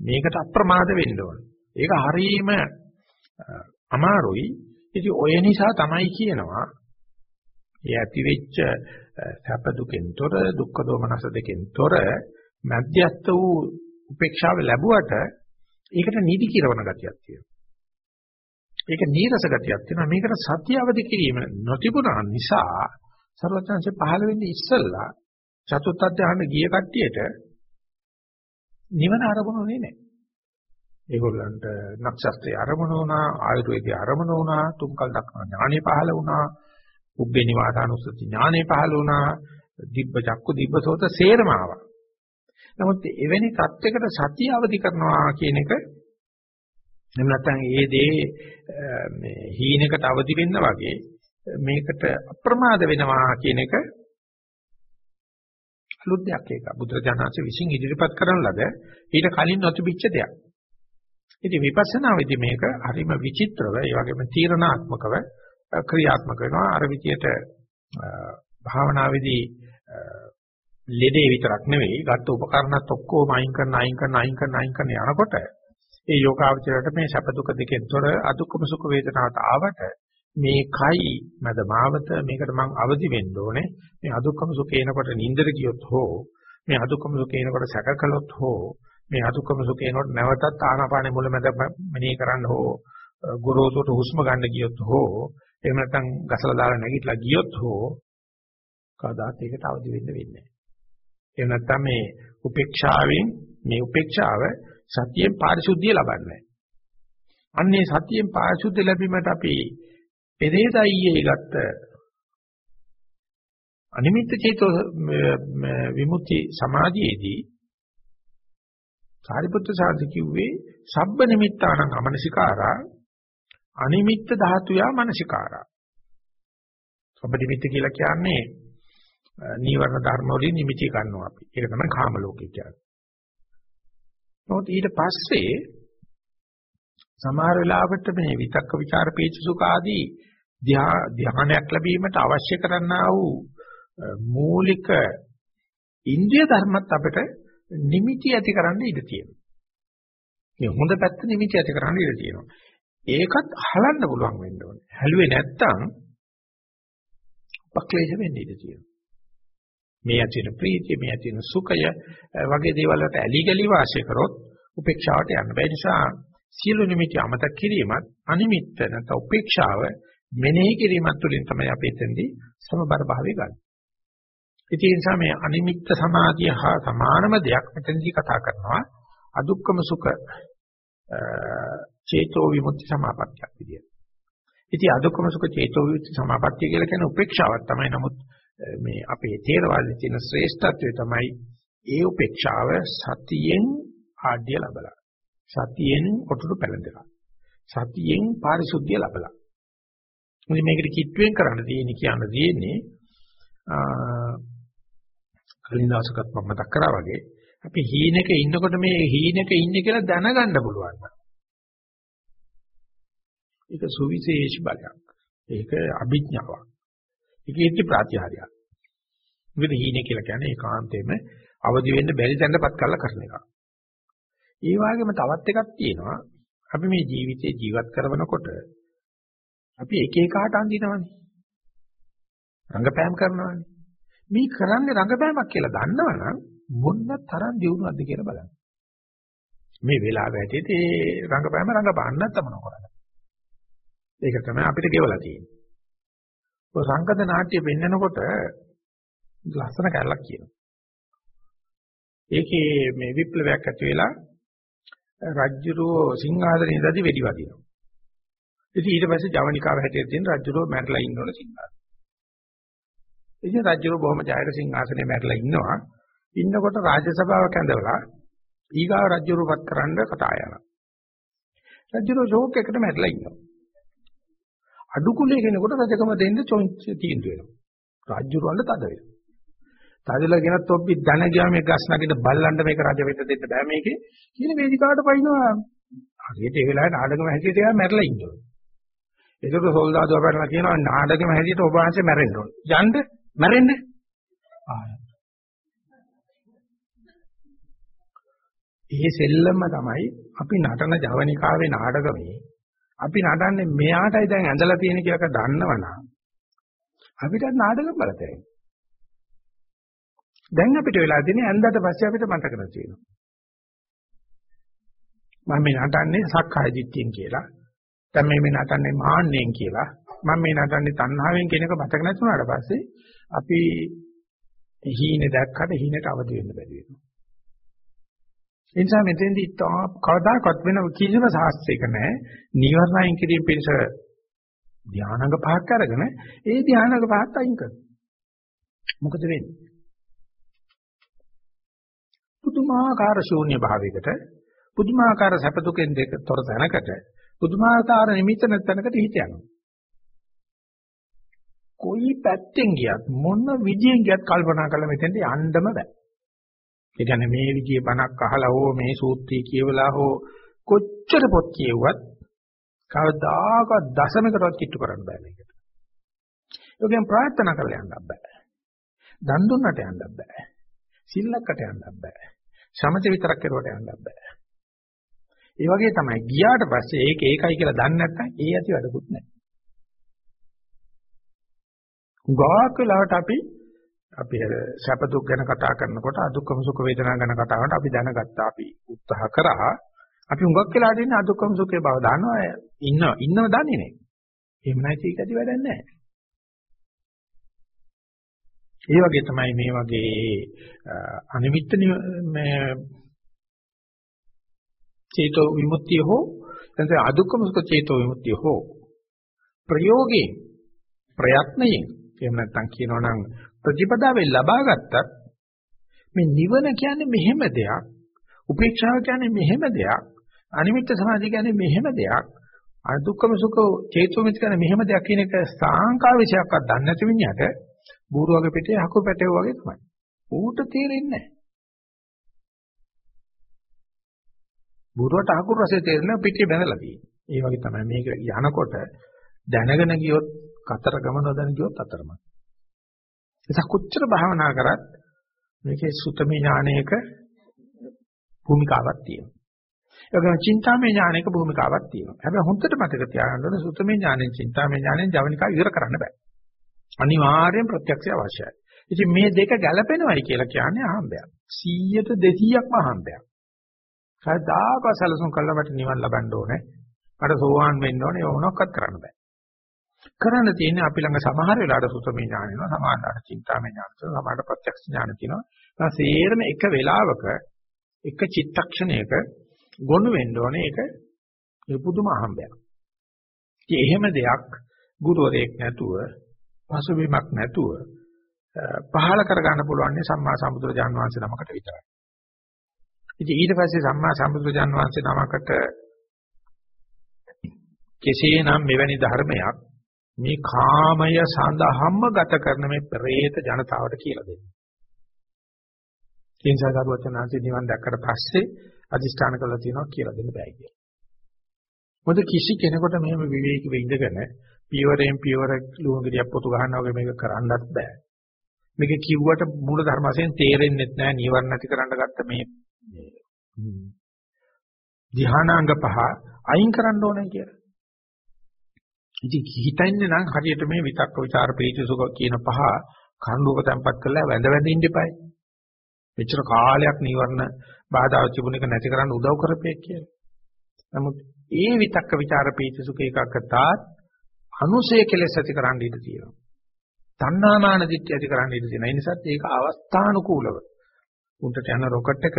මේකට අප්‍රමාද වෙන්න ඕනේ. ඒක හරීම අමාරුයි. ඉතින් ඔය නිසා තමයි කියනවා ඒ ඇති වෙච්ච සැප දුකෙන් තොර දුක්ඛ දෝමනස දෙකෙන් තොර මධ්‍යස්ත වූ උපේක්ෂාව ලැබුවට ඒකට නිදි කිරවන ගතියක් තියෙනවා. ඒක නීරස ගතියක් තියෙනවා. මේකට සත්‍ය අවදි කිරීම නොතිබුණා නිසා සර්වඥාන්සේ පහළ වෙන්නේ ඉස්සල්ලා චතුත්ථ ධ්‍යාන ගිය කට්ටියට නිවන අරමුණුනේ නැහැ. ඒගොල්ලන්ට නක්ෂත්‍රය අරමුණ වුණා, ආයුර්වේදය අරමුණ වුණා, තුන්කල් දක්වන ඥානෙ පහළ වුණා, උබ්බේ නිවාසානුස්සති ඥානෙ පහළ වුණා, දිබ්බ චක්කු දිබ්බසෝත සේරම ආවා. නමුත් එවැනි தත්වයකට සතිය අවදි කරනවා කියන එක එහෙම නැත්නම් ඒ දේ මේ හීනකට අවදි වෙන්න වගේ මේකට අප්‍රමාද වෙනවා කියන එක අලුත් දෙයක් ඒක. බුදුරජාණන්සේ විසින් ඉදිරිපත් කරන ලද ඊට කලින් නොතිබිච්ච දෙයක්. ඉතින් විපස්සනා වෙදී මේක හරිම විචිත්‍රව, ඒ වගේම තීරණාත්මකව ක්‍රියාත්මක වෙනවා. අර විදියට භාවනාවේදී ලෙඩේ විතරක් නෙවෙයි, ගත්ත උපකරණත් ඔක්කොම අයින් කරන, අයින් කරන, අයින් කරන, අයින් කරන යනකොට ඒ යෝගාවචරයට මේ සැප දුක දෙකෙන් තොර අදුක්කම සුඛ වේදනාවට ආවට මේකයි මද මාවත මේකට මං අවදි වෙන්න ඕනේ මේ අදුක්කම සුඛේනකොට නින්දර ගියොත් හෝ මේ අදුක්කම සුඛේනකොට සැක කළොත් හෝ මේ අදුක්කම සුඛේනකොට නැවතත් ආනාපානෙ මුලමෙද මෙනෙහි කරන්න හෝ ගුරුතුට හුස්ම ගන්න ගියොත් හෝ එහෙම නැත්නම් ගසලා දාලා නැගිටලා ගියොත් හෝ කවදාත් ඒකට අවදි වෙන්න වෙන්නේ නැහැ. එහෙම නැත්නම් මේ උපේක්ෂාවෙන් මේ උපේක්ෂාව සතියෙන් පාරිශුද්ධිය ලබන්නේ. අන්නේ සතියෙන් පාරිශුද්ධිය ලැබීමට අපි පෙරේදයියේ ගත්ත අනිමිත්ත චේතෝ විමුක්ති සමාධියේදී සාරිපුත්‍ර සාරති කිව්වේ සබ්බ නිමිත්තානං අමනසිකාරා අනිමිත්ත ධාතුයා මනසිකාරා සබ්බ නිමිත්ත කියලා කියන්නේ නීවරණ ධර්ම වලින් නිමිති ගන්නවා අපි. ඒක තමයි කාම ලෝකේ කියන්නේ. නමුත් ඊට පස්සේ සමහර වෙලාවට මේ විතක්ක ਵਿਚාර පීචසුක ආදී ධ්‍යානයක් ලැබීමට අවශ්‍ය කරන්නා වූ මූලික ඉන්ද්‍රිය ධර්මත් අපිට නිමිති ඇති කරන්න ඉඩ තියෙනවා. මේ හොඳ පැත්ත නිමිති ඇති කරන්න ඉඩ තියෙනවා. ඒකත් හලන්න පුළුවන් වෙන්න ඕනේ. හැලුවේ නැත්තම් පක්ලේශ වෙන්න ඉඩ තියෙනවා. මේ ඇතින ප්‍රීතිය, මේ ඇතින සුඛය වගේ දේවල් වලට ඇලි ගලි වාසය කරොත් උපේක්ෂාවට යන්න බෑ. නිසා සියලු නිමිති අමතක කිරීමත් අනිමිත්ත නැත්නම් උපේක්ෂාව මෙනෙහි කිරීමත් තුළින් තමයි අපි එතෙන්දී සමබර භාවය ගන්න. ඒ නිසා මේ අනිමිත්ත සමාධිය හා සමානම දෙයක් මෙතනදී කතා කරනවා අදුක්කම සුඛ චේතෝ විමුක්ති සමාපත්තියක් විදියට. ඉතින් අදුක්කම සුඛ චේතෝ විමුක්ති සමාපත්තිය කියලා කියන්නේ උපේක්ෂාවක් තමයි. නමුත් මේ අපේ තේරවාදයේ තියෙන ශ්‍රේෂ්ඨත්වය තමයි ඒ උපේක්ෂාව සතියෙන් ආඩ්‍ය ලැබලා. සතියෙන් කොටුරු පැලඳලා. සතියෙන් පාරිශුද්ධිය ලැබලා. මොකද මේකට කිට්ටුවෙන් කරන්න තියෙන්නේ කියන්න තියෙන්නේ කලින් දවසකත් මම මතක් කරා වගේ අපි හීනෙක ඉන්නකොට මේ හීනෙක ඉන්නේ කියලා දැනගන්න පුළුවන්. ඒක සුවිශේෂ බලයක්. ඒක අභිඥාවක්. ඒක ඉති ප්‍රත්‍යහාරයක්. මොකද හීනේ කියලා කියන්නේ ඒකාන්තයෙන්ම අවදි වෙන්න බැරි තැනටපත් කරලා කරන එක. ඒ වගේම තවත් එකක් තියෙනවා. අපි මේ ජීවිතේ ජීවත් කරනකොට අපි එක එකාට අඳිනවනේ. රංගපෑම් කරනවනේ. මේ කරන්නේ රංගපෑමක් කියලා දන්නවනම් මොන්න තරම් දියුණුවක්ද කියලා බලන්න. මේ වෙලාව ඇටියට ඒ රංගපෑම රංගපාන්න නැත්නම් මොන කරන්නේ. ඒක තමයි අපිට ගෙවලා තියෙන්නේ. ඔය සංගත නාට්‍ය පෙන්නකොට ලස්සන කැලලක් කියනවා. ඒකේ මේ විප්ලවයක් ඇති වෙලා රජ්ජුරෝ සිංහාසනේ ඉඳදී වෙඩි වදිනවා. ඉතින් ඊට පස්සේ ජවනිකාව හැටියට තියෙන රජ්ජුරෝ මැරලා ඉන්නවනේ සිංහාසනේ. ඉතින් රජ්ජුරෝ බොහොම ජයර සිංහාසනේ මැරලා ඉන්නවා. ඉන්නකොට රාජ්‍ය සභාවක් ඇඳවලා ඊගාව රජ්ජුරුපත් කරන්න කතා යනවා. රජ්ජුරෝ ෂෝක් එකට මැරලා ඉන්නවා. අඩු කුලේ කෙනෙකුට රජකම දෙන්න තීන්දුව වෙනවා. රජ්ජුරවන්ට තද වෙනවා. තදලා ගෙනත් ඔප්පි ධන ගියා මේ ගස් නගිට බල්ලන්ට මේක රජ වෙන්න දෙන්න බෑ මේකේ කියන වේදිකාවට පයින්නවා. හරියට ඒ වෙලාවේ නාඩගම හැටියට එයා මැරලා ඉන්නවා. ඒකට සොල්දාදුවා පැනලා කියනවා නාඩගම හැටියට ඔබ වහන්සේ මැරෙන්න ඕන. යන්න මැරෙන්න. ආය. ඒ සෙල්ලම තමයි අපි නටන ජවනිකාවේ නාටකමේ අපි නටන්නේ මෙයාටයි දැන් ඇඳලා තියෙන කියලා දන්නවනම් අපිට නාටක බලතැයි. දැන් අපිට වෙලා තියෙන්නේ ඇඳට පස්සේ අපිට මතක නැති වෙනවා. මම මේ නටන්නේ සක්කාය දිට්ඨියෙන් කියලා. දැන් මේ මේ නටන්නේ මාන්නෙන් කියලා. මම මේ නටන්නේ තණ්හාවෙන් කියන එක මතක නැති වුණාට පස්සේ අපි හීනේ දැක්කට හීනට අවදි වෙන්න බැරි වෙනවා. ඒ නිසා මෙතෙන්දී කවදාකවත් වෙන කිසිම සාස්ත්‍රයක නැහැ. නිවර්ණයෙන් කිරීම පිණිස ධානාංග පහක් අරගෙන ඒ ධානාංග පහත් අයින් කරනවා. මොකද වෙන්නේ? පුදුමාකාර ශූන්‍ය භාවයකට පුදුමාකාර සැප දුකෙන් දෙක තොර තැනකට පුදුමාකාර නිමිත්ත නැතනකට හිත යනවා. කොයි පැත්තෙන් ගියත් මොන විදියෙන් ගියත් කල්පනා කළා මෙතෙන්ට යන්නම බෑ. ඒ කියන්නේ මේ විදිහේ බණක් අහලා හෝ මේ සූත්‍රය කියවලා හෝ කොච්චර පොත් කියවුවත් කවදාකවත් දශමකටවත් කිට්ටු කරන්න බෑ මේකට. ඒකෙන් ප්‍රාර්ථනා කරලා යන්න බෑ. දන් දුන්නට යන්න බෑ. සිල්ලක්කට යන්න බෑ. සමත විතරක් කරුවට යන්න බෑ. ඒ වගේ තමයි ගියාට පස්සේ ඒක ඒකයි කියලා දන්නේ නැත්නම් ඒ ඇති වැඩකුත් නැහැ. ගාක් වෙලාවට අපි අපි සැප දුක් ගැන කතා කරනකොට අදුක්කම සුඛ වේදනා ගැන කතා කරනකොට අපි දැනගත්තා අපි උත්සාහ කරා අපි හුඟක් වෙලාට ඉන්නේ අදුක්කම සුඛේ බව දන්නවා ඉන්නව ඉන්නව දන්නේ නැහැ. එහෙම නැති එක ඇති වැඩක් නැහැ. ඒ වගේ තමයි මේ වගේ අනිමිත්ත මේ චේතෝ විමුක්තිය හෝ නැත්නම් අදුක්කම සුඛ චේතෝ විමුක්තිය හෝ ප්‍රයෝගේ ප්‍රයත්නයෙන් එහෙම නැත්නම් කියනවා නම් ප්‍රතිපදාවෙන් ලබා ගත්තත් මේ නිවන කියන්නේ මෙහෙම දෙයක්. උපේක්ෂාව කියන්නේ මෙහෙම දෙයක්. අනිමිත්ත සමාධිය කියන්නේ මෙහෙම දෙයක්. අදුක්කම සුඛ චේතෝමිත කියන්නේ මෙහෙම දෙයක් කියන එක සාංකා විශයක්වත් දන්නේ නැති මිනිහට බూరుවගේ පිටේ හකු පැටව වගේ තමයි. ඌට තේරෙන්නේ නැහැ. බూరుවට හකුරු රසය තේරෙන පිටේ බැඳලා තියෙන්නේ. ඒ වගේ තමයි මේක යනකොට දැනගෙන ගියොත් කතර ගමන නොදැන ගියොත් අතරමං. ඒක කොච්චර භාවනා කරත් මේකේ සුතමේ ඥානයක භූමිකාවක් තියෙනවා. ඒ වගේම චින්තාමේ ඥානයක භූමිකාවක් තියෙනවා. හැබැයි හොඳට මතක තියාගන්න ඕනේ සුතමේ ඥානෙන් චින්තාමේ ඥානෙන් ජවනිකා ඉවර කරන්න බෑ. අනිවාර්යෙන් ප්‍රත්‍යක්ෂය අවශ්‍යයි. ඉතින් මේ දෙක ගැළපෙනවයි කියලා කියන්නේ අහම්බයක්. 100ට 200ක්ම අහම්බයක්. කවදාක සැලසුම් කළා මට නිවන් ලබන්න ඕනේ. මට සෝවාන් වෙන්න ඕනේ. ඒක මොනවක්වත් කරන්න බෑ. කරන්න තියෙන්නේ අපි ළඟ සමහර වෙලාවට සුතමේ ඥාන වෙනවා සමහරකට චින්තාමේ ඥාන තියෙනවා සමහරකට ප්‍රත්‍යක්ෂ ඥාන තියෙනවා. ඒ සේරම එක වෙලාවක එක චිත්තක්ෂණයක ගොනු වෙන්න ඕනේ. ඒක ඒ පුදුම අහඹයක් ඉතින් එහෙම දෙයක් ගුරුවරයෙක් නැතුව පසුබිමක් නැතුව පහල කර ගන්න පුළුවන් සම්මා සම්බුදුරජාන් වහන්සේ නමකට විතරයි. ඉතින් ඊට පස්සේ සම්මා සම්බුදුරජාන් වහන්සේ නමකට කෙසේනම් මෙවැනි ධර්මයක් මේ කාමය සඳහාම ගත කරන මේ പ്രേත ජනතාවට කියලා දෙන්නේ. කිංසා දරුවචනාංශේ නිවන් දැක්කට පස්සේ අදිෂ්ඨාන කළා තියෙනවා කියලා දෙන්න බෑ කියලා. මොකද කිසි කෙනෙකුට මෙහෙම විවේකීව ඉඳගෙන පියවරෙන් පියවර ලුණු ගෙඩියක් පොතු ගන්නවා වගේ මේක කරන්නත් බෑ. මේක කිව්වට මූල ධර්ම වශයෙන් තේරෙන්නේ නැහැ නිවර්ණ නැති කරන්න ගත්ත මේ ධ්‍යානාංග පහ අයින් කරන්න ඕනේ කියලා. ඉතින් හිතන්නේ නම් හරියට මේ විතක්ක ਵਿਚාර ප්‍රීතිසුඛ කියන පහ කණ්ඩුවක තැම්පත් කරලා වැඳ වැඳ ඉන්න එපායි. මෙච්චර කාලයක් නිවර්ණ බාධා තිබුණ එක නැති කරන්න උදව් කරපේ කියලා. නමුත් ඒ විතක්ක ਵਿਚාර ප්‍රීතිසුඛ එකකටත් අනුසය කෙලෙස ඇති කරන්න ඉඩ තියෙනවා. තණ්හාමාන දිට්ඨිය ඇති කරන්න ඉඩ තියෙනවා. ඒ නිසාත් ඒක අවස්ථානුකූලව. උන්ට යන රොකට් එක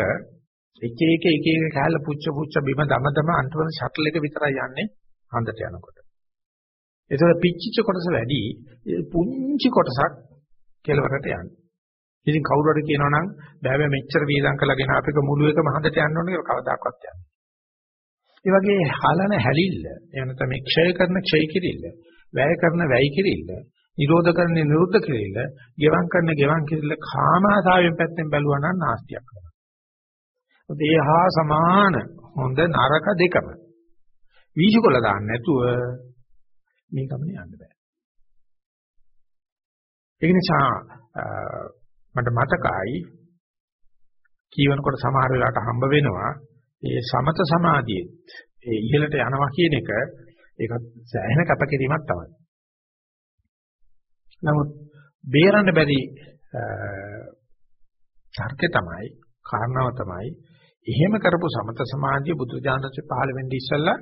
එක එක එක එක කැලල පුච්ච පුච්ච බිම දම දම අන්තිම ෂටල් එක විතරයි යන්නේ හන්දට යනකොට. ඒතර පිච්චිච්ච කොටස වැඩි පුංචි කොටසක් කෙලවරට යන්නේ. ඉතින් කවුරු හරි කියනවා නම් බෑ බෑ මෙච්චර වේදම් කළගෙන අපික මුළු එකම හන්දට යන්න ඕනේ කියලා කවදාකවත් යන්නේ. ඒ වගේ හලන හැලිල්ල එහෙම නැත්නම් මේ ක්ෂය කරන ක්ෂය කිරිල්ල, වැය කරන වැය කිරිල්ල, නිරෝධ කරන නිරුද්ධ කිරිල්ල, ගෙවම් කරන ගෙවම් කිරිල්ල කාමාසාවෙන් පැත්තෙන් බැලුවා නම් නාස්තියක් කරනවා. ඒ හා සමාන හොඳ නරක දෙකම. වීජකොල දාන්න නැතුව මේ ගමනේ යන්න බෑ. ඒ නිසා මට මතකයි කියවනකොට සමහර වෙලාවට හම්බ වෙනවා ඒ සමත සමාධියෙත් ඒ ඉහළට යනවා කියන එක ඒකත් සෑහෙන කැපකිරීමක් තමයි. නමුත් බේරන්න බැරි තර්කේ තමයි කාරණාව තමයි එහෙම කරපු සමත සමාධිය බුදුජානකසේ පහළ වෙන්නේ ඉස්සෙල්ලා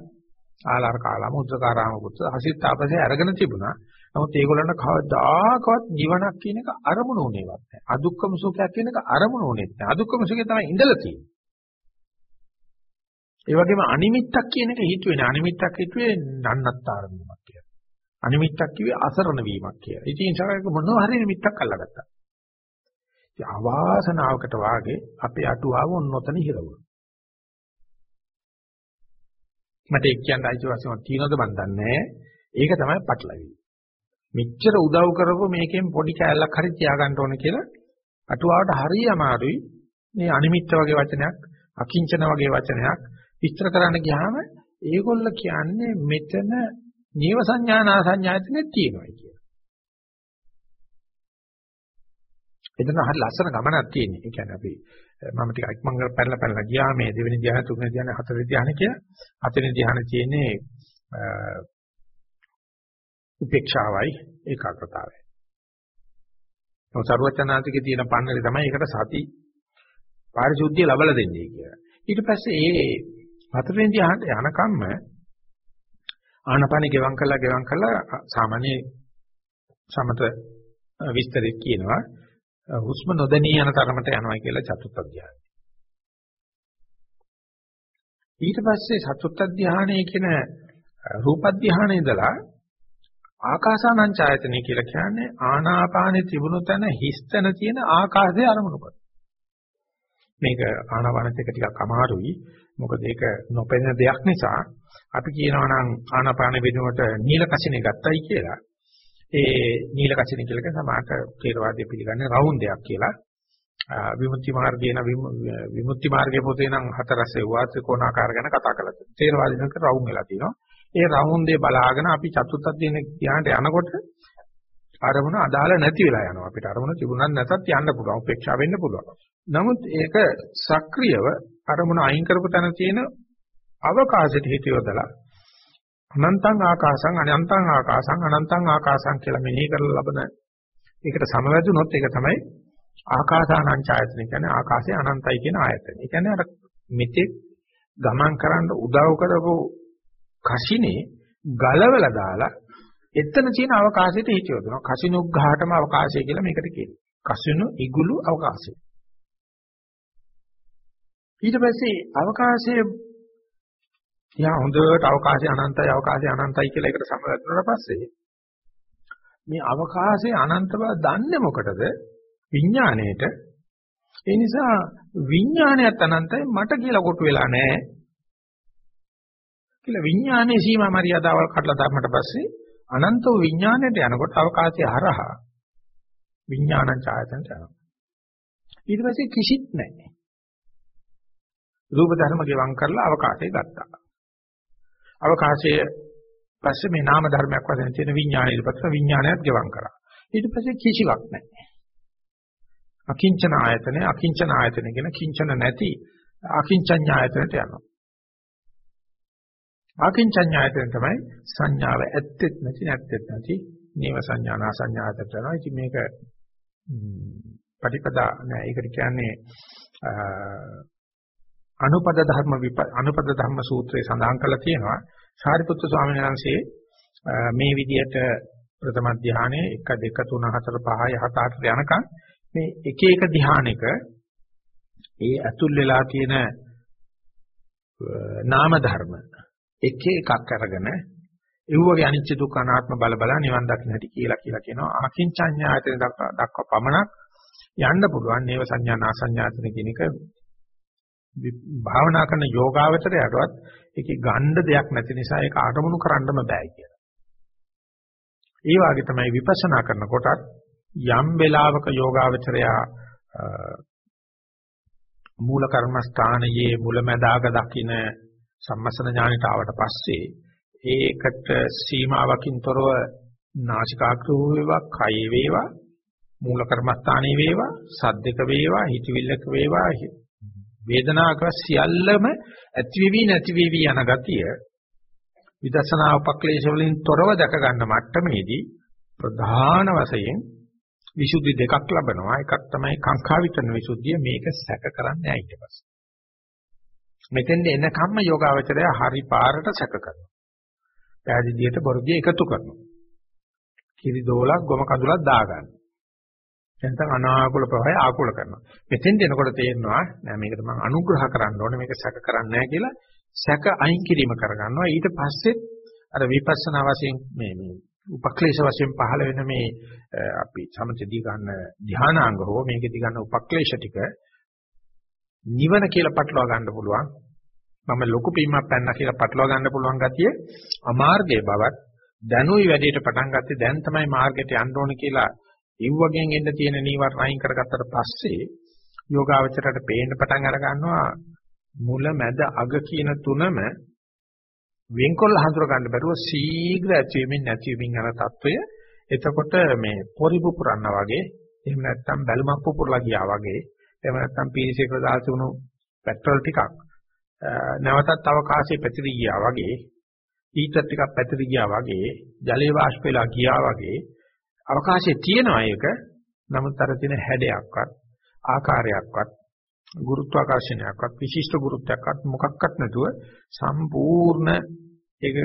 ආලාර කාලාම උද්දකාරාම පුත්‍ර හසිත තාපසේ අරගෙන තිබුණා. නමුත් ඒගොල්ලන්ට කවදාකවත් ජීවනක් කියන එක අරමුණු උනේවත් නැහැ. අදුක්කම සුඛයක් කියන එක අරමුණු උනේත් නැහැ. අදුක්කම සුඛය තමයි ඉඳලා තියෙන්නේ. ඒ වගේම අනිමිත්තක් කියන එක හිතුවේ නෑ. අනිමිත්තක් හිතුවේ නන්නත්තර වීමක් කියලා. අනිමිත්තක් කිව්වේ අසරණ වීමක් කියලා. ඉතින් සාරයක මොනවා හරි නිමිත්තක් අල්ලගත්තා. ඉතින් අවාසනාවකට වාගේ අපේ අටුවාව ඔන්නොතන හිරවුණා. මට ඒක කියන්න අයිතිවාසිකමක් තියෙනවද මන් දන්නේ ඒක තමයි පටලවිලි. මෙච්චර උදව් කරපො මේකෙන් පොඩි කෑල්ලක් හරි තියාගන්න ඕන කියලා අටුවාවට හරිය අමාරුයි. මේ අනිමිත්ත වගේ වචනයක්, අකිංචන වගේ වචනයක් විස්තර කරන්න ගියාම ඒගොල්ල කියන්නේ මෙතන නීව සංඥානා සංඥායතනෙ තියෙනවා කියලා. එතන හරි ලස්සන ගමනක් තියෙනවා. ඒ කියන්නේ අපි මම ටික ඉක්මන් කරලා පැනලා පැනලා ගියා මේ දෙවෙනි ධ්‍යාන තුන්වෙනි ධ්‍යාන හතරවෙනි ධ්‍යාන කියලා. හතරවෙනි ධ්‍යාන තියෙන්නේ උපේක්ෂාවයි ඒකාග්‍රතාවයි. ඔය සර්වචනාතිකේ තියෙන පන්නරේ තමයි ඒකට සති පාරිශුද්ධිය ලබලා දෙන්නේ කියලා. ඊට පස්සේ ඒ හතරවෙනි ධ්‍යානට යනකම්ම ආනපන ගෙවම් කළා ගෙවම් කළා සාමාන්‍ය සමත විස්තරේ කියනවා හුස්ම නොදැනී යන තරමට යනවා කියලා චතුත්ථ ධ්‍යානය. ඊට පස්සේ චතුත්ථ ධ්‍යානයේ කියන රූප ධ්‍යානයේ ඉඳලා ආකාසානං ඡායතනෙ කියලා කියන්නේ ආනාපානෙ තිබුණු තැන හිස්තන තියෙන ආකාශය අරමුණු කරනවා. මේක ආනාපානෙත් එක ටිකක් අමාරුයි. මොකද ඒක නොපෙනෙන දෙයක් නිසා අපි කියනවා නම් ආනාපාන වෙනුවට නිල කසිනේ ගත්තයි කියලා. ඒ නිල කසිනේ කියලා කියන සමාත ථේරවාදයේ පිළිගන්නේ රවුන්ඩ් එකක් කියලා. විමුක්ති මාර්ගය න විමුක්ති මාර්ගයේ පොතේ නම් හතරසේ වාස කොනාකාර ගැන කතා කරලා තියෙනවා. ථේරවාදීනක රවුම් වෙලා තියෙනවා. ඒ රවුන්ඩේ බලාගෙන අපි චතුත්ථ දින ධ්‍යානට යනකොට අරමුණ අදාළ නැති වෙලා යනවා. අපිට අරමුණ තිබුණත් නැතත් යන්න පුළුවන්. උපේක්ෂා වෙන්න පුළුවන්. නමුත් ඒක සක්‍රියව අරමුණ අයින් කරපු තැන තියෙන අවකාශයට හිත යොදලා අනන්තං ආකාසං අනන්තං ආකාසං අනන්තං ආකාසං කියලා මෙනෙහි කරලා ලබන ඒකට සමවැදුනොත් ඒක තමයි ආකාසානං ඡායතන කියන්නේ ආකාශය අනන්තයි කියන ආයතන. ඒ කියන්නේ අර මෙතෙක් ගමන් කරන්න උදව් කරපු කසිනේ ගලවලා දාලා එතන තියෙන අවකාශයට හිත යොදනවා. කසිනුග්ඝාටම අවකාශය කියලා මේකට කියනවා. කසිනු ඉගුළු අවකාශය. ඊට පස්සේ අවකාශයේ යා හොඳට අවකාශය අනන්තයි අවකාශය අනන්තයි කියලා එකට සමවැදුනට පස්සේ මේ අවකාශයේ අනන්ත බව දන්නේ මොකටද? විඥාණයට. ඒ නිසා විඥාණයත් අනන්තයි මට කියලා කොටු වෙලා නැහැ. කියලා විඥානයේ සීමා මරියාදාවල් කඩලා දාන්නට පස්සේ අනන්ත වූ විඥාණයට යනකොට අවකාශය හරහා විඥානං ඡායතනට යනවා ඊට පස්සේ කිසිත් නැහැ. රූප ධර්ම ගෙවම් කරලා අවකාශය ගත්තා. අවකාශයේ පස්සේ මේ නාම ධර්මයක් වශයෙන් තියෙන විඥානය ඉදපත් විඥානයත් ගෙවම් කරා. ඊට පස්සේ කිසිවක් නැහැ. අකිංචන ආයතනය අකිංචන ආයතනය කියන කිංචන නැති අකිංචඤ්ඤ ආයතනයට යනවා. අකිංචඤ්ඤ ආයතන තමයි සංඥාව ඇත්තෙත් නැති නැත්තෙත් නැති නේව සංඥානා සංඥාතට යනවා. ඉතින් මේක පටිපදා නෑ ඒකට කියන්නේ අනුපද ධර්ම අනුපද ධර්ම සූත්‍රයේ සඳහන් කරලා තියෙනවා. සාරිපුත්‍ර ස්වාමීන් වහන්සේ මේ විදිහට ප්‍රථම ධානයේ 1 2 3 4 5 6 7 8 යනකම් මේ එක එක ධානයක ඒ අතුල් වෙලා තියෙන නාම ධර්ම එක එකක් අරගෙන ඒවගේ අනිච්ච දුක්ඛ අනාත්ම බල බල නිවන් දකින්න හැටි කියලා කියලා කියනවා. අකින්චඤ්ඤායතන දක්වා දක්වා පමණක් යන්න පුළුවන්. නේව සංඥා නාසඤ්ඤායතන කියන එක භාවනා කරන යෝගාවචරයටවත් ඒකේ ගණ්ඩ දෙයක් නැති නිසා ඒක ආගමනු කරන්නම බෑ කියලා. ඒ වගේ තමයි විපස්සනා කරනකොටත් යම් වෙලාවක යෝගාවචරයා මූල කර්මස්ථානයේ මුලැමැදාක දකින සම්මසන ඥානයට ආවට පස්සේ ඒකට සීමාවකින් තොරව නාසිකාග්‍රහ වේවා කය වේවා මූල කර්මස්ථානයේ වේවා සද්දක වේවා හිතවිල්ලක වේවා වේදනාවක සියල්ලම ඇතිවිවි නැතිවිවි යන ගතිය විදර්ශනා උපක්ලේශ වලින් තොරව දැක ගන්න මට්ටමේදී ප්‍රධාන වශයෙන් විසුද්ධි දෙකක් ලබනවා. එකක් තමයි කාංකා විතරන විසුද්ධිය. මේක සැක කරන්නේ නැහැ ඊට පස්සේ මෙතෙන්ද එනකම්ම යෝගාවචරය හරි පාරට සැක කරනවා. පෑදීදියට බොරදිය එකතු කරනවා. කිරි දෝලක් ගොම කඳුලක් දාගන්න නැත්නම් අනාකූල ප්‍රවාහය ආකූල කරනවා. මෙතෙන්ට එනකොට තේරෙනවා නෑ මේකට මම අනුග්‍රහ කරන්න ඕනේ මේක සැක කරන්නේ නෑ කියලා සැක අයින් කිරීම කරගන්නවා. ඊට පස්සෙත් අර විපස්සනා වශයෙන් මේ මේ උපක්ලේශ වශයෙන් පහළ වෙන මේ අපි සමතදී ගන්න ධානාංග හෝ මේකදී ගන්න උපක්ලේශ ටික නිවන කියලා පටලවා ගන්න පුළුවන්. මම ලොකු පීමක් පැන්නා කියලා පටලවා ගන්න පුළුවන් ගතිය අමාර්ගයේ බවත් දැනුයි වැඩේට පටන් ගත්තේ දැන් තමයි මාර්ගයට යන්න ඕනේ කියලා ඉව්වගෙන් එන්න තියෙන නීවරණ අයින් කරගත්තට පස්සේ යෝගාවචරයට පේන්න පටන් අර ගන්නවා මුල මැද අග කියන තුනම වෙන්කොල්ල හඳුර ගන්න බැරුව ශීඝ්‍ර ඇතිවීමෙන් නැතිවීමෙන් යන తত্ত্বය එතකොට මේ පොරිපු පුරන්න වගේ එහෙම නැත්නම් බැලුමක් පුපුරලා ගියා වගේ එහෙම නැත්නම් පීසිකල දාසි වුණු පෙට්‍රල් ටිකක් නැවතත් අවකාශයේ පැතිරී ගියා වගේ ඊටත් ටිකක් පැතිරී ගියා වගේ ජලයේ වාෂ්ප වෙලා ගියා වගේ අවකාශයේ තියෙනවා ඒක. නමුත් අර තියෙන හැඩයක්වත් ආකාරයක්වත් ගුරුත්වාකර්ෂණයක්වත් විශිෂ්ට ගුරුත්වයක්වත් මොකක්වත් නැතුව සම්පූර්ණ ඒක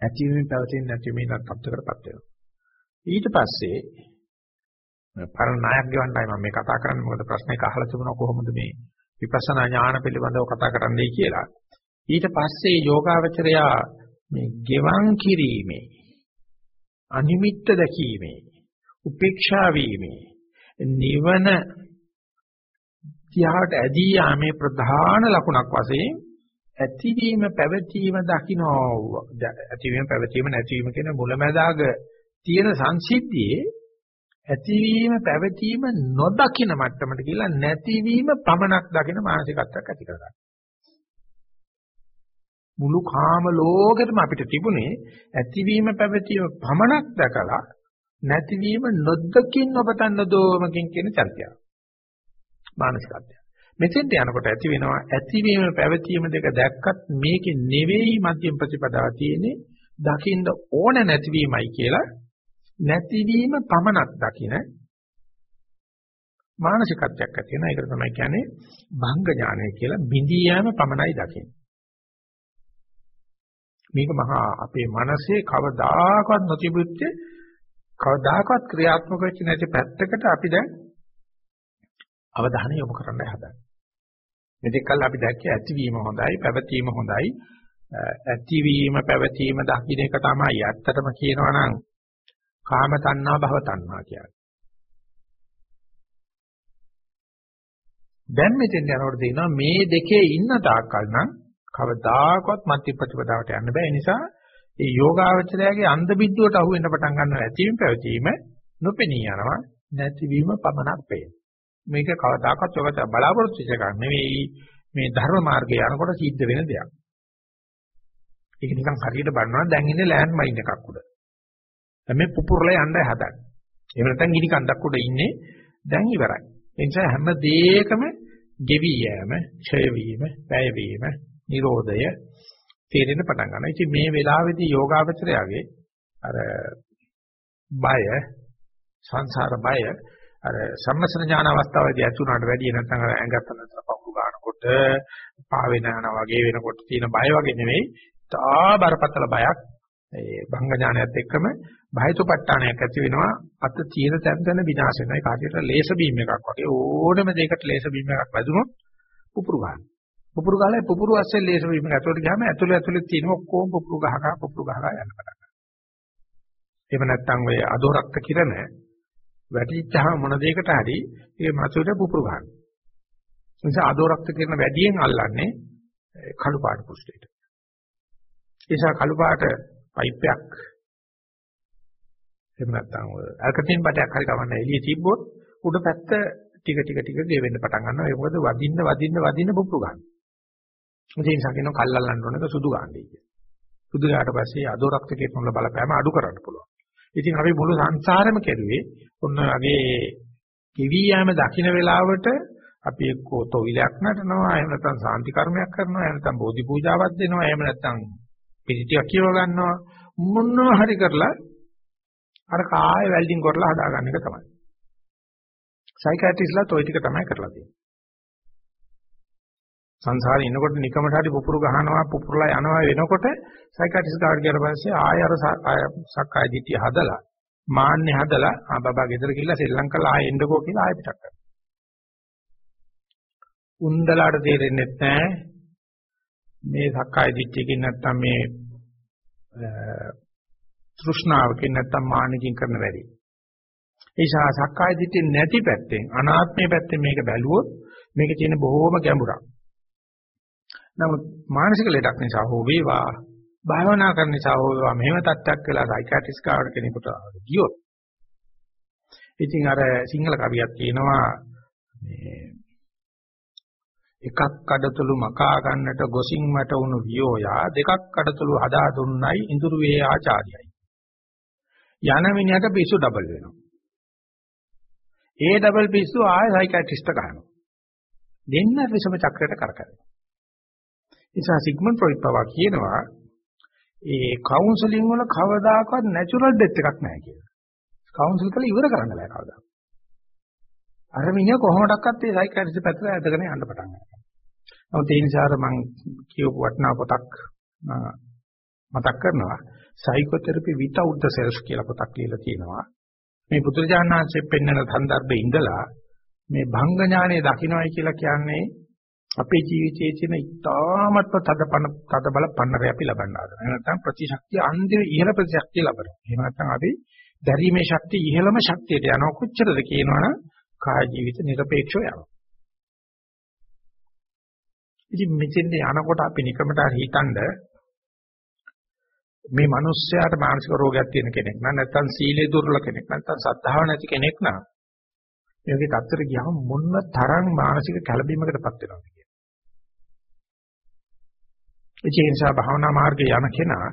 ඇතිවීම පැවතෙන්නේ නැතිවීම තත්ත්වයකටපත් වෙනවා. ඊට පස්සේ පරණ නායක ගවන්නයි මම මේ කතා කරන්නේ මොකද ප්‍රශ්නයක අහලා තිබුණා කොහොමද මේ විපස්සනා ඥාන පිළිබඳව කතා කරන්නයි කියලා. ඊට පස්සේ යෝගාවචරයා මේ ගෙවන් කිරීමේ අනිමිත්ත දැකීමේ උපේක්ෂා වීමේ නිවන තියාට ඇදී යාමේ ප්‍රධාන ලකුණක් වශයෙන් ඇතිවීම පැවතීම දකින්න ඇතිවීම පැවතීම නැතිවීම කියන මුලැමැදාග තියෙන සංසිද්ධියේ ඇතිවීම පැවතීම නොදකින මට්ටමට කියලා නැතිවීම පමණක් දකින මානසිකත්වයක් ඇති කරගන්න. මුළු කාම ලෝකෙටම අපිට තිබුණේ ඇතිවීම පැවතීම පමණක් දැකලා නැතිවීම නොදකින් ඔබතන් නොදෝමකින් කියන චර්යාව. මානසිකත්වය. මෙතෙන්ට යනකොට ඇති වෙනවා ඇතිවීම පැවතීම දෙක දැක්කත් මේකේ නෙවෙයි මධ්‍යම ප්‍රතිපදාව තියෙන්නේ දකින්න ඕන නැතිවීමයි කියලා නැතිවීම පමණක් දකින මානසිකත්වයක් ඇති වෙනවා. ඒකට තමයි කියන්නේ භංග ඥානය කියලා බිඳී යෑම පමණයි දකින්නේ. මේක මහා අපේ මනසේ කවදාකවත් නොතිබුච්ච කවදාකවත් ක්‍රියාත්මක වෙච්ච නැති පැත්තකට අපි දැන් අවධානය යොමු කරන්න හදන්නේ. මෙතෙක් කල් අපි දැක්කේ ඇතිවීම හොඳයි, පැවතීම හොඳයි. ඇතිවීම, පැවතීම දකින්න එක තමයි ඇත්තටම කියනවා නම් කාම තණ්හා, භව තණ්හා කියන්නේ. දැන් මෙතෙන් යනකොට තියෙනවා මේ දෙකේ ඉන්න තාක්කල් නම් කවදාකවත් මධ්‍ය ප්‍රතිපදාවට යන්න බෑ. ඒ නිසා ඒ යෝගාවචරයාගේ අන්ධ බිද්දුවට අහු වෙන්න පටන් ගන්නවා ඇතිවීම පැවතීම නොපෙනී යනවා නැතිවීම පමණක් පේන. මේක කවදාකවත් ඔබට බලාපොරොත්තු වෙච්ච එකක් නෙවෙයි මේ ධර්ම මාර්ගය යනකොට සිද්ධ වෙන දෙයක්. ඒක නිකන් හරියට බලනවා දැන් ඉන්නේ ලෑන්ඩ් මයින් එකක් උඩ. දැන් මේ පුපුරලා යන්න හදන්නේ. එහෙම නැත්නම් ගිනි කන්දක් උඩ ඉන්නේ දැන් ඉවරයි. ඒ නිසා හැම දෙයකම ගෙවි යෑම, ඡය වීම, වැය වීම, නිරෝධය තේරෙන්න පටන් ගන්නවා. ඉතින් මේ වෙලාවේදී යෝගාවචරයාගේ අර බය සංසාර බය අර සම්මසන ඥාන අවස්ථාවේදී ඇති වුණාට වැඩිය නැත්නම් අර ඇඟත් නැත්නම් පපුරු ගන්නකොට පාවෙන යනවා වගේ වෙනකොට තියෙන බය වගේ නෙවෙයි තා බරපතල බයක් ඒ භංග ඥානයත් එක්කම බහිතුපට්ඨානයක් ඇති වෙනවා අත තීර තැන් තැන විනාශ වෙනවා ඒ කාටියට ලේස බීම් එකක් වගේ ඕනම දෙයකට ලේස බීම් එකක් වැදුනොත් පුපුරු ගන්න. පුපුරු ගාලා පුපුරු ඇස්සේ ලේස බීම් එක ඇතුළට ගියාම ඇතුළේ ඇතුළේ තියෙන ඔක්කොම පුපුරු ගහ ගහ පුපුරු ගහ ගහ යන්න පටන් ගන්නවා. එහෙම නැත්නම් ඔය අදෝරක්ත කිරණ වැටිච්චාම මොන දෙයකට හරි ඒ මතුවට පුපුරු ගන්න. ඒ නිසා අදෝරක්ත කිරණ වැඩියෙන් අල්ලන්නේ කළු පාට පුස්තේට. ඒ නිසා කළු පාට පයිප්යක් එහෙම නැත්නම් ඔය ඇල්කටින් බටයක් හරි කවන්න එළිය තිබ්බොත් උඩ පැත්ත ටික ටික ටික ගෙවෙන්න පටන් ගන්නවා ඒක මොකද වදින්න වදින්න වදින්න පුපුරු ගන්න. ඒ නිසා කියනවා කල්ලල්ලන්න ඕනක සුදු ගන්නයි කිය. සුදු ගාට පස්සේ අදෝරක්ත කිරණ වල බලපෑම අඩු කරන්න පුළුවන්. ඉතින් අපි මුළු සංසාරෙම කෙරුවේ ඔන්න වගේ කිවි යෑම දකින්න වෙලාවට අපි එක්කෝ තොවිලයක් නටනවා එහෙම නැත්නම් සාන්ති කර්මයක් කරනවා එහෙම නැත්නම් බෝධි පූජාවක් දෙනවා එහෙම නැත්නම් පිළිටියක් කියව ගන්නවා මොනවා හරි කරලා අර කාය වෙල්ඩින් කරලා හදාගන්න එක තමයි. සයිකියාට්‍රිස්ලා toy ටික තමයි කරලා තියෙන්නේ. සංසාරේ ඉන්නකොට නිකමට හරි පුපුරු ගහනවා පුපුරලා යනවා වෙනකොට සයිකියාට්‍රිස් ගාඩ් ගියාට පස්සේ ආය අර සක්කාය දිට්ඨිය හදලා මාන්නේ හදලා ආ බබා ගෙදර ගිහලා ශ්‍රී ලංකාව ආයෙ එන්නකෝ කියලා ආයෙ පිටක් කරනවා. උන්දලාට තේරෙන්නේ නැහැ මේ සක්කාය දිට්ඨියකින් නැත්තම් මේ තෘෂ්ණාවකින් නැත්තම් මාන්නකින් කරන වැඩි. ඒ නිසා සක්කාය දිට්ඨිය නැති පැත්තෙන් අනාත්මයේ පැත්තෙන් මේක බැලුවොත් මේකේ තියෙන බොහෝම ගැඹුරක්. නමුත් මානසික ලෙඩක් නිසා හෝ වේවා භාවනා කරන නිසා හෝ වේවා මෙහෙම තත්ත්වයක් වෙලා සයිකියාට්‍රිස්ට් කාවට කෙනෙකුට ගියොත්. ඉතින් අර සිංහල කවියක් තියෙනවා මේ එකක් කඩතුළු මකා ගන්නට ගොසින් මට වුණු වියෝයා දෙකක් කඩතුළු හදා දුන්නයි ඉඳුරුවේ ආචාර්යයි. යන මිනිහට පිස්සු ඩබල් වෙනවා. ඒ ඩබල් පිස්සු ආය සයිකියාට්‍රිස්ට් ගන්නවා දෙන්න විසම චක්‍රයට කරකැවෙනවා. නිසා සිග්මන්ඩ් ෆ්‍රොයිඩ් පවා කියනවා ඒ කවුන්සලින් වල කවදාකවත් නැචරල් ඩෙත් එකක් නැහැ කියලා. කවුන්සල් කරලා ඉවර කරන්න බෑ කවදා. අර මිනිහ කොහොමඩක්වත් ඒ සයිකියාට්‍රිස්ට් පැත්තට ඇදගෙන යන්න පටන් ගන්නවා. නමුත් ඒ නිසා මම කියපු වටිනා පොතක් මතක් කරනවා සයිකෝതെරපි without the self කියලා පොතක් ලියලා තියෙනවා. මේ පුදුරජානනාංශයෙන් පෙන්වන සන්දර්භයේ ඉඳලා මේ භංග ඥානය දකින්නයි කියලා කියන්නේ අපේ ජීවිතයේ තියෙන ඉතාමත්ම තදපන තදබල පන්නරය අපි ලබන්න ආදිනවා. එහෙම නැත්නම් ප්‍රතිශක්තිය අන්තිම ඉහළ ප්‍රතිශක්තිය ලබනවා. එහෙම නැත්නම් අපි දැරීමේ ශක්තිය ඉහළම ශක්තියට යනවා කොච්චරද කියනවනම් කාය ජීවිත নিরপেক্ষව යනවා. ඉතින් මෙතෙන්ද යනකොට අපි නිකමට හිතනද මේ මිනිස්සයාට මානසික රෝගයක් තියෙන කෙනෙක් නම් නැත්නම් සීලය දුර්වල කෙනෙක් නැත්නම් සද්ධාව නැති කෙනෙක් නම් මේකේ තත්ත්වයට ගියාම මොන තරම් මානසික කැළඹීමකටපත් වෙනවද ඒ නිසා භාවනා මාර්ගයේ යන කෙනා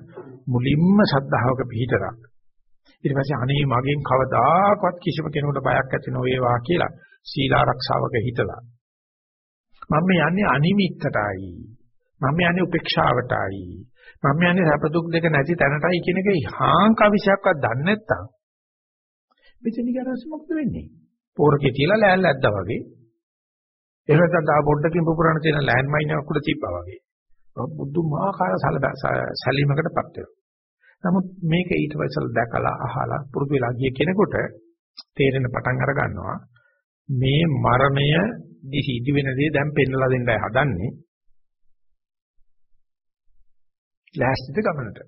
මුලින්ම සද්ධාවක පිහිටරක්. ඊට පස්සේ අනේ මගෙන් කවදාකවත් කිසිම කෙනෙකුට බයක් ඇති නොවේවා කියලා සීල ආරක්ෂාවක හිතලා. මම යන්නේ අනිමිත්තටයි. මම යන්නේ උපේක්ෂාවටයි. මම යන්නේ සැප දුක් දෙක නැති තැනටයි කියන එක හාංකවිෂයක්වත් දන්නේ නැත්තම් මෙතන ගරස් මොකද වෙන්නේ? පෝරකේ තියලා ලෑල්ල ඇද්දා වගේ. එහෙම නැත්නම් තා පොඩ්ඩකින් පුපුරන තියෙන ලෑන්ඩ් මයින් එකක් උඩ තිබ්බා වගේ. බුදුමාකාර සැලීමකටපත් වෙනවා. නමුත් මේක ඊට පස්සේ දැකලා අහලා පුරුදු වෙලා ගිය කෙනෙකුට තේරෙන පටන් අර ගන්නවා මේ මරණය දිහි ඉදි වෙන දේ දැන් පෙන්නලා දෙන්නයි හදන්නේ. ලෑස්තිද ගමනට.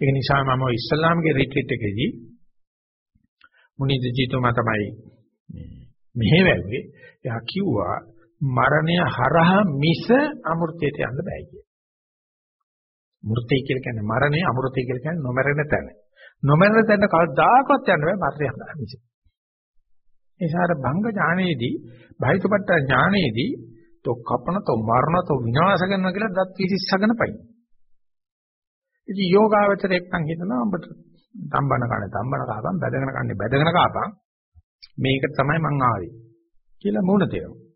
ඒ නිසා මම ඉස්ලාම්ගේ රිට්‍රීට් එකේදී මුනිද ජීතුමා තමයි මෙහෙ වැව්වේ. එයා කිව්වා මරණය හරහා මිස අමෘතයට යන්න බෑ කිය. මෘතය කියලා කියන්නේ මරණය අමෘතය කියලා කියන්නේ නොමරන තැන. නොමරන තැන කවදාකවත් යන්න බෑ මරණය හරහා මිස. ඒසාර භංග ඥානයේදී බහිතපට්ට ඥානයේදී તો කපන તો මරණ તો විනාශ කරනවා කියලා දත් විසිස්සගෙන පයි. ඉතින් යෝගාවචරයක් නම් හිතනවා ඔබට තම්බන කන්නේ තම්බන කාපම් බැදගෙන කන්නේ බැදගෙන කාපම් මේක තමයි මං ආවේ කියලා මුණ දෙනවා.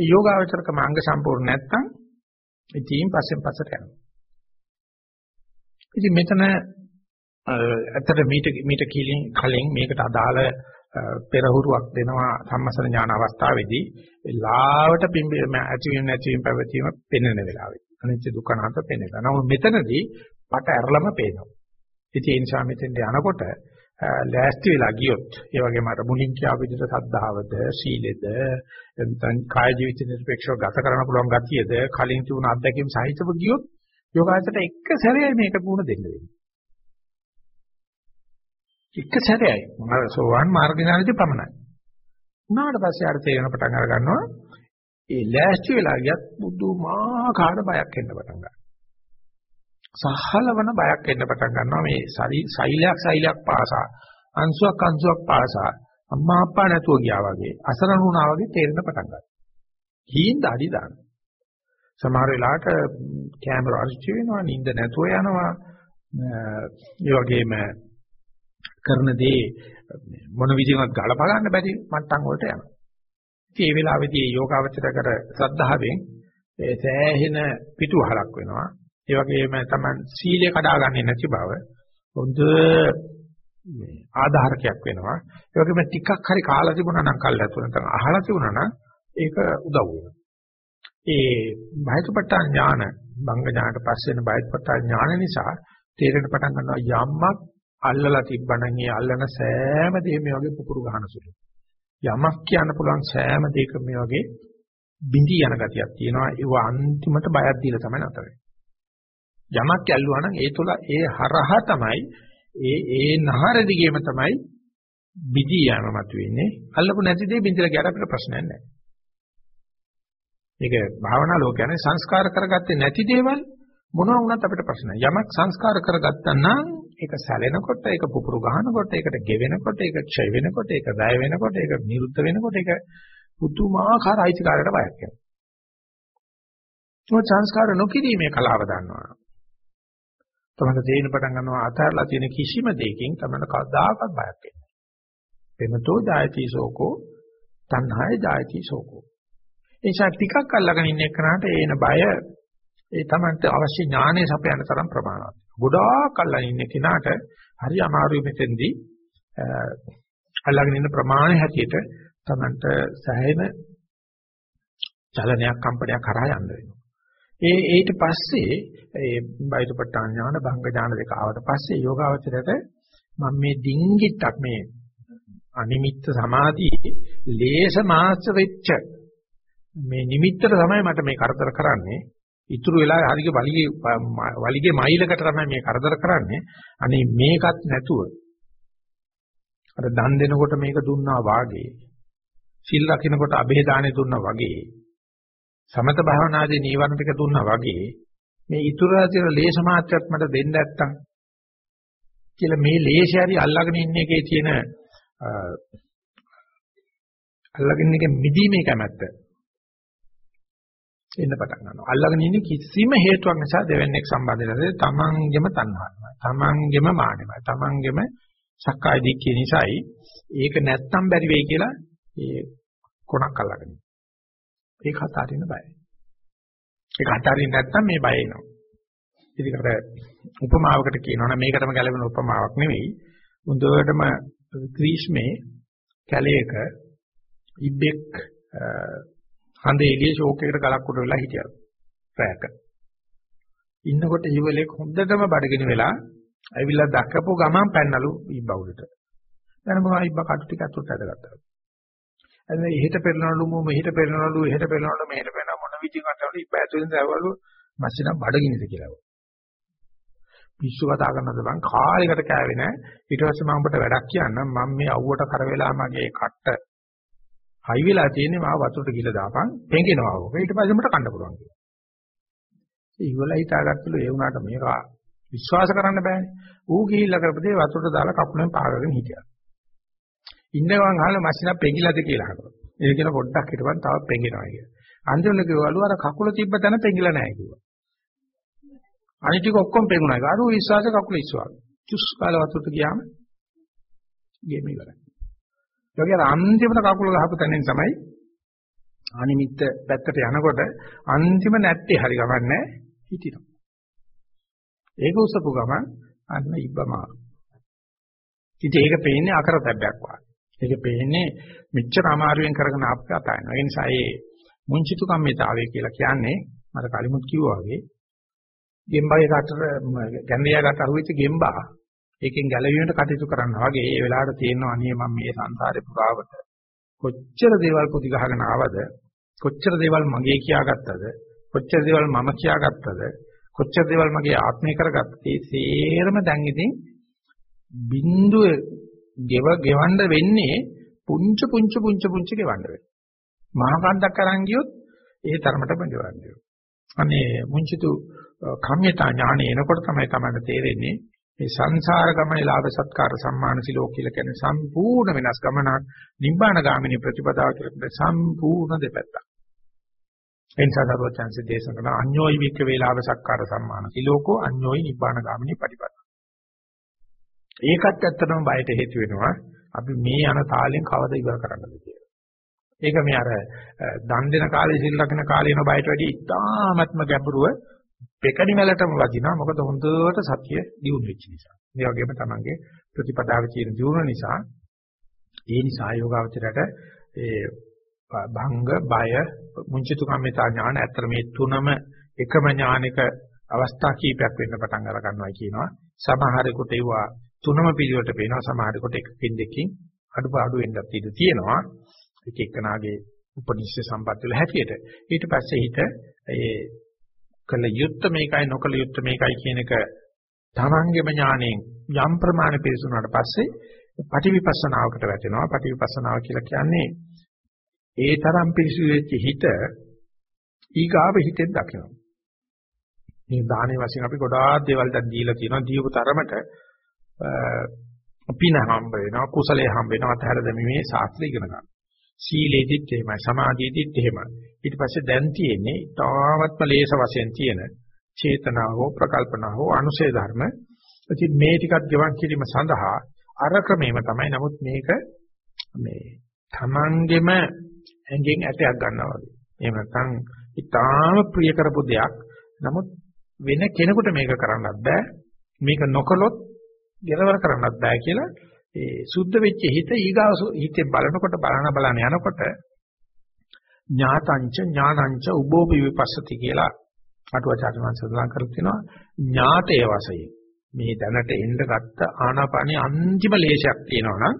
ඒ යෝගාවචරකම අංග සම්පූර්ණ නැත්නම් ඉතින් පස්සෙන් පස්සට යනවා. ඉතින් මෙතන ඇත්තට මීට මීට කලින් කලින් මේකට අදාළ පෙරහුරුවක් දෙනවා සම්මසන ඥාන අවස්ථාවේදී ලාවට පිම්බීම ඇතිවීම නැතිවීම පැවතීම පෙන්වන වෙලාවේ අනිත්‍ය දුක්ඛ අනාත්ම පෙන්වනවා. නමුත් මෙතනදී පට ඇරලම පේනවා. ඉතින් ඒ නිසා මෙතෙන්ට යනකොට ලෑස්ති වෙලා ගියොත් ඒ වගේම අර මුලින් කියාපු විදිහට සද්ධාවද සීලෙද එතන කාය ජීවිත නිර්පේක්ෂව ගත කරන්න පුළුවන් ගතියද කලින් තිබුණ අත්දැකීම් සහිතව ගියොත් යෝගාචරයට එක සැරේ මේක පුහුණු දෙන්න වෙනවා. එක සැරේයි. මම සෝවාන් මාර්ගඥානදී පමණයි. උනාට පස්සේ අර තේරෙන පටන් අර ගන්නවා ඒ ලෑස්ති වෙලා ගියත් බුදුමාකාර බයක් එන්න පටන් ගන්නවා. සහලවන බයක් එන්න පටන් ගන්නවා මේ සෛලයක් සෛලයක් පාසා අංශුවක් අංශුවක් පාසා අම්මා අප්පා නැතුව ගියා වගේ අසරණ වුණා වගේ තේරෙන්න පටන් ගන්නවා. හීන දාඩි දාන. සමහර වෙලාවට කැමරා අරිච්චි වෙනවා නිින්ද නැතුව යනවා. ඒ වගේම කරන දේ මොන විදිහකට ගලප ගන්න බැරි මට්ටම් වලට යනවා. ඉතින් මේ වෙලාවේදී යෝගාවචර කර සද්ධාවෙන් ඒ සෑහෙන පිටුවහලක් වෙනවා. ඒ වගේම තමයි සීලය කඩාගන්නේ නැති බව හොඳ මේ ආධාරකයක් වෙනවා. ඒ වගේම ටිකක් හරි කාලා තිබුණා නම් කල්ලාතු නැත්නම් අහලා තිබුණා නම් ඒක උදව් වෙනවා. ඒ බයතුපට්ඨාන ඥාන බංග ඥානට පස්සේ වෙන බයතුපට්ඨාන ඥාන නිසා තේරෙන්න පටන් ගන්නවා යම්මක් අල්ලලා තිබ්බනම් ඒ අල්ලන සෑම දෙයක්ම මේ වගේ පුපුරු ගන්න සුළු. යමක් කියන්න පුළුවන් සෑම දෙයකම මේ වගේ බිඳී යන ගතියක් තියෙනවා. ඒව අන්තිමට බයක් දීලා තමයි නැතර වෙන්නේ. යමක් ඇල්ලුවා නම් ඒ තුල ඒ හරහා තමයි ඒ ඒ නහර දිගේම තමයි බිදී යන මත වෙන්නේ. අල්ලපු නැති දේ බින්දලා ගියට අපිට ප්‍රශ්නයක් නැහැ. මේක භාවනා ලෝකයනේ සංස්කාර කරගත්තේ නැති දේවල් මොනවා වුණත් අපිට ප්‍රශ්නයි. යමක් සංස්කාර කරගත්තා නම් ඒක සැලෙනකොට, ඒක පුපුරු ගන්නකොට, ඒකට ගෙවෙනකොට, ඒක ක්ෂය වෙනකොට, ඒක වැය වෙනකොට, ඒක නිරුද්ධ වෙනකොට, ඒක පුදුමාකාර අයිතිකාරයට බයක් වෙනවා. ඒ සංස්කාර නොකිරීමේ කලාව දන්නවා. තමයි තේින පටන් ගන්නවා අතහැරලා තියෙන කිසිම දෙයකින් තමයි කවදාකවත් බයක් එන්නේ. එමතෝ ජායති සෝකෝ තණ්හාය ජායති සෝකෝ. ඒ නිසා ටිකක් අල්ලගෙන ඉන්න එකනට එන බය ඒ තමන්ට අවශ්‍ය ඥානය සපයන තරම් ප්‍රමාණවත්. ගොඩාක් අල්ලගෙන ඉන්න කෙනාට හරි අමාරුයි මෙතෙන්දී අල්ලගෙන ඉන්න ප්‍රමාණය හැටියට තමන්ට සෑහෙන චලනයක් කම්පනයක් කරා යන්න වෙනවා. ඒ ඊට පස්සේ ඒ බයිතපට්ඨාන ඥාන භංග ඥාන දෙක ආවට පස්සේ යෝගාවචරයට මම මේ ඩිංගිත්තක් මේ අනිමිත්ත සමාධියේ ලේස මාස වෙච්ච මේ නිමිත්තට තමයි මට මේ කරදර කරන්නේ. ඉතුරු වෙලා හරිය වලිගේ වලිගේ මයිලකට තමයි මේ කරදර කරන්නේ. අනේ මේකත් නැතුව අර දන් දෙනකොට මේක දුන්නා වාගේ සිල් රකින්නකොට અભේ දාණය දුන්නා වගේ සමත භාවනාදී නීවරණ ටික දුන්නා වගේ මේ ඉතුරුලා තියෙන ලේස මාත්‍රයක් මට දෙන්න නැත්තම් කියලා මේ ලේෂය හරි අල්ලගෙන ඉන්න එකේ තියෙන අල්ලගෙන ඉන්න මිදීමේ කැමැත්ත එන්න පටන් ගන්නවා. අල්ලගෙන ඉන්නේ කිසිම හේතුවක් නිසා දෙවන්නේක් සම්බන්ධ නැහැ. තමන්ගෙම තණ්හාවයි. තමන්ගෙම මානෙමයි. තමන්ගෙම සක්කාය දිට්ඨිය නිසායි ඒක නැත්තම් බැරි වෙයි කියලා ඒ කොනක් අල්ලගෙන. ඒක හතරින්න බයයි. ඒක හතරින්න නැත්තම් මේ බය එනවා. ඉතින් අර උපමාවකට කියනවනම් මේකටම ගැලපෙන උපමාවක් නෙවෙයි. හොඳටම ග්‍රීස්මේ කැලේක ඉබ්බෙක් හඳ එළියේ ෂෝක් එකකට ගලක් උඩ වෙලා හිටියා. රැයක. ඉන්නකොට ඉවලෙක් හොඳටම බඩගිනි වෙලා ඇවිල්ලා දැකපු ගමන් පැන්නලු ඉබ්බා උඩට. දැන් මොනවා ඉබ්බා කටු ටික අතුරට ඇදගත්තා. එතන එහෙට පෙරනවලු මෝ මෙහෙට පෙරනවලු එහෙට පෙරනවලු මෙහෙට පෙරනව මොන විදිහකටද ඉබ්බා ඇතුලෙන් දැවවලු මැසිනම් බඩගිනිද කියලා. පිස්සු කතා කරනද බං කාලයකට කෑවේ නෑ ඊට පස්සේ මම ඔබට වැඩක් කියන්නම් මම මේ අවුවට කර වෙලා මගේ කට්ට හයි වෙලා තියෙන්නේ මාව වතුරට ගිහලා දාපන් පෙඟෙනවා ඔක ඊට පස්සේ මට කන්න පුළුවන් කියලා. ඉවල හිතාගත්තලු ඒ වුණාට මේක විශ්වාස කරන්න බෑනේ. ඌ ගිහිල්ලා කරපදේ වතුරට දාලා කකුලෙන් පාගගෙන හිටියා. ඉන්නවන් අහලා මැෂිනක් පෙඟිලාද කියලා අහනවා. ඒක කියලා පොඩ්ඩක් හිටපන් තවත් පෙඟෙනවා කියලා. අන්තිමට කිව්වලු අර කකුල තිබ්බ තැන පෙඟිලා නැහැ කිව්වා. අනිත් ටික ඔක්කොම පෙන්ුණා. අර විශ්වාස කකුල ඉස්සුවා. චුස් කාලා වතුරට ගියාම ගේම ඉවරයි. ඒකේ අන්තිමට කකුල ගහපු තැනින් තමයි අනිමිත්ත පැත්තට යනකොට අන්තිම නැත්තේ හරි ගමන්නේ හිටිනවා. ඒක උසපු ගමන් අන්න ඉබ්බමාරු. ඉතින් ඒක පේන්නේ අකරතැබ්බයක් වගේ. ඒක පේන්නේ මෙච්චර අමාරුවෙන් කරගෙන ආපු කතාවක්. ඒ නිසා මේ මුංචිතු කම්මිතාවය කියලා කියන්නේ මම කලිමුත් කිව්වා වගේ ගෙම්බාගේ කටර ගැන්ඩියාකට අහුවෙච්ච ගෙම්බා ඒකෙන් ගැලවීමට කටයුතු කරනවා වගේ ඒ වෙලාවට තියෙනවා අනේ මම මේ සංසාරේ පුරාවට කොච්චර දේවල් පුදි ගහගෙන ආවද? කොච්චර දේවල් මගේ කියාගත්තද? කොච්චර දේවල් මම කියාගත්තද? කොච්චර දේවල් මගේ ආත්මය කරගත්තද? ඒ සේරම දැන් ඉතින් බිඳුව ගෙව ගෙවන්න වෙන්නේ පුංචි පුංචි පුංචි පුංචි ගෙවන්න වෙනවා මහා කන්දක් අරන් ගියොත් ඒ තරමටම ගෙවන්න වෙනවා අනේ මුංචිතු කම්යතා ඥානෙ එනකොට තමයි තමයි තේරෙන්නේ මේ සංසාර ගමනේ ලාභ සත්කාර සම්මාන සිලෝ කියලා කියන්නේ සම්පූර්ණ වෙනස් ගමනක් නිබ්බාන ගාමිනී ප්‍රතිපදාව කියලා සම්පූර්ණ දෙපැත්තක්. එනිසා දරුවචන්සේ දේශනා කරන අඤ්ඤෝයි වික්ක වේලාභ සත්කාර සම්මාන සිලෝකෝ අඤ්ඤෝයි නිබ්බාන ගාමිනී ප්‍රතිපදාව. ඒකත් ඇත්තටම බයට හේතු වෙනවා. අපි මේ යන තාලෙන් කවද ඉවර කරන්නද කියලා. ඒක මේ අර දන් දෙන කාලේ සිල් ලකින කාලේ යන බයට වැඩි ඉතාමත්ම ගැඹුරුව පෙකණි වලටම වදිනවා මොකද හොඳට සතිය දියුණු වෙච්ච නිසා. මේ වගේම තමන්ගේ ප්‍රතිපදාව කියන දියුණුව නිසා ඒ නිසා යෝගාවචරයට ඒ භංග බය මුංචිතු කම්මිතා ඥාන අතර මේ තුනම එකම ඥානික අවස්ථා කීපයක් වෙන්න පටන් අර ගන්නවා කියනවා. සමහරෙකුට ඒවා තුනම පිළිවෙලට පේනවා සමහරෙකුට එකකින් දෙකකින් අඩුපාඩු වෙන්නත් ඉඩ තියෙනවා. එක එකනාගේ උපනිෂ්ඨ සම්පත් වල හැටියට. ඊට පස්සේ හිත ඒ කළ යුත්ත මේකයි නොකළ යුත්ත මේකයි කියන එක තමන්ගේම ඥාණයෙන් යම් ප්‍රමාණ පිරිසුනාට පස්සේ පටිවිපස්සනාවකට වැටෙනවා. පටිවිපස්සනාව කියලා කියන්නේ ඒ තරම් පිරිසු වෙච්ච හිත ඊගාව හිතෙන් දකිනවා. මේ දානේ වශයෙන් අපි ගොඩාක් දේවල් දැන් දීලා තියෙනවා. දීපු තරමට පින හම්බ වෙනවා, කුසලයේ හම්බ වෙනවා, අතහැර දැමීමේ ශාස්ත්‍රය ඉගෙන ගන්න. සීලෙදිත් එහෙමයි, සමාධියදිත් එහෙමයි. ඊට පස්සේ දැන් තියෙන්නේ තාමත්ම ලේස වශයෙන් තියෙන චේතනාව හෝ ප්‍රකල්පනා හෝ අනුශේ ධර්ම. ඉතින් මේ ටිකක් ගෙවන් කිරීම සඳහා අර ක්‍රමෙම තමයි. නමුත් මේක මේ තමන්ගෙම ඇඟෙන් ඇටයක් ගන්නවා වගේ. එහෙම නැත්නම් ඊටාම ප්‍රිය කරපු දෙයක්. නමුත් වෙන කෙනෙකුට මේක කරන්නත් බෑ. මේක නොකළොත් ගෙරවර කරන්නත් බෑ කියලා ඒ සුද්ධ වෙච්ච හිත ඊගාව හිතේ බලනකොට බලන බලන යනකොට ඥාතංච ඥානංච උබෝපි විපස්සති කියලා අටුවාචාර්ය වංශ සඳහන් කරලා තිනවා ඥාතයේ වශයෙන් මේ දැනට එන්න ගත්ත ආනාපානිය අන්තිම ලේශයක් තියෙනවා නම්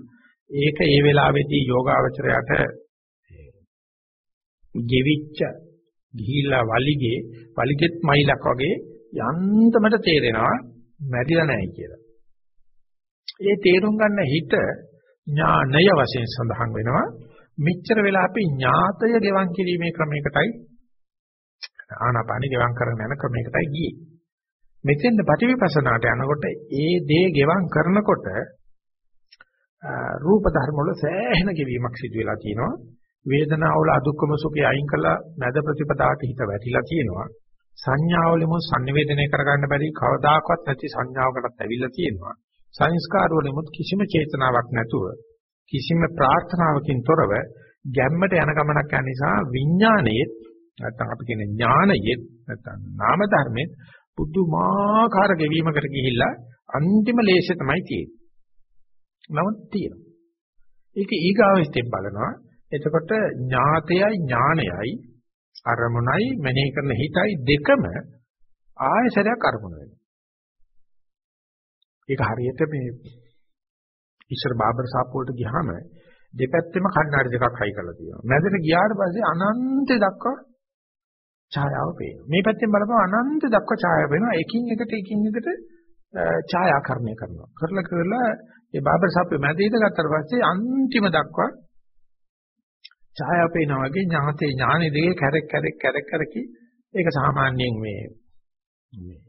ඒක ඒ වෙලාවේදී යෝගාවචරයට ගෙවිච්ච ගිහිලා වලිගේ වලිගෙත් මයිලක් වගේ යන්තමට තේරෙනවා මැරිලා නැහැ කියලා. ඒ තේරුම් ගන්න හිත ඥානය වශයෙන් සඳහන් වෙනවා. මෙච්චර වෙලා අපි ඥාතය ගෙවන් කිරීමේ ක්‍රමයකටයි ආනාපානෙ ගෙවන් කරගෙන යන ක්‍රමයකටයි ගියේ. මෙතෙන්ද පටිවිපස්සනාට යනකොට ඒ දේ ගෙවන් කරනකොට රූප ධර්ම වල සෑහෙන ගෙවීමක් සිදු වෙලා තියෙනවා. වේදනාව වල අදුක්කම සුඛය අයින් කළා නැද ප්‍රතිපදාට හිත වැටිලා තියෙනවා. සංඥාවලම sannivedanaya කරගන්න බැරි කවදාකවත් නැති සංඥාවකටත් ඇවිල්ලා තියෙනවා. සංස්කාර වලමුත් කිසිම චේතනාවක් නැතුව කිසිම ප්‍රාර්ථනාවකින් තොරව ගැම්මට යන ගමනක් යන නිසා විඥානයේ නැත්නම් අපි කියන ඥානයේ නැත්නම් නාම ධර්මයේ පුදුමාකාර ගෙවීමකට ගිහිල්ලා අන්තිම ලේෂය තමයි තියෙන්නේ. නමුත් තියෙනවා. ඒක ඊගාවෙස්තෙන් බලනවා. එතකොට ඥාතයයි ඥානයයි අරමුණයි මෙනෙහි කරන හිතයි දෙකම ආයසරයක් අරමුණ වෙනවා. ඒක හරියට මේ ඉස්සර බාබර් සාප්පුවට ගියාම දෙපැත්තෙම කණ්ණාඩි දෙකක් හයි කරලා තියෙනවා. මැදට ගියාට පස්සේ අනන්ත දක්වා ඡායාව පේනවා. මේ පැත්තෙන් බලපුවම අනන්ත දක්වා ඡායාව පේනවා. එකින් එකට එකින් එකට ඡායාකරණය කරනවා. කරලා කරලා ඒ බාබර් සාප්පුවේ මැද ඉඳගත්තට පස්සේ අන්තිම දක්වා ඡායාව පේනවා වගේ ඥාතේ ඥානෙ දෙකේ කැරක් කැරක් කැරක් කරකි ඒක සාමාන්‍යයෙන් මේ මේ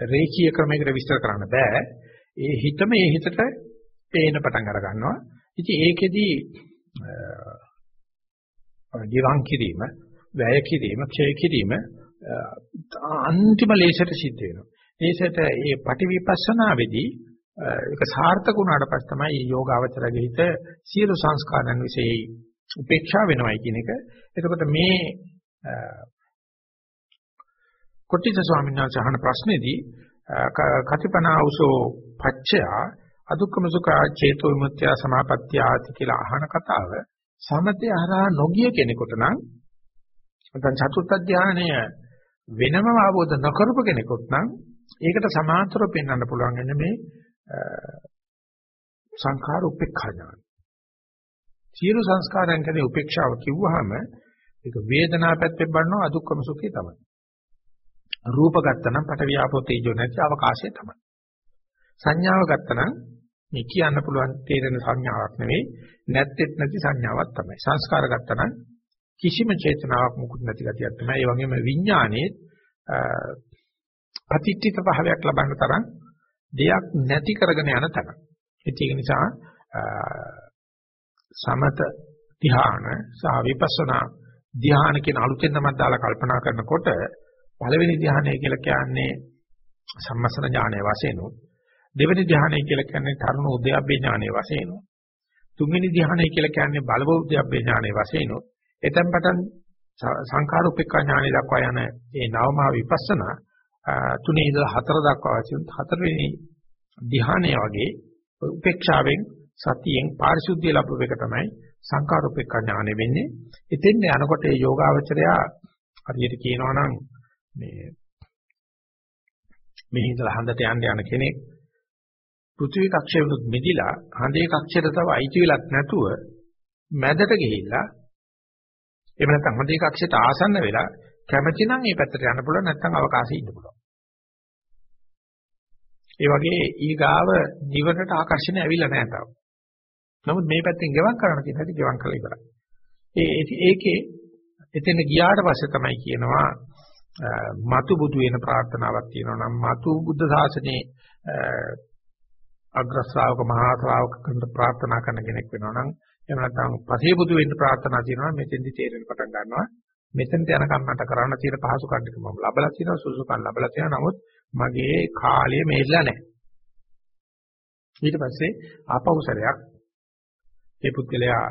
රේඛීය ක්‍රමයකට විස්තර කරන්න බෑ. ඒ හිතම ඒ හිතට පේන පටන් අර ගන්නවා. ඉතින් ඒකෙදි ජීවම් කිරීම, වැය කිරීම, ක්ෂය කිරීම අන්තිම ලේසට සිද්ධ වෙනවා. ඒසට මේ පටිවිපස්සනාවේදී ඒක සාර්ථක වුණාට පස්සේ තමයි මේ යෝගාවචරගේ හිත සියලු සංස්කාරයන් વિશે උපේක්ෂා වෙනවයි කියන එක. එතකොට මේ කොටිත ස්වාමීන් වහන්සේ අහන ප්‍රශ්නේදී කතිපනාවසෝ පච්චය අදුක්කම සුඛ චේතෝ විමුක්තිය සමාපත්තිය ආති කියලා අහන කතාව සමතේ හරහා නොගිය කෙනෙකුට නම් නැත්නම් චතුර්ථ ධානය වෙනම අවබෝධ නොකරපු කෙනෙකුට නම් ඒකට සමාන්තරව පෙන්වන්න පුළුවන් වෙන්නේ මේ සංඛාර උපේක්ෂා ඥාන. සියලු සංස්කාරයන් කෙරේ උපේක්ෂාව කිව්වහම ඒක වේදනා පැත්තෙන් බලනවා අදුක්කම සුඛය තමයි. රූප ගත්තනම් පට වියාපෝ තේජෝ නැති අවකාශය තමයි. සංඥාව ගත්තනම් මේ කියන්න පුළුවන් තේරෙන සංඥාවක් නෙවෙයි නැත්තේත් නැති සංඥාවක් තමයි. සංස්කාර ගත්තනම් කිසිම චේතනාවක් මුකුත් නැති ගතියක් තමයි. ඒ වගේම විඥානයේ අතිත්‍ිත භාවයක් ලබන්න තරම් දෙයක් නැති කරගෙන යන තැන. ඒක නිසා සමත ධ්‍යාන සහ විපස්සනා ධ්‍යාන කියන අලුතෙන් තමයි දාලා කල්පනා කරනකොට පළවෙනි ධ්‍යානය කියලා කියන්නේ සම්මසන ඥානය වශයෙන් උත් දෙවෙනි ධ්‍යානය කියලා කියන්නේ තරුණ උද්‍යප්පේ ඥානය වශයෙන් උත් තුන්වෙනි ධ්‍යානය කියලා කියන්නේ බලව උද්‍යප්පේ ඥානය වශයෙන් උත් එතෙන් පටන් සංඛාර උපේක්ඛා ඥානය දක්වා යන මේ නවමා විපස්සනා තුනේ ඉඳලා හතර දක්වා වශයෙන් හතරවෙනි ධ්‍යානය වගේ උපේක්ෂාවෙන් සතියෙන් පාරිශුද්ධිය ලැබුව එක තමයි සංඛාර උපේක්ඛා ඥානය වෙන්නේ. එතෙන් යනකොට මේ යෝගාවචරය හරියට කියනවා නම් මේ මෙහි ඉඳලා හන්දට යන්න යන කෙනෙක් පෘථිවි කක්ෂයෙන්ුත් මිදිලා හඳේ කක්ෂයට තව අයිති වෙලක් නැතුව මැදට ගිහිල්ලා එහෙම නැත්නම් හඳේ කක්ෂයට ආසන්න වෙලා කැමැති නම් මේ පැත්තට යන්න පුළුවන් නැත්නම් අවකාශයේ ඉන්න පුළුවන්. ඒ වගේ ඊගාව නිවනට ආකර්ෂණය ඇවිල්ලා නැහැ තාම. නමුත් මේ පැත්තෙන් ගෙවම් කරන්න කියන හැටි ගෙවම් කරලා ඉවරයි. ඒ ඒකේ එතන ගියාට පස්සේ තමයි කියනවා මතු බුදු වෙන ප්‍රාර්ථනාවක් තියෙනවා නම් මතු බුද්ධ ශාසනයේ අග්‍ර ශ්‍රාවක මහා ශ්‍රාවක කෙනෙක් ප්‍රාර්ථනා කරන කෙනෙක් වෙනවා නම් එහෙම නැත්නම් පසේ බුදු වෙන්න ප්‍රාර්ථනා තියෙනවා නම් මෙතෙන්දි තේරෙන්න පටන් ගන්නවා. මෙතෙන්ට යනකම් මට කරන්න තියෙන පහසුකම් ටික මම ලබලා තියෙනවා සුසුකම් ලබලා තියෙනවා. නමුත් මගේ කාලය මෙහෙලා නැහැ. ඊට පස්සේ ආපෞසරයක් ඒ පුද්ගලයා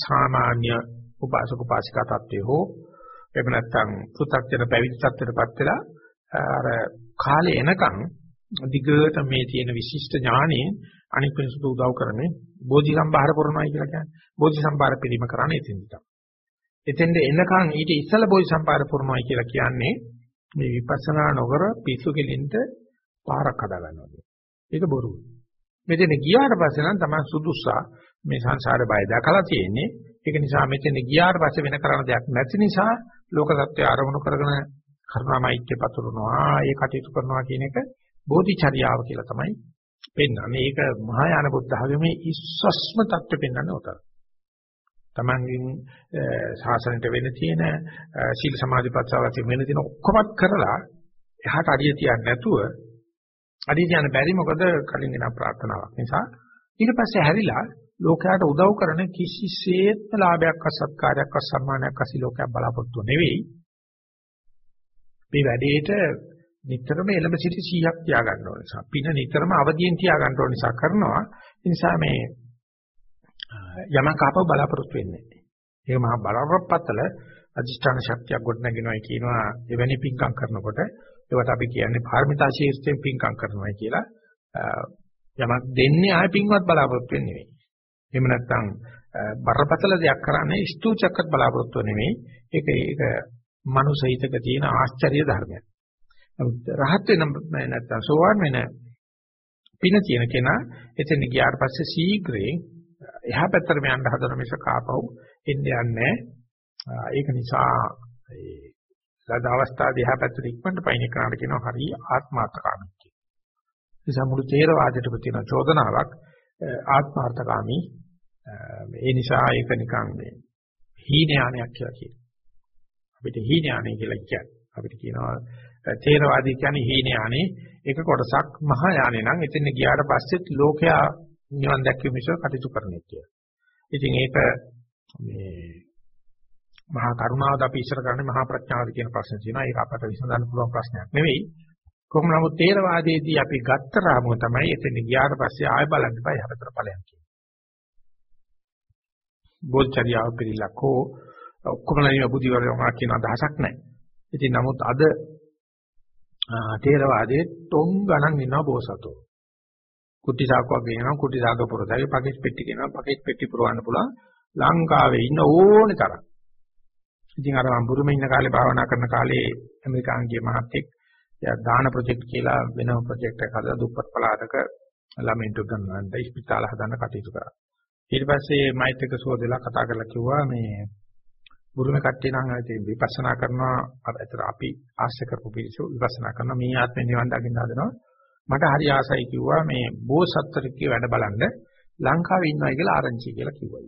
සාමාන්‍ය උපාසක උපාසිකා තත්ත්වයේ හෝ එහෙම නැත්නම් පෘථග්ජන පැවිදි තත්ත්වයටපත් වෙලා අර කාලේ එනකන් දිගට මේ තියෙන විශිෂ්ට ඥානෙ අනික් වෙනසට උදව් කරන්නේ බෝධි සම්භාර පුරනවායි කියලා කියන්නේ. බෝධි සම්භාර පිළිම කරන්නේ එතෙන්ද තමයි. එතෙන්ද එනකන් ඊට ඉස්සල බෝධි සම්භාර පුරනවායි කියලා කියන්නේ මේ විපස්සනා නොකර පිස්සු කෙලින්ට පාරක් හදා ගන්නවා. ඒක බොරුයි. මෙතන ගියාට පස්සේ නම් තමයි සුදුස්සා මේ සංසාරේ බය දැකලා තියෙන්නේ. ඒක නිසා මෙතන ගියාට පස්සේ වෙන කරන්න දෙයක් නැති නිසා ලෝක සත්‍ය ආරමුණු කරගෙන කරුණාමෛත්‍ය පතුරනවා, ඒ කටයුතු කරනවා කියන එක බෝධිචර්යාව කියලා තමයි පෙන්වන්නේ. ඒක මහායාන බුද්ධ ධර්මයේ ඉස්සස්ම தත්ත්වෙ පෙන්වන්නේ උතන. තමන්ගෙන් ශාසනයට වෙන තියෙන සීල සමාධි ප්‍රත්‍යාවති වෙන තියෙන ඔක්කොමත් කරලා එහාට අඩිය තියන්නේ නැතුව අඩිය තියන්න බැරි මොකද කලින් එන ප්‍රාර්ථනාවක් නිසා ඊට පස්සේ හැරිලා ලෝකයට උදව් කරන කිසිසේත්ම ලාභයක් අසත්කාරයක් අසම්මානයක් අසිලෝකයක් බලාපොරොත්තු නෙවෙයි. මේ වැඩේට නිතරම එළඹ සිටි 100ක් තියාගන්න ඕන නිසා පින නිතරම අවදියෙන් තියාගන්න ඕන නිසා කරනවා. ඒ නිසා මේ යමක් ආපහු බලාපොරොත්තු වෙන්නේ ඒක මහා බලාපොරොත්තුපත්තල අධිෂ්ඨාන ශක්තියක් ගොඩනගෙනවායි කියනවා. එවැනි පින්කම් කරනකොට ඒවට අපි කියන්නේ පාරමිතා ශීර්ෂයෙන් පින්කම් කරනවායි කියලා යමක් දෙන්නේ ආය පින්වත් බලාපොරොත්තු වෙන්නේ නෙවෙයි. එහෙම නැත්නම් බරපතල දෙයක් කරන්නේ ස්තුතියක්වත් බලාපොරොත්තු නෙවෙයි ඒක ඒක මනුසහිතක තියෙන ආශ්චර්ය ධර්මයක් රහත් වෙන නැත්තම් සෝවාන් වෙන පින තියෙන කෙනා එතන ගියාට පස්සේ ශීඝ්‍රයෙන් එහා පැත්තට යන්න හදන මිස කාපව් එන්නේ නැහැ. ඒක නිසා ඒ ලද අවස්ථාවේ එහා පැත්තට ඉක්මනට පයින් කරාට කියනවා හරි ආත්මාර්ථකාමී කියලා. නිසා මුළු තේරවාදයටම තියෙන චෝදනාවක් ආත්මාර්ථකාමී ඒ නිසා ඒක නිකන් මේ හීනයානයක් කියලා කියනවා. අපිට හීනයානය කියලා කියන්නේ. අපිට කියනවා තේරවාදී කියන්නේ හීනයානේ ඒක කොටසක් මහා යානේ නම් එතන ගියාට පස්සෙත් ලෝකයා නිවන් දැක්වීම මිස කටයුතු කරන්නේ කියලා. ඉතින් ඒක මේ මහා කරුණාවද අපි ඉස්සර කරන්නේ මහා ප්‍රඥාවද කියන ප්‍රශ්නේ තියෙනවා. ඒක අපට විසඳන්න පුළුවන් ප්‍රශ්නයක් නෙවෙයි. කොහොම නමුත් තේරවාදයේදී අපි ගත්ත රාමුව තමයි එතන ගියාට පස්සේ ආය බලන්න එපා යහපතට ඵලයක් කියන්නේ. බෝධචර්යාව පිළිලක් හෝ ඔක්කොම ලයින බුද්ධිවරයෝමා කියන අදහසක් නැහැ. ඉතින් නමුත් අද තේරවාදයේ තොන් ගණන් ඉන්නවා බෝසතෝ. කුටි සාක්කුවක් ගෙනනවා කුටි සාක පුරතයි පකෙස් පෙට්ටි ගෙනනවා පකෙස් පෙට්ටි පුරවන්න පුළුවන් ලංකාවේ ඉන්න ඕනේ තරම්. ඉතින් අර මම බුරුමේ ඉන්න කාලේ භාවනා කරන කාලේ ඇමරිකාන්ගේ මහත්තයෙක් එයා දාන ප්‍රොජෙක්ට් කියලා වෙනම ප්‍රොජෙක්ට් එකක් හදලා දුප්පත් පළාතක ළමයින්ට ගන්නවන්ට ඉස්පිතාල හදන්න කටයුතු කරා. ඊට පස්සේ මයිත් එක සුවදලා කතා කරලා කිව්වා මේ බුරුමේ කට්ටිය නම් ඉතින් විපස්සනා කරනවා අතර අපි ආශ්‍රය කරපු පිළිසු විපස්සනා කරනවා මේ ආත්මේ නිවන් දකින්න හදනවා. මට හරි ආසයි කිව්වා මේ බෝසත්තරකේ වැඩ බලන්න ලංකාවේ ඉන්නවයි කියලා ආරංචි කියලා කිව්වා.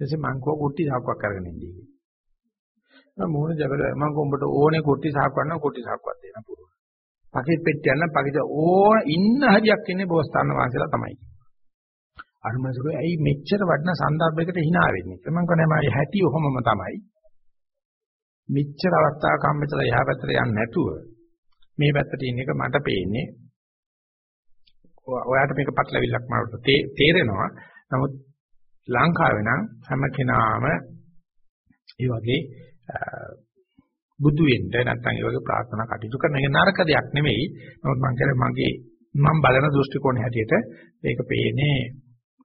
ඊටසේ මං කෝ කුටි සාක්කුවක් අරගෙන ඉන්නේ කියලා. මම මොන ජගල මං කොඹට ඕනේ කුටි සාක්කුවක් නම් කුටි සාක්කුවක් දෙන්න පුළුවන්. පකෙත් පෙට්ටියක් නම් පකෙත් ඕන ඉන්න හරියක් ඉන්නේ බෝසතාණන් වහන්සේලා තමයි. අරුමසුරු ඇයි මෙච්චර වටින සන්දර්භයකට hina වෙන්නේ? මම කියන්නේ මම හැටි ඔහොමම තමයි. මෙච්චර අවස්ථාවක් හම්බෙතලා එහා පැත්තට යන්නේ නැතුව මේ පැත්තට ඉන්න එක මට පේන්නේ ඔයාට මේක පටලවිල්ලක් මට තේරෙනවා. නමුත් ලංකාවේ නම් හැම කෙනාම ඒ වගේ බුදු වෙන්න නැත්නම් ඒ වගේ ප්‍රාර්ථනා කටයුතු කරන එක නරක දෙයක් නෙමෙයි. නමුත් මම කියන්නේ මගේ මම බලන දෘෂ්ටි කෝණය හැටියට මේක පේන්නේ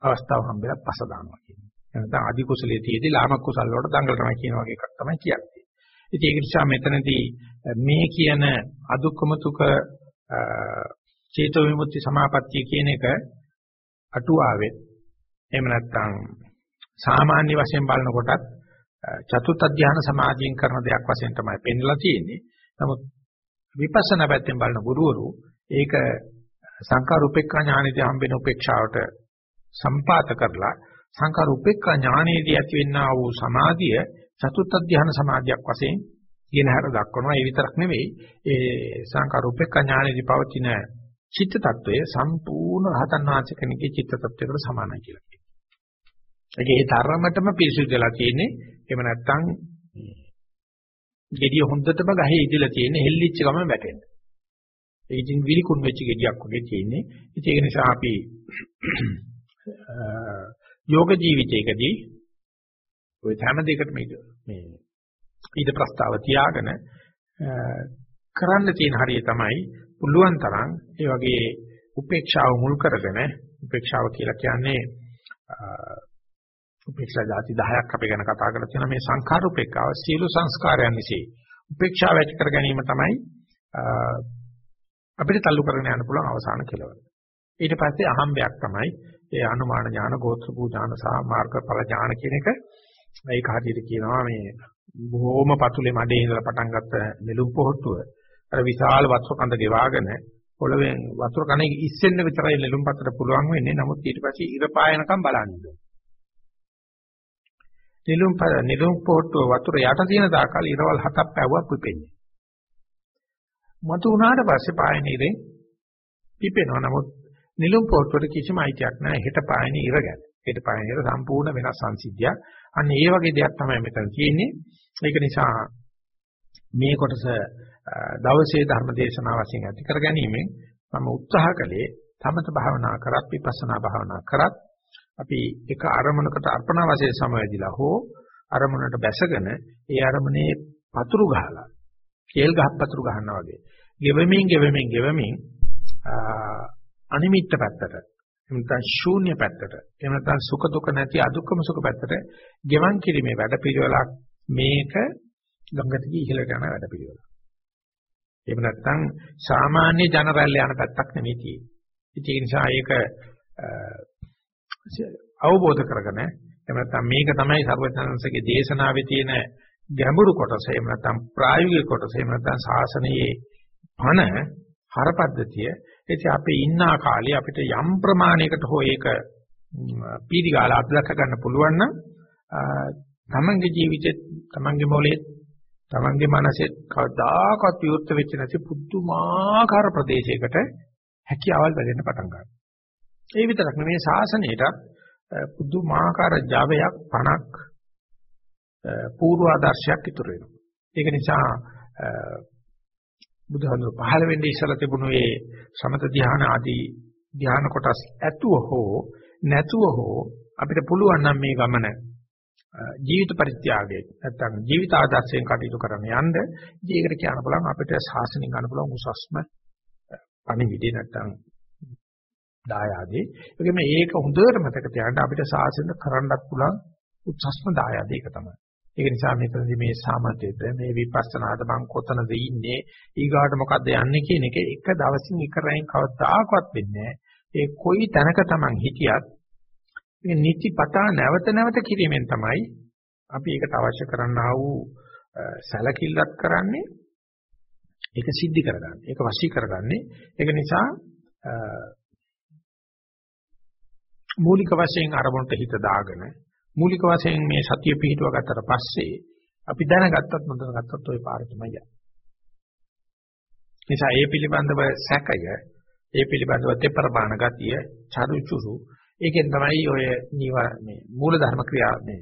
අවස්ථාව හම්බෙලා පස දානවා කියන්නේ. නැත්නම් අධි කුසලයේ තියේදී ලාමක කුසල වලට දඟලනවා කියන වගේ එකක් තමයි කියන්නේ. ඉතින් ඒක නිසා මෙතනදී මේ කියන අදුක්කමතුක චේතෝ විමුක්ති සමාපත්තිය කියන එක අටුවාවේ එහෙම නැත්නම් සාමාන්‍ය වශයෙන් බලනකොටත් චතුත් අධ්‍යාන සමාධියෙන් කරන දෙයක් වශයෙන් තමයි පෙන්ලා තියෙන්නේ. නමුත් විපස්සනා පැත්තෙන් බලන ගුරුවරු ඒක සංකාර උපේක්ඛා ඥානෙදී හම්බෙන උපේක්ෂාවට සම්පාත කරලා සංකාර උපේක්ඛා ඥානෙදී ඇතිවෙනා වූ සමාධිය චතුත් අධ්‍යාන සමාධියක් වශයෙන් කියන හැර දක්වනවා. ඒ විතරක් නෙවෙයි ඒ සංකාර උපේක්ඛා ඥානෙදී පවතින චිත්ත tattවය සම්පූර්ණ රහතන් වහන්සේ කෙනෙකුගේ චිත්ත tattවයකට සමානයි කියලා කියනවා. ඒකේ ඒ තරමටම පිරිසිදු වෙලා තියෙන්නේ. එහෙම නැත්නම් gediy හොඳටම ගහේ ඉදිලා තියෙන්නේ හෙල්ලිච්ච ගමන් වැටෙන්න. ඒ ඉතින් විලිකුන් වෙච්ච gediyak වගේ තියෙන්නේ. ඉතින් ඒක නිසා අපි යෝග ජීවිතයකදී ওই හැම දෙයකටම මේ ඊට ප්‍රස්තාව තියාගෙන කරන්න තියෙන හරිය තමයි පුළුවන් තරම් ඒ වගේ උපේක්ෂාව මුල් කරගෙන උපේක්ෂාව කියලා කියන්නේ උපේක්ෂා ධාති 10ක් අපි ගැන කතා කරලා තියෙනවා. මේ සංඛාර උපේක්ෂාව සියලු සංස්කාරයන් විසී උපේක්ෂාව ඇති කර ගැනීම තමයි අපිට තල්ලු කරගෙන යන්න පුළුවන් අවසාන කෙලවර ඊට පස්සේ අහම්බයක් තමයි ඒ අනුමාන ඥාන, ගෝත්‍ර ඥාන සහ මාර්ගඵල ඥාන කියන එක ඒක හරියට කියනවා මේ බොහොම පතුලේ මඩේ ඉඳලා පටන් ගත්ත නෙළුම් පොහට්ටුව අර විශාල වතුර කඳ ගෙවාගෙන පොළවෙන් වතුර කණේ ඉස්සෙන්න විතරයි නෙළුම් පතට පුළුවන් වෙන්නේ. නමුත් ඊට පස්සේ ඉර පායනකම් බලන්නේ. නෙළුම් පර නෙළුම් පොට්ටුව වතුර යට තියෙන දාකල් ඉරවල් හතක් පැවුවක් පිපෙන්නේ. මතු වුණාට පස්සේ පායන ඉරේ පිපෙනවා. නමුත් නෙළුම් පොට්ටුවට කිසිම අයිතියක් නැහැ. හෙට පායන ඉර ගැන. හෙට පායන ඉර සම්පූර්ණ වෙනස් සංසිද්ධියක්. අන්න ඒ වගේ දෙයක් තමයි මෙතන තියෙන්නේ. ඒක නිසා මේ කොටස දවසේ ධර්ම දේශනාව වශයෙන් ඇති කර ගැනීමෙන් මම උත්සාහ කළේ තමත භාවනා කරත් විපස්සනා භාවනා කරත් අපි එක අරමුණකට අර්පණ වශයෙන් සමවැදිලා හෝ අරමුණට බැසගෙන ඒ අරමුණේ පතුරු ගහලා කේල් ගහක් පතුරු ගන්නවා වගේ ගෙවමින් ගෙවමින් ගෙවමින් අනිමිත්ත පැත්තට. එහෙම නැත්නම් ශූන්‍ය පැත්තට. එහෙම නැත්නම් සුඛ දුක නැති අදුක්කම සුඛ පැත්තට ගෙවන් කිරීමේ වැඩපිළිවෙලක් මේක ගංගට ගිහින් ඉහළට යන වැඩපිළිවෙලක්. එහෙම නැත්නම් සාමාන්‍ය ජන රැල්ල යන පැත්තක් නෙමෙයි තියෙන්නේ. ඒ නිසා ඒක අවබෝධ කරගෙන එහෙම නැත්නම් මේක තමයි සර්වඥාන්සේගේ දේශනාවේ තියෙන ගැඹුරු කොටස. එහෙම නැත්නම් ප්‍රායෝගික කොටස. එහෙම නැත්නම් ශාසනයේ පණ හරපද්ධතිය. එතේ අපේ ඉන්න කාලේ අපිට යම් ප්‍රමාණයකට හෝ ඒක පීඩිගාලා අත්දැක ගන්න පුළුවන් නම් තමන්ගේ ජීවිතේ තමන්ගේ මොලේ තමන්ගේ මනසේ කවදාකවත් විවෘත වෙච්ච නැති පුදුමාකාර ප්‍රදේශයකට හැකියාවල් වැඩෙන්න පටන් ගන්නවා. ඒ විතරක් නෙමෙයි ශාසනයේට පුදුමාකාර ජවයක් පණක් පූර්ව ආදර්ශයක් ඉතුරු වෙනවා. ඒක නිසා බුදුහාමුදුර පහළ වෙන්නේ ඉස්සලා තිබුණු ඒ සමත ධ්‍යාන ආදී ධ්‍යාන කොටස් ඇතුව හෝ නැතුව හෝ අපිට පුළුවන් නම් මේ ගමන ජීවිත පරිත්‍යාගයේ නැත්තම් ජීවිත ආදර්ශයෙන් කටයුතු කරන්න යන්න. ඒකට කියන්න පුළුවන් අපිට ශාසනික ගන්න පුළුවන් උසස්ම පණිවිඩය නැත්තම් දායාදේ ඒකම ඒක හොඳට මතක තියාගන්න අපිට ශාසනය කරන්නත් පුළුවන් උසස්ම දායාදේ ඒක තමයි. ඒක නිසා මෙතනදී මේ සාමතේද මේ විපස්සනාද මං කොතනද ඉන්නේ ඊගාට මොකද්ද යන්නේ කියන එක එක දවසින් එක රැයින් කවදාකවත් වෙන්නේ ඒ කොයි තැනක Taman හිටියත් මේ නිතිපතා නැවත නැවත කිරීමෙන් තමයි අපි ඒකට අවශ්‍ය කරන්නා වූ සැලකිල්ලක් කරන්නේ ඒක සිද්ධි කරගන්නේ ඒක වශී කරගන්නේ. ඒක නිසා මූලික වශයෙන් අරමුණට හිත දාගෙන මූලික වශයෙන් මේ සතිය පිහිටුව ගත්තට පස්සේ අපි දැනගත්තත් නොදැනගත්තත් ওই පාර තමයි යන්නේ. නිසා ඒ පිළිබඳව සැකය, ඒ පිළිබඳව තෙපරමාන ගතිය, චරුචුරු ඒකෙන් තමයි ඔය මේ මූල ධර්ම ක්‍රියා මේ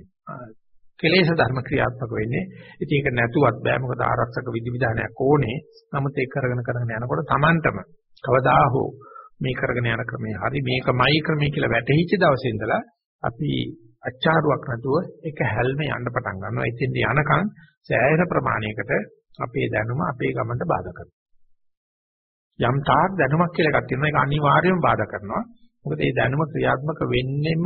කෙලේශ ධර්ම ක්‍රියාත්මක වෙන්නේ. ඉතින් ඒක නැතුවත් බෑ මොකද ආරක්ෂක විධිවිධානයක් ඕනේ. නමුත් ඒක කරගෙන කරගෙන යනකොට Tamanටම කවදා හෝ මේ කරගෙන යන ක්‍රමය හරි මේකමයි ක්‍රමය කියලා වැටහිච්ච දවසේ ඉඳලා අපි අච්චාරුවක් නැතුව ඒක හැල්ම යන්න පටන් ගන්නවා. ඉතින් යනකම් සෑහෙන ප්‍රමාණයකට අපේ දැනුම අපේ ගමනට බාධා කරනවා. යම් තාක් දැනුමක් කියලා එකක් තියෙනවා ඒක අනිවාර්යයෙන්ම බාධා කරනවා. මොකද මේ දැනුම ක්‍රියාත්මක වෙන්නෙම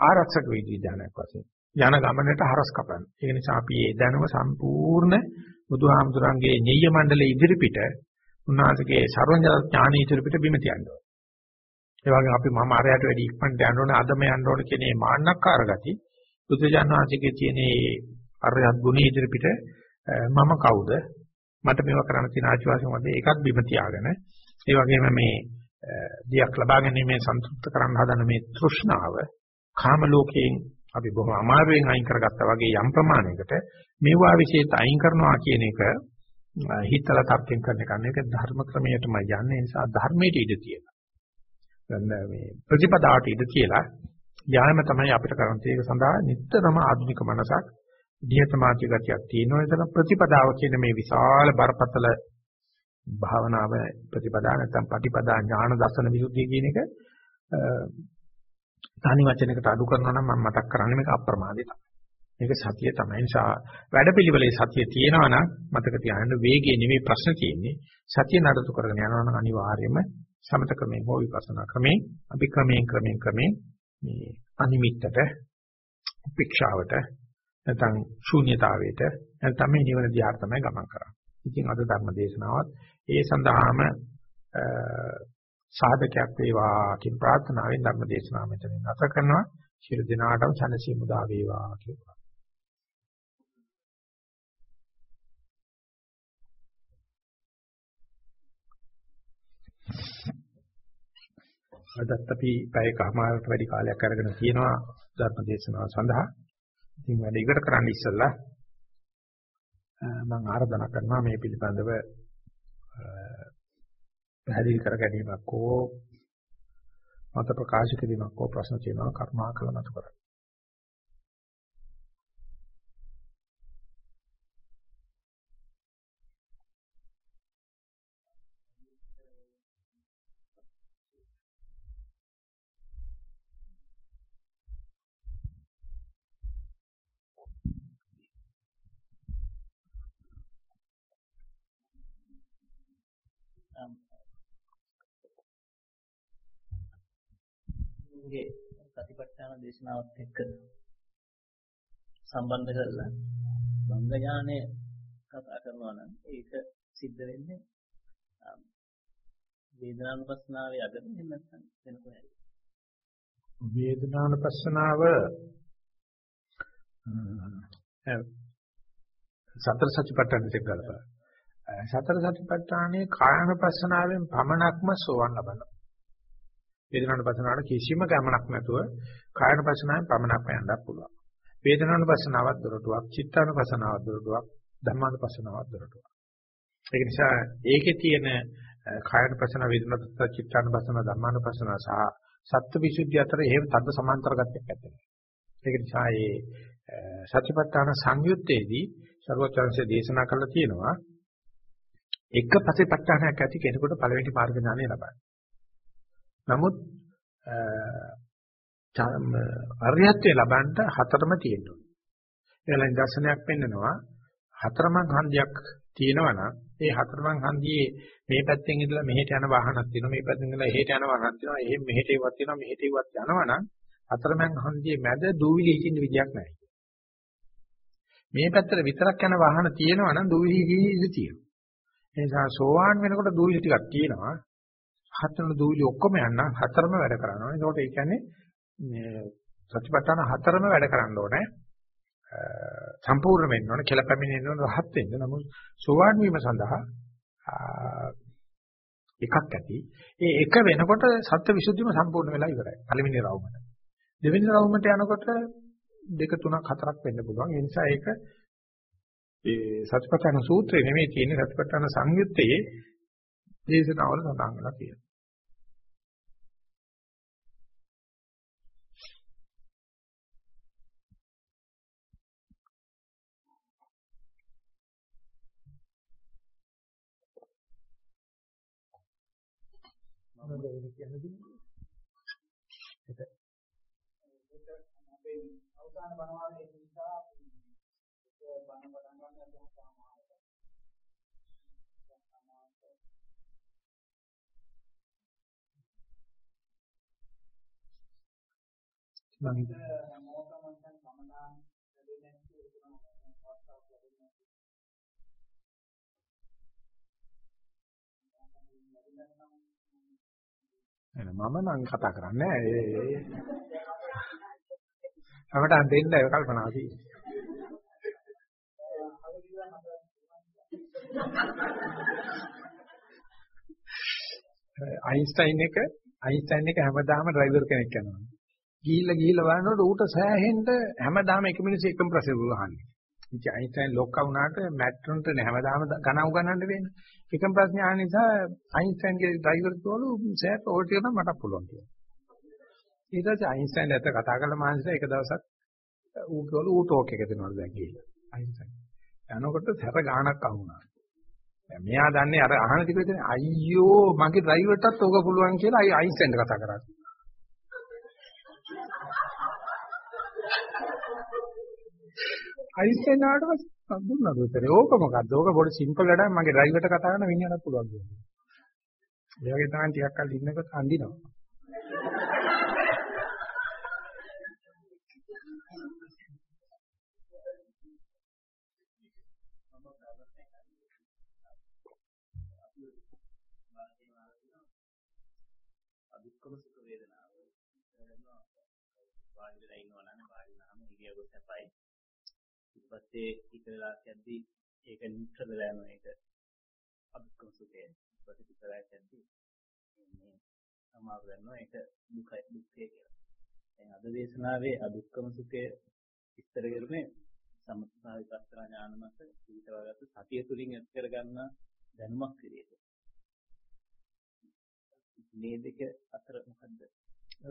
ආරක්ෂක විද්‍යාඥයෙක් වශයෙන්. යන ගමනට හරස් කපන. ඒ නිසා අපි මේ දැනුම සම්පූර්ණ බුදුහාමුදුරන්ගේ ඤෙය්‍ය මණ්ඩලයේ ඉදිරිපිට උන්වහන්සේගේ සර්වඥ ඥාන ඉදිරිපිට බිම තියනවා. ඒ වගේ අපි මම අරයට වැඩි ඉක්මනට යන්න ඕනේ අදම යන්න ඕනේ කියන මේ මාන්නක්කාර ගති. බුදුජාන විශ්වයේ තියෙන මේ අරයත් ගුණ ඉදිරිපිට මම කවුද? මට මේව කරන්න තියෙන ආශිර්වාදයෙන් වගේ ඒකත් බිම තියාගෙන. ඒ වගේම මේ දියක් ලබා ගැනීමේ සන්තුෂ්ත කරන්න හදන මේ තෘෂ්ණාව කාම ලෝකයෙන් අපි බොහොම අමාරුවෙන් අයින් කරගත්තා වගේ යම් ප්‍රමාණයකට මේවා විශේෂ අයින් කරනවා කියන එක හිතලා තර්කයෙන් කරන එක නෙවෙයි. ධර්ම ක්‍රමයටම යන්නේ. නිසා ධර්මයට ඉඩ තියෙනවා. මේ ප්‍රතිපදාවට ඉඳ කියලා යාම තමයි අපිට කරන්න තියෙක සඳහා නිතරම ආධුනික මනසක් ධ්‍යාතමාති ගතියක් තියෙනවා එතන ප්‍රතිපදාව කියන මේ විශාල බරපතල භාවනාව ප්‍රතිපදා නැත්නම් පටිපදා ඥාන දර්ශන විසුද්ධිය කියන එක තනි වචනයකට අඩු කරනවා නම් මම මතක් කරන්නේ මේක අප්‍රමාදේ තමයි. මේක සතිය තමයි. නිසා වැඩපිළිවෙලේ සතිය තියෙනවා නම් මතක තියාගන්න වේගයේ නෙමෙයි ප්‍රශ්න තියෙන්නේ. සතිය නඩත්තු කරගෙන යනවා නම් අනිවාර්යයෙන්ම සමත ක්‍රමයෙන් හෝ විපස්සනා ක්‍රමයෙන් අපි ක්‍රමයෙන් ක්‍රමයෙන් ක්‍රමයෙන් මේ අනිමිත්තට උපේක්ෂාවට නැත්නම් ශූන්‍යතාවයට නැත්නම් මේ නිවන දිහා තමයි ගමන් කරන්නේ. ඉතින් අද ධර්ම දේශනාවත් ඒ සඳහාම සාධකයක් වේවා කියන ප්‍රාර්ථනාවෙන් ධර්ම දේශනාව මෙතනින් නැත කරනවා. ශිරු දිනාටම සනසීමු දා වේවා කියලා. අදත් අපි පැයකමාරකට වැඩි කාලයක් අරගෙන තියෙනවා ධර්ම දේශනාව සඳහා. ඉතින් වැඩ ඉවර කරන්න ඉස්සෙල්ලා මම ආරාධනා කරනවා මේ පිළිබඳව පැහැදිලි කර ගැනීමක් හෝ මත ප්‍රකාශ කිරීමක් හෝ ප්‍රශ්න තියෙනවා කර්මාකල මත කරගන්න. ගේ සතිපට්ඨාන දේශනාවත් එක්ක සම්බන්ධ කරලා බංග ඥානය කතා කරනවා නම් ඒක සිද්ධ වෙන්නේ වේදනානුපස්සනාවේ අගට එහෙම නැත්නම් වෙන කොහේද වේදනානුපස්සනාව සතර සතිපට්ඨාන දෙක ගලපලා. සතර සතිපට්ඨානයේ කායනුපස්සනාවෙන් පමණක්ම සෝවන් ලබනවා. වේදනානුපස්සනාවට කිසිම ගමනක් නැතුව කායනුපස්සනාවෙන් පමණක් යන්නත් පුළුවන්. වේදනානුපස්සනාවත් දොරටුවක්, චිත්තානුපස්සනාවත් දොරටුවක්, ධම්මානුපස්සනාවත් දොරටුවක්. ඒක නිසා ඒකේ තියෙන කායනුපස්සන වේදනානුපස්සන චිත්තානුපස්සන ධම්මානුපස්සන සහ සත්‍වවිසුද්ධිය අතර එහෙම තද සමාන්තර ගතියක් ඇත්තේ. ඒක නිසා මේ සතිපට්ඨාන සංයුත්තේදී ਸਰවචන්සේ දේශනා කළා තියෙනවා එක ප්‍රතිපත්තහනක් ඇති කෙනෙකුට පළවෙනි මාර්ග ඥානය ලබන්න. නමුත් අරියත්වයේ ලබන්න හතරම තියෙනවා. ඒලා දර්ශනයක් පෙන්නනවා හතරමං හන්දියක් තියෙනවා නම් ඒ හතරමං හන්දියේ මේ පැත්තෙන් ඉඳලා මෙහෙට යන වාහනක් තියෙනවා මේ පැත්තෙන් ඉඳලා එහෙට යන වාහනක් තියෙනවා එහෙම මෙහෙට ඉවත් තියෙනවා මෙහෙට ඉවත් යනවා නම් හතරමං හන්දියේ මැද දූවිලි හිටින්න විදියක් නැහැ. මේ පැත්තට විතරක් යන වාහන තියෙනවා නම් දූවිලි හිටින්න තියෙනවා. ඒ නිසා සෝවාන් වෙනකොට දූවිලි ටිකක් තියෙනවා. හතරන දූවිලි ඔක්කොම යන්න හතරම වැඩ කරනවා. ඒකට ඒ කියන්නේ මේ සතිපට්ඨාන හතරම වැඩ කරන්න ඕනේ. සම්පූර්ණ වෙන්න ඕනේ කියලා පැමිණෙන්න ඕනේ රහත් වෙන්න. නමුත් සෝවාන් වීම සඳහා එකක් ඇති. ඒ එක වෙනකොට සත්‍ය විසුද්ධියම සම්පූර්ණ වෙලා ඉවරයි. පළවෙනි රවුමට. දෙවෙනි රවුමට යනකොට දෙක තුනක් හතරක් වෙන්න පුළුවන්. ඒ නිසා ඒක ඒ සතිපට්ඨාන සූත්‍රය නෙමෙයි තියෙන්නේ සතිපට්ඨාන සංයුත්තේ දේශනාවල සඳහන් වෙලා තියෙනවා. මොනවද වෙන්නේ කියන්නේ? ඒක අපේ අවසාන බණවාදයේ නිසා බණ පටන් ගන්න අදහස සාමාන්‍යයි. මම මම නම් කතා කරන්නේ නැහැ. අපට දෙන්න ඒ කල්පනා තියෙන්නේ. අයින්ස්ටයින් එක අයින්ස්ටයින් එක හැමදාම ඩ්‍රයිවර් කෙනෙක් යනවා. ගිහිල්ලා ගිහිල්ලා බලනකොට ඌට සෑහෙන්න හැමදාම එක මිනිස්සු එකම ප්‍රශ්නේ උගහන්නේ. ඉතින් අයින්ස්ටයින් ලොක්කා වුණාට මැට්‍රොන්ට නේ හැමදාම ගණන් උගන්නන්න වෙන්නේ. එකම ප්‍රශ්නේ ආන නිසා අයින්ස්ටයින්ගේ ඩ්‍රයිවර් කෝලු සෑප් ඕල්ට් එක මට පුළුවන් කියලා. ඊට පස්සේ අයින්ස්ටයින් ඇත්ත කතා කරලා මානසික එක දවසක් ඌ කෝලු ඌ ටෝක් එක දෙනවලු දැන් ගිහිල්ලා. අයින්ස්ටයින්. යනකොට සැර ගාණක් අහුණා. දැන් මෙයා දන්නේ අර අහන ටික විතරනේ අයියෝ මගේ ඩ්‍රයිවර්ටත් ඕක පුළුවන් කියලා අයි අයින්ස්ටයින්ට කතා කරා. අයින්ස්ටයින් ආවට පස්සේ දුන්නා උත්තරේ ඕක මොකද්ද? ඕක පොඩි සිම්පල් වැඩක් මගේ ඩ්‍රයිවර්ට කතා කරන මිනිහට පුළුවන් කියලා. ඒ වගේ තමයි ටිකක් කල් ඉන්නකොට අඳිනවා. පස්සේ ඉතලා කියද්දි ඒක නිට්‍රල වෙනවා ඒක අදුක්ඛම සුඛය ඊට පස්සේ ඉතලා කියද්දි මේ සමාව ගන්නවා ඒක දුකයි දුක්ඛය කියලා. දැන් අද දේශනාවේ අදුක්ඛම සුඛය විස්තර කරුනේ සමථා විපස්සනා ඥාන මත ඊටවගත සතිය තුලින් ඇති කරගන්න දැනුමක් විදිහට. මේ දෙක අතර මොකද්ද?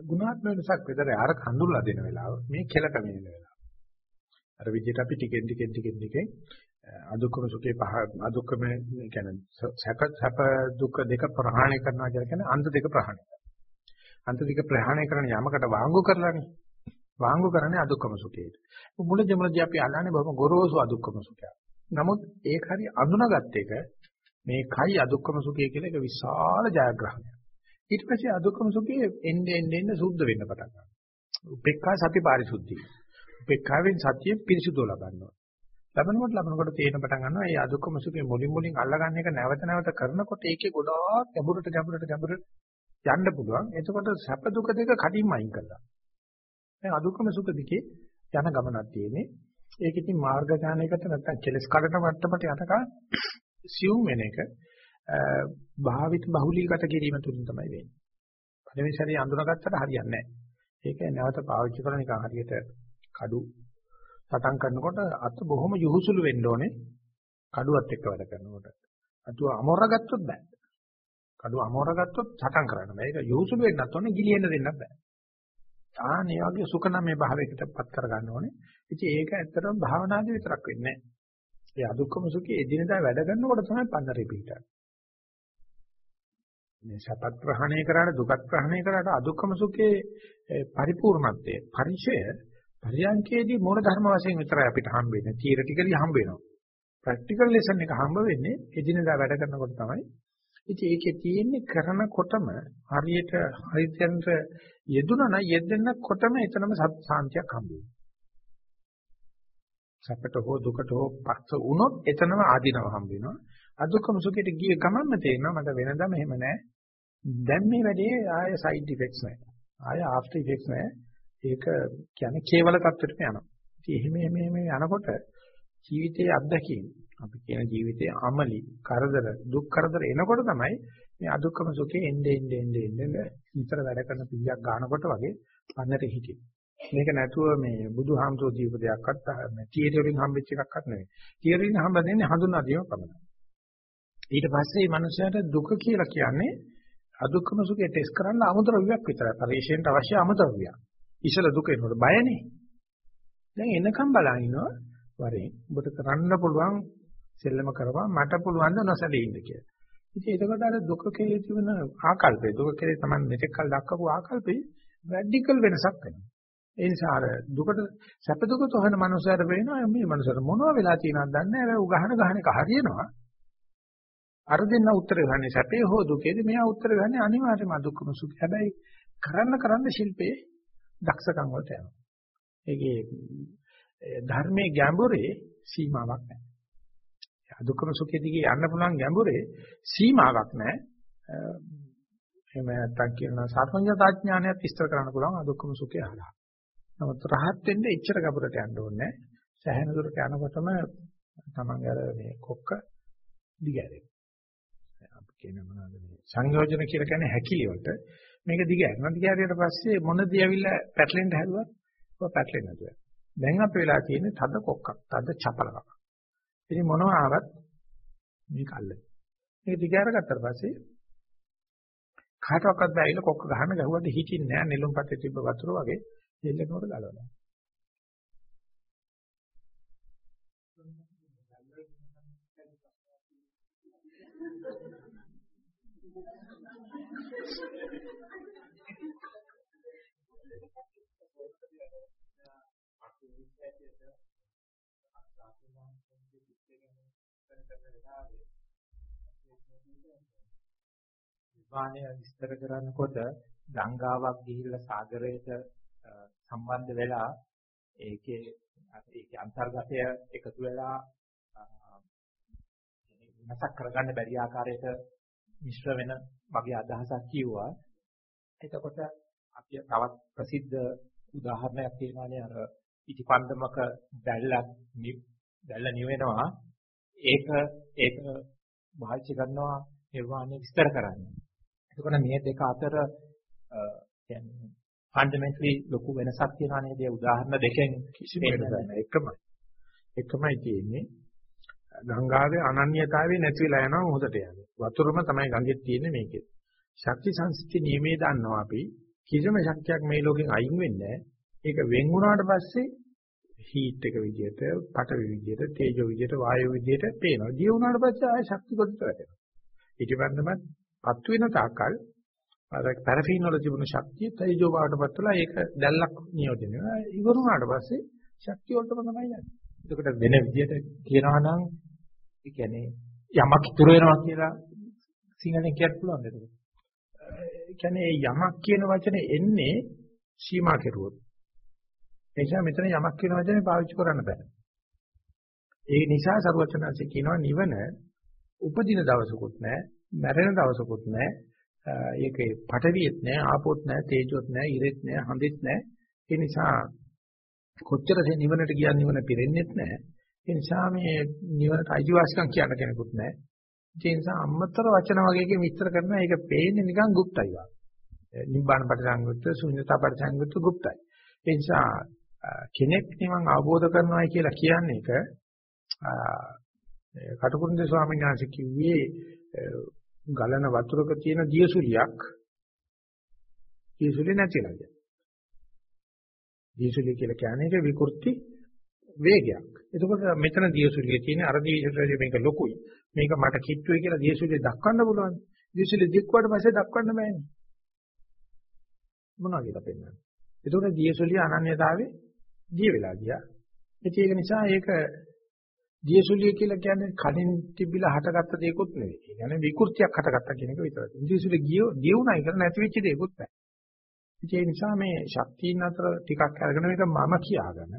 ගුණාත්මක වෙනසක් විතර අර හඳුල්ලා දෙන වෙලාව. මේ කෙල කමින වෙලාව. අර විදිහට අපි ටිකෙන් ටිකෙන් ටිකෙන් ටිකෙන් අදුක්කම සුඛේ පහ අදුක්කම කියන්නේ සැප සැප දුක දෙක ප්‍රහාණය කරනවා කියලා කියන්නේ අන්ත දෙක ප්‍රහාණය කරනවා. අන්ත දෙක ප්‍රහාණය කරන යමකට වාංගු කරලානේ. වාංගු කරන්නේ අදුක්කම සුඛේට. මුලදී මුලදී අපි අල්ලන්නේ බොහොම ගොරෝසු අදුක්කම සුඛය. නමුත් ඒක හරි අඳුනගත් එක මේ කයි අදුක්කම සුඛය කියලා එක විශාල ජයග්‍රහණයක්. ඊට පස්සේ අදුක්කම සුඛයේ එන්න එන්න එන්න සුද්ධ වෙන්න පටන් ගන්නවා. උපේක්ඛා සති පාරිශුද්ධිය. උපේක්ඛාවෙන් සතිය පිරිසුදු ලබනවා. ලබනකොට ලබනකොට තේරෙන පටන් ගන්නවා මේ අදුක්කම සුඛයේ මුලින් මුලින් අල්ලගන්න එක නැවත නැවත කරනකොට ඒකේ ගොඩාක් ගැඹුරට ගැඹුරට ගැඹුරට යන්න පුළුවන්. එතකොට සැප දුක දෙක කඩින්ම අයින් කරලා. දැන් අදුක්කම සුඛ දෙකේ යන ගමනක් තියෙන්නේ. ඒක ඉතින් මාර්ග ඥානයකට නැත්තම් කෙලස් කඩන මට්ටමට යනකම් සියුම් වෙන එක භාවිත බහුලීගත කිරීම තුලින් තමයි වෙන්නේ. පළවෙනි සැරේ අඳුනගත්තට හරියන්නේ නැහැ. ඒක නැවත පාවිච්චි කරන එක හරියට කඩු සටන් කරනකොට අත බොහොම යහුසුළු වෙන්න ඕනේ. කඩුවත් එක්ක වැඩ කරනකොට. අතුව අමෝර ගත්තොත් බෑ. කඩුව අමෝර ගත්තොත් සටන් කරන්න බෑ. ඒක යහුසුළු වෙන්නත් ඕනේ ගිලිහෙන්න දෙන්නත් බෑ. ආනේ වගේ සුඛනමේ භාවයකටපත් කරගන්න ඕනේ. ඉතින් ඒක ඇත්තටම භාවනාදී විතරක් වෙන්නේ නැහැ. ඒ අදුක්කම සුඛයේ එදිනදා වැඩ කරනකොට තමයි පන්නරේ පිටන්නේ. මේ සපත් ප්‍රහණය කරාට දුකත් ප්‍රහණය කරාට අදුක්කම සුඛයේ පරිපූර්ණත්වය පරිචය පරියන්කේදී මූල ධර්ම වශයෙන් විතරයි අපිට හම්බ වෙන්නේ. තියරිටිකලි හම්බ වෙනවා. ප්‍රැක්ටිකල් ලෙසන් එක හම්බ වෙන්නේ එදිනදා වැඩ කරනකොට තමයි. ඉතින් ඒකේ තියෙන්නේ කරනකොටම හරියට හරියට යෙදුණා නම් යෙදෙන්නකොටම එතනම සාන්තියක් හම්බ වෙනවා. සැපට හෝ දුකට හෝ පස්ස වුණොත් එතනම ආධිනව හම්බ වෙනවා. අදුක්කම සුඛයට ගිය ගමන්ම තේරෙනවා මට වෙනදම එහෙම නැහැ. දැන් මේ වැඩේ ආය සයිඩ් ඉෆෙක්ට්ස් නැහැ. ආය ආෆ්ටර් ඉෆෙක්ට්ස් නැහැ. ඒක කියන්නේ කේවල තත්ත්වයට යනවා. ඉතින් එහෙම එහෙම යනකොට ජීවිතයේ අත්දැකීම් අපි කියන ජීවිතයේ අමලි කරදර දුක් කරදර එනකොට තමයි මේ අදුක්කම සුඛේ එnde ende ende ende විතර වැඩ කරන පිළියක් ගන්නකොට වගේ පන්නරේ හිටියේ. මේක නැතුව මේ බුදුහාමුදුරුවෝ දීප දෙයක්වත් තියරි වලින් හම්බෙච්ච එකක්වත් නෙවෙයි. තියරි වලින් හම්බ දෙන්නේ හඳුනා දීම පමණයි. ඊට පස්සේ මේ මනුස්සයාට දුක කියලා කියන්නේ අදුක්කම සුඛේ ටෙස්ට් කරන්න අමුද්‍රව්‍යයක් විතරයි. පරිශෙන්ට අවශ්‍ය අමුද්‍රව්‍යයක්. ඉසල දුක එනකොට බයනේ. දැන් එනකම් බලන් ඉනවා වරේ ඔබට කරන්න පුළුවන් සෙල්ලම කරපන් මට පුළුවන් ද නොසැලී ඉන්න කියලා. ඉතින් එතකොට අර දුක කෙරේ තිබෙන ආකල්පය දුක කෙරේ තමයි මෙතෙක් කල් දක්වපු ආකල්පේ රැඩිකල් වෙනසක් වෙනවා. ඒ නිසා අර දුකට සැප දුක තොහන මනුස්සයර වෙනවා මේ මනුස්සර මොනව වෙලා තියෙනවද දන්නේ නැහැ. උ ගහන ගහන එක හරියනවා. අර දෙන්න උත්තර ගන්නේ සැපේ හෝ දුකේද මෙයා උත්තර ගන්නේ අනිවාර්යයෙන්ම දුක්ඛම සුඛ. හැබැයි කරන්න කරන්න ශිල්පේ දක්ෂකම් වලට යනවා. ඒකේ ධර්මයේ ගැඹුරේ සීමාවක් නැහැ. දුක්ඛම සුඛයේ දිගේ යන්න පුළුවන් ගැඹුරේ සීමාවක් නැහැ. එහෙම නැත්තම් කියනවා සාර්වඥතාඥානයත් විස්තර කරන්න පුළුවන් අදුක්ඛම සුඛය අහලා. නමුත් රහත් වෙන්න එච්චර ගැඹුරට යන්න ඕනේ නැහැ. සැහැණ දුරට යනකොටම තමන්ගේ අර මේ කොක්ක දිගහැරෙනවා. අපි කියන මොනවද මේ සංයෝජන කියලා කියන්නේ හැකිලි වලට මේක දිගහැරෙනවා. දිගහැරියට පස්සේ මොන දේ ඇවිල්ලා පැටලෙන්න හැදුවත් ඔය පැටලෙන්නේ නැතුව. දැන් අපේ වෙලා තියෙන්නේ තද කොක්කක්, තද චපලකක්. ඉතින් මොනවා ආවත් මේක අල්ලන. මේක දිගහැරගත්තට පස්සේ කාටවත් බැයිලා කොක්ක ගහන්න ගහුවද හිතින්නේ නැහැ නෙළුම් පතේ තිබ්බ වතුර වගේ දෙල්ලනකොට ගලවනවා. නිර්වාණය විස්තර කරනකොට ගංගාවක් ගිහිල්ලා සාගරයට සම්බන්ධ වෙලා ඒකේ ඒකේ අන්තර්ගතය එකතු වෙලා නැසක් කරගන්න බැරි ආකාරයට මිශ්‍ර වෙන වගේ අදහසක් කිව්වා. එතකොට අපි තවත් ප්‍රසිද්ධ උදාහරණයක් තියෙනවානේ අර ඉටිපන්දමක දැල්ලක් දැල්ල නිවෙනවා. ඒක ඒක භාවිත කරනවා නිර්වාණය විස්තර කරන්න. එතකොට මේ දෙක අතර කියන්නේ ෆන්ඩමෙන්ටලි ලොකු වෙනසක් තියෙනවා නේද? උදාහරණ දෙකෙන් කිසිම වෙනසක් නැහැ. එකමයි. එකමයි තියෙන්නේ. ගංගාවේ අනන්‍යතාවය නැති වෙලා යනවා මොහොතට යන්නේ. වතුරම තමයි ගඟෙත් තියෙන්නේ මේකේ. ශක්ති සංසිද්ධි නියමයේ දන්නවා අපි. කිසිම ශක්තියක් මේ ලෝකෙන් අයින් වෙන්නේ ඒක වෙන් වුණාට පස්සේ හීට් එක විදියට, පඨවි විදියට, තේජෝ විදියට, වායෝ විදියට පේනවා. දිය වුණාට පස්සේ ආය ශක්ති කොටට වැටෙනවා. ඊටපන්දමත් පත් වෙන තාකල් අර පැරෆින් වල තිබුණු ශක්තිය තේජෝ බවටපත් වෙලා ඒක දැල්ලක් නියෝජනය වෙනවා. ඉවර වුණාට පස්සේ ශක්තිය වලටම තමයි යන්නේ. එතකොට වෙන විදියට කියනවා නම් ඒ කියන්නේ යමක් ඉතුරු වෙනවා කියලා සිංහලෙන් කියන්න පුළුවන් නේද? ඒ කියන්නේ යමක් කියන වචනේ එන්නේ සීමා කෙරුවොත්. ඒ නිසා මෙතන යමක් කියන වචනේ පාවිච්චි කරන්න බෑ. ඒ නිසා සරුවචනාංශේ කියනවා නිවන උපදින දවසකුත් නෑ, මැරෙන දවසකුත් නෑ. ඒකේ පටවියෙත් නෑ, ආපොත් නෑ, තේජොත් නෑ, ඉරෙත් නෑ, හඳෙත් නෑ. ඒ නිසා කොච්චර නිවනට ගියත් නිවන පිරෙන්නේත් නෑ. ඒ නිසා මේ නිවනට අයිතිවාසිකම් කියන්න කෙනෙකුත් නෑ. ඒ නිසා අමතර වචන වගේක මිත්‍ර කරන එක පේන්නේ නිකන් গুপ্তයි වගේ. නිබ්බාන පරිසංගුත්ත, ශුන්‍යතා පරිසංගුත්ත গুপ্তයි. ඒ නිසා කෙනෙක් නිවන් අවබෝධ කරනවායි කියලා කියන්නේ එක කටුකුරුන්ද ස්වාමීන් වහන්සේ කිව්වේ ගලන වතුරක තියෙන දියසුලියක් දියසුලිය නැතිලා දියසුලිය කියලා කියන්නේ ඒක විකෘති වේගයක්. එතකොට මෙතන දියසුලිය තියෙන අර දියසුලිය මේක ලොකුයි. මේක මට කිට්ටුයි කියලා දියසුලිය දක්වන්න පුළුවන්. දියසුලිය දික්වට පස්සේ දක්වන්න බෑනේ. මොනවා කියලා පෙන්නන්නේ. එතකොට දියසුලිය අනන්‍යතාවේ දිය වෙලා ගියා. ඒක නිසා ඒක දියසුලිය කියලා කියන්නේ කලින් තිබිලා හටගත්ත දෙයක්වත් නෙවෙයි. ඒ කියන්නේ විකෘතියක් හටගත්තා කියන එක විතරයි. දියසුලිය ගිය දියුණයි කියලා නැති වෙච්ච දෙයක්වත් නැහැ. ඒ නිසා මේ ශක්තියින් අතර ටිකක් අරගෙන මේක මම කියාගෙන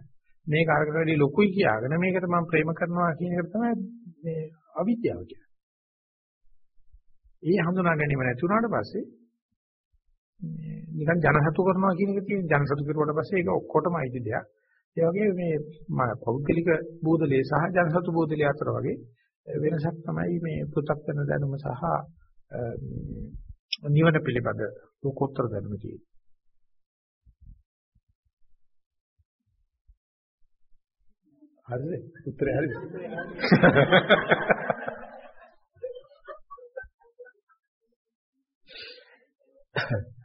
මේක අරකට වැඩි ලොකුයි කියාගෙන මේකට මම ප්‍රේම කරනවා කියන එක තමයි මේ අවිද්‍යාව කියන්නේ. ඒ හඳුනා ගැනීම නැති වුණාට පස්සේ නිකන් ජනසතු කරනවා කියන එක තියෙන ජනසතු කරුවාට පස්සේ ඒක ඔක්කොටම අයිති දෙයක්. ඒ වගේ මේ පෞද්ගලික බෝධලේ සහ ජනසතු බෝධලේ අතර වගේ වෙනසක් තමයි මේ පෘථග්ජන දැනුම සහ නිවන පිළිබඳ ලෝකෝත්තර දැනුම තියෙන්නේ. හරිද? උත්තරය හරිද?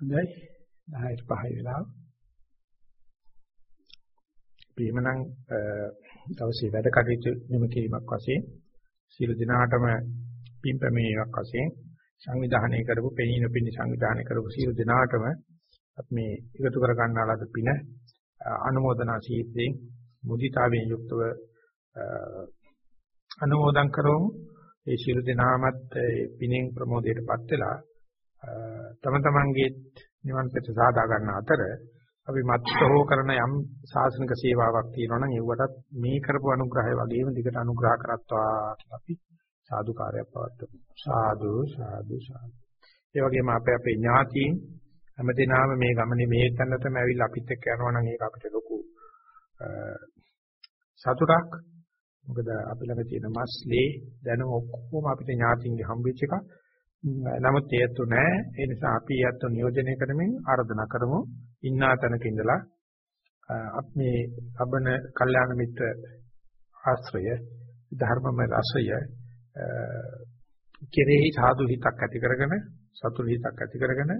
හොඳයි 10ට 5 වෙලාව. අපි එමනම් දවසේ වැඩ කටයුතු නිම කිරීමක් වශයෙන් සියලු දිනාටම පින්පැමිණීමක් වශයෙන් සංවිධානය කරපු පෙනීන පිණි සංවිධානය කරපු සියලු දිනාටම අපි මේ එකතු කර ගන්නාලාද පින අනුමೋದනා සීතෙන් මුදිතාවෙන් යුක්තව අනුමෝදන් කරමු ඒ සියලු දිනාමත් පිනෙන් ප්‍රමෝදයටපත් වෙලා තම තමන්ගේ නිවන් පිට සාදා ගන්න අතර අපි මත්සෝ කරන යම් සාසනික සේවාවක් තියෙනවා නම් ඒවටත් මේ කරපු අනුග්‍රහය වගේම දිගට අනුග්‍රහ කරත්වා කියලා අපි සාදුකාරයක් පවත්වමු. සාදු සාදු සාදු. ඒ වගේම අපේ අපේ ඥාතීන් හැමදේනාම මේ ගමනේ මේ තැනටම ඇවිල්ලා අපිත් එක්ක යනවා නම් ඒක අපිට ලොකු සතුටක්. මොකද අපි ළඟ තියෙන මස්ලේ දැනුම ඔක්කොම අපිට ඥාතින්ගේ හම්බෙච්ච එකක්. නමුත් ඒත්තු නැහැ. ඒ නිසා අපි ඒත්තු නියෝජනය කරමින් ආරාධනා කරමු. ඉන්නා තැනක ඉඳලා අපි මේ ලබන කල්යාණ මිත්‍ර ආශ්‍රය ධර්මමය රසය කෙරෙහි සාදු හිතක් ඇති කරගෙන සතුරු හිතක් ඇති කරගෙන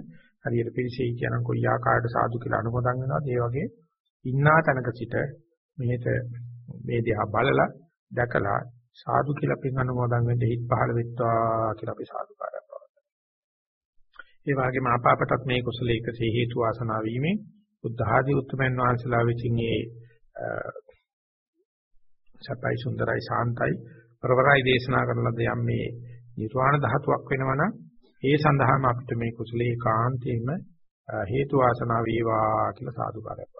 හරියට පිළිසෙයි කියන කොයි ආකාරයට සාදු කියලා අනුමೋದන් වෙනවාද ඒ වගේ ඉන්නා තැනක සිට මෙහෙට මේ දිහා බලලා දැකලා සාදු කියලා පින් අනුමෝදන් වෙන්න හිත් පහළ වෙත්වා කියලා අපි සාදුකාරයක් ඒ වගේම අපාපටත් මේ කුසල එකසේ හේතු වාසනා වීමෙන් බුද්ධ ආදී උතුම්යන් වහන්සේලා විසින් මේ සපයි සුන්දරයි සාන්තයි ප්‍රවරයි දේශනා කරන ලද යම් මේ නිර්වාණ ධාතුවක් වෙනවනම් ඒ සඳහාම අපිට මේ කුසලයේ කාන්තේම හේතු වාසනා වේවා කියලා සාදුකාරයක්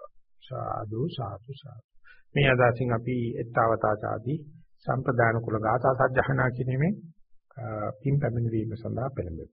සාදු සාදු සාදු. මේ අදසින් අපි ettavataචාදී සම්ප්‍රදාන කුල ගාථා සජ්ජහනා කිරීමේ පින් පැමිණීම සඳහා පෙළඹෙමු.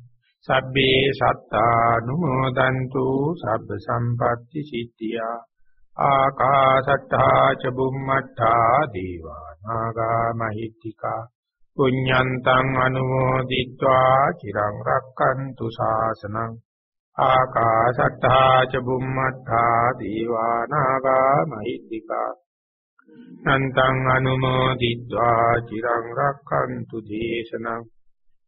සබ්බේ සත්තානුමෝදන්තු සබ්බ සම්පatti සිද්ධියා ආකාශට්ටා ච බුම්මට්ටා දේවා නාග මහිත්‍තිකා පුඤ්ඤන්තං අනුමෝදිत्वा චිරං රක්칸තු ශාසනං ආකාශට්ටා ච බුම්මට්ටා දේවා නාග මහිත්‍තිකා නන්තං අනුමෝදිत्वा චිරං රක්칸තු දේශනං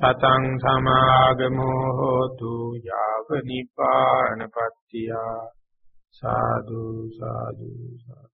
සතං සමාගමෝ හෝතු යාව නිපානපත්තිය සාදු සාදු සාදු.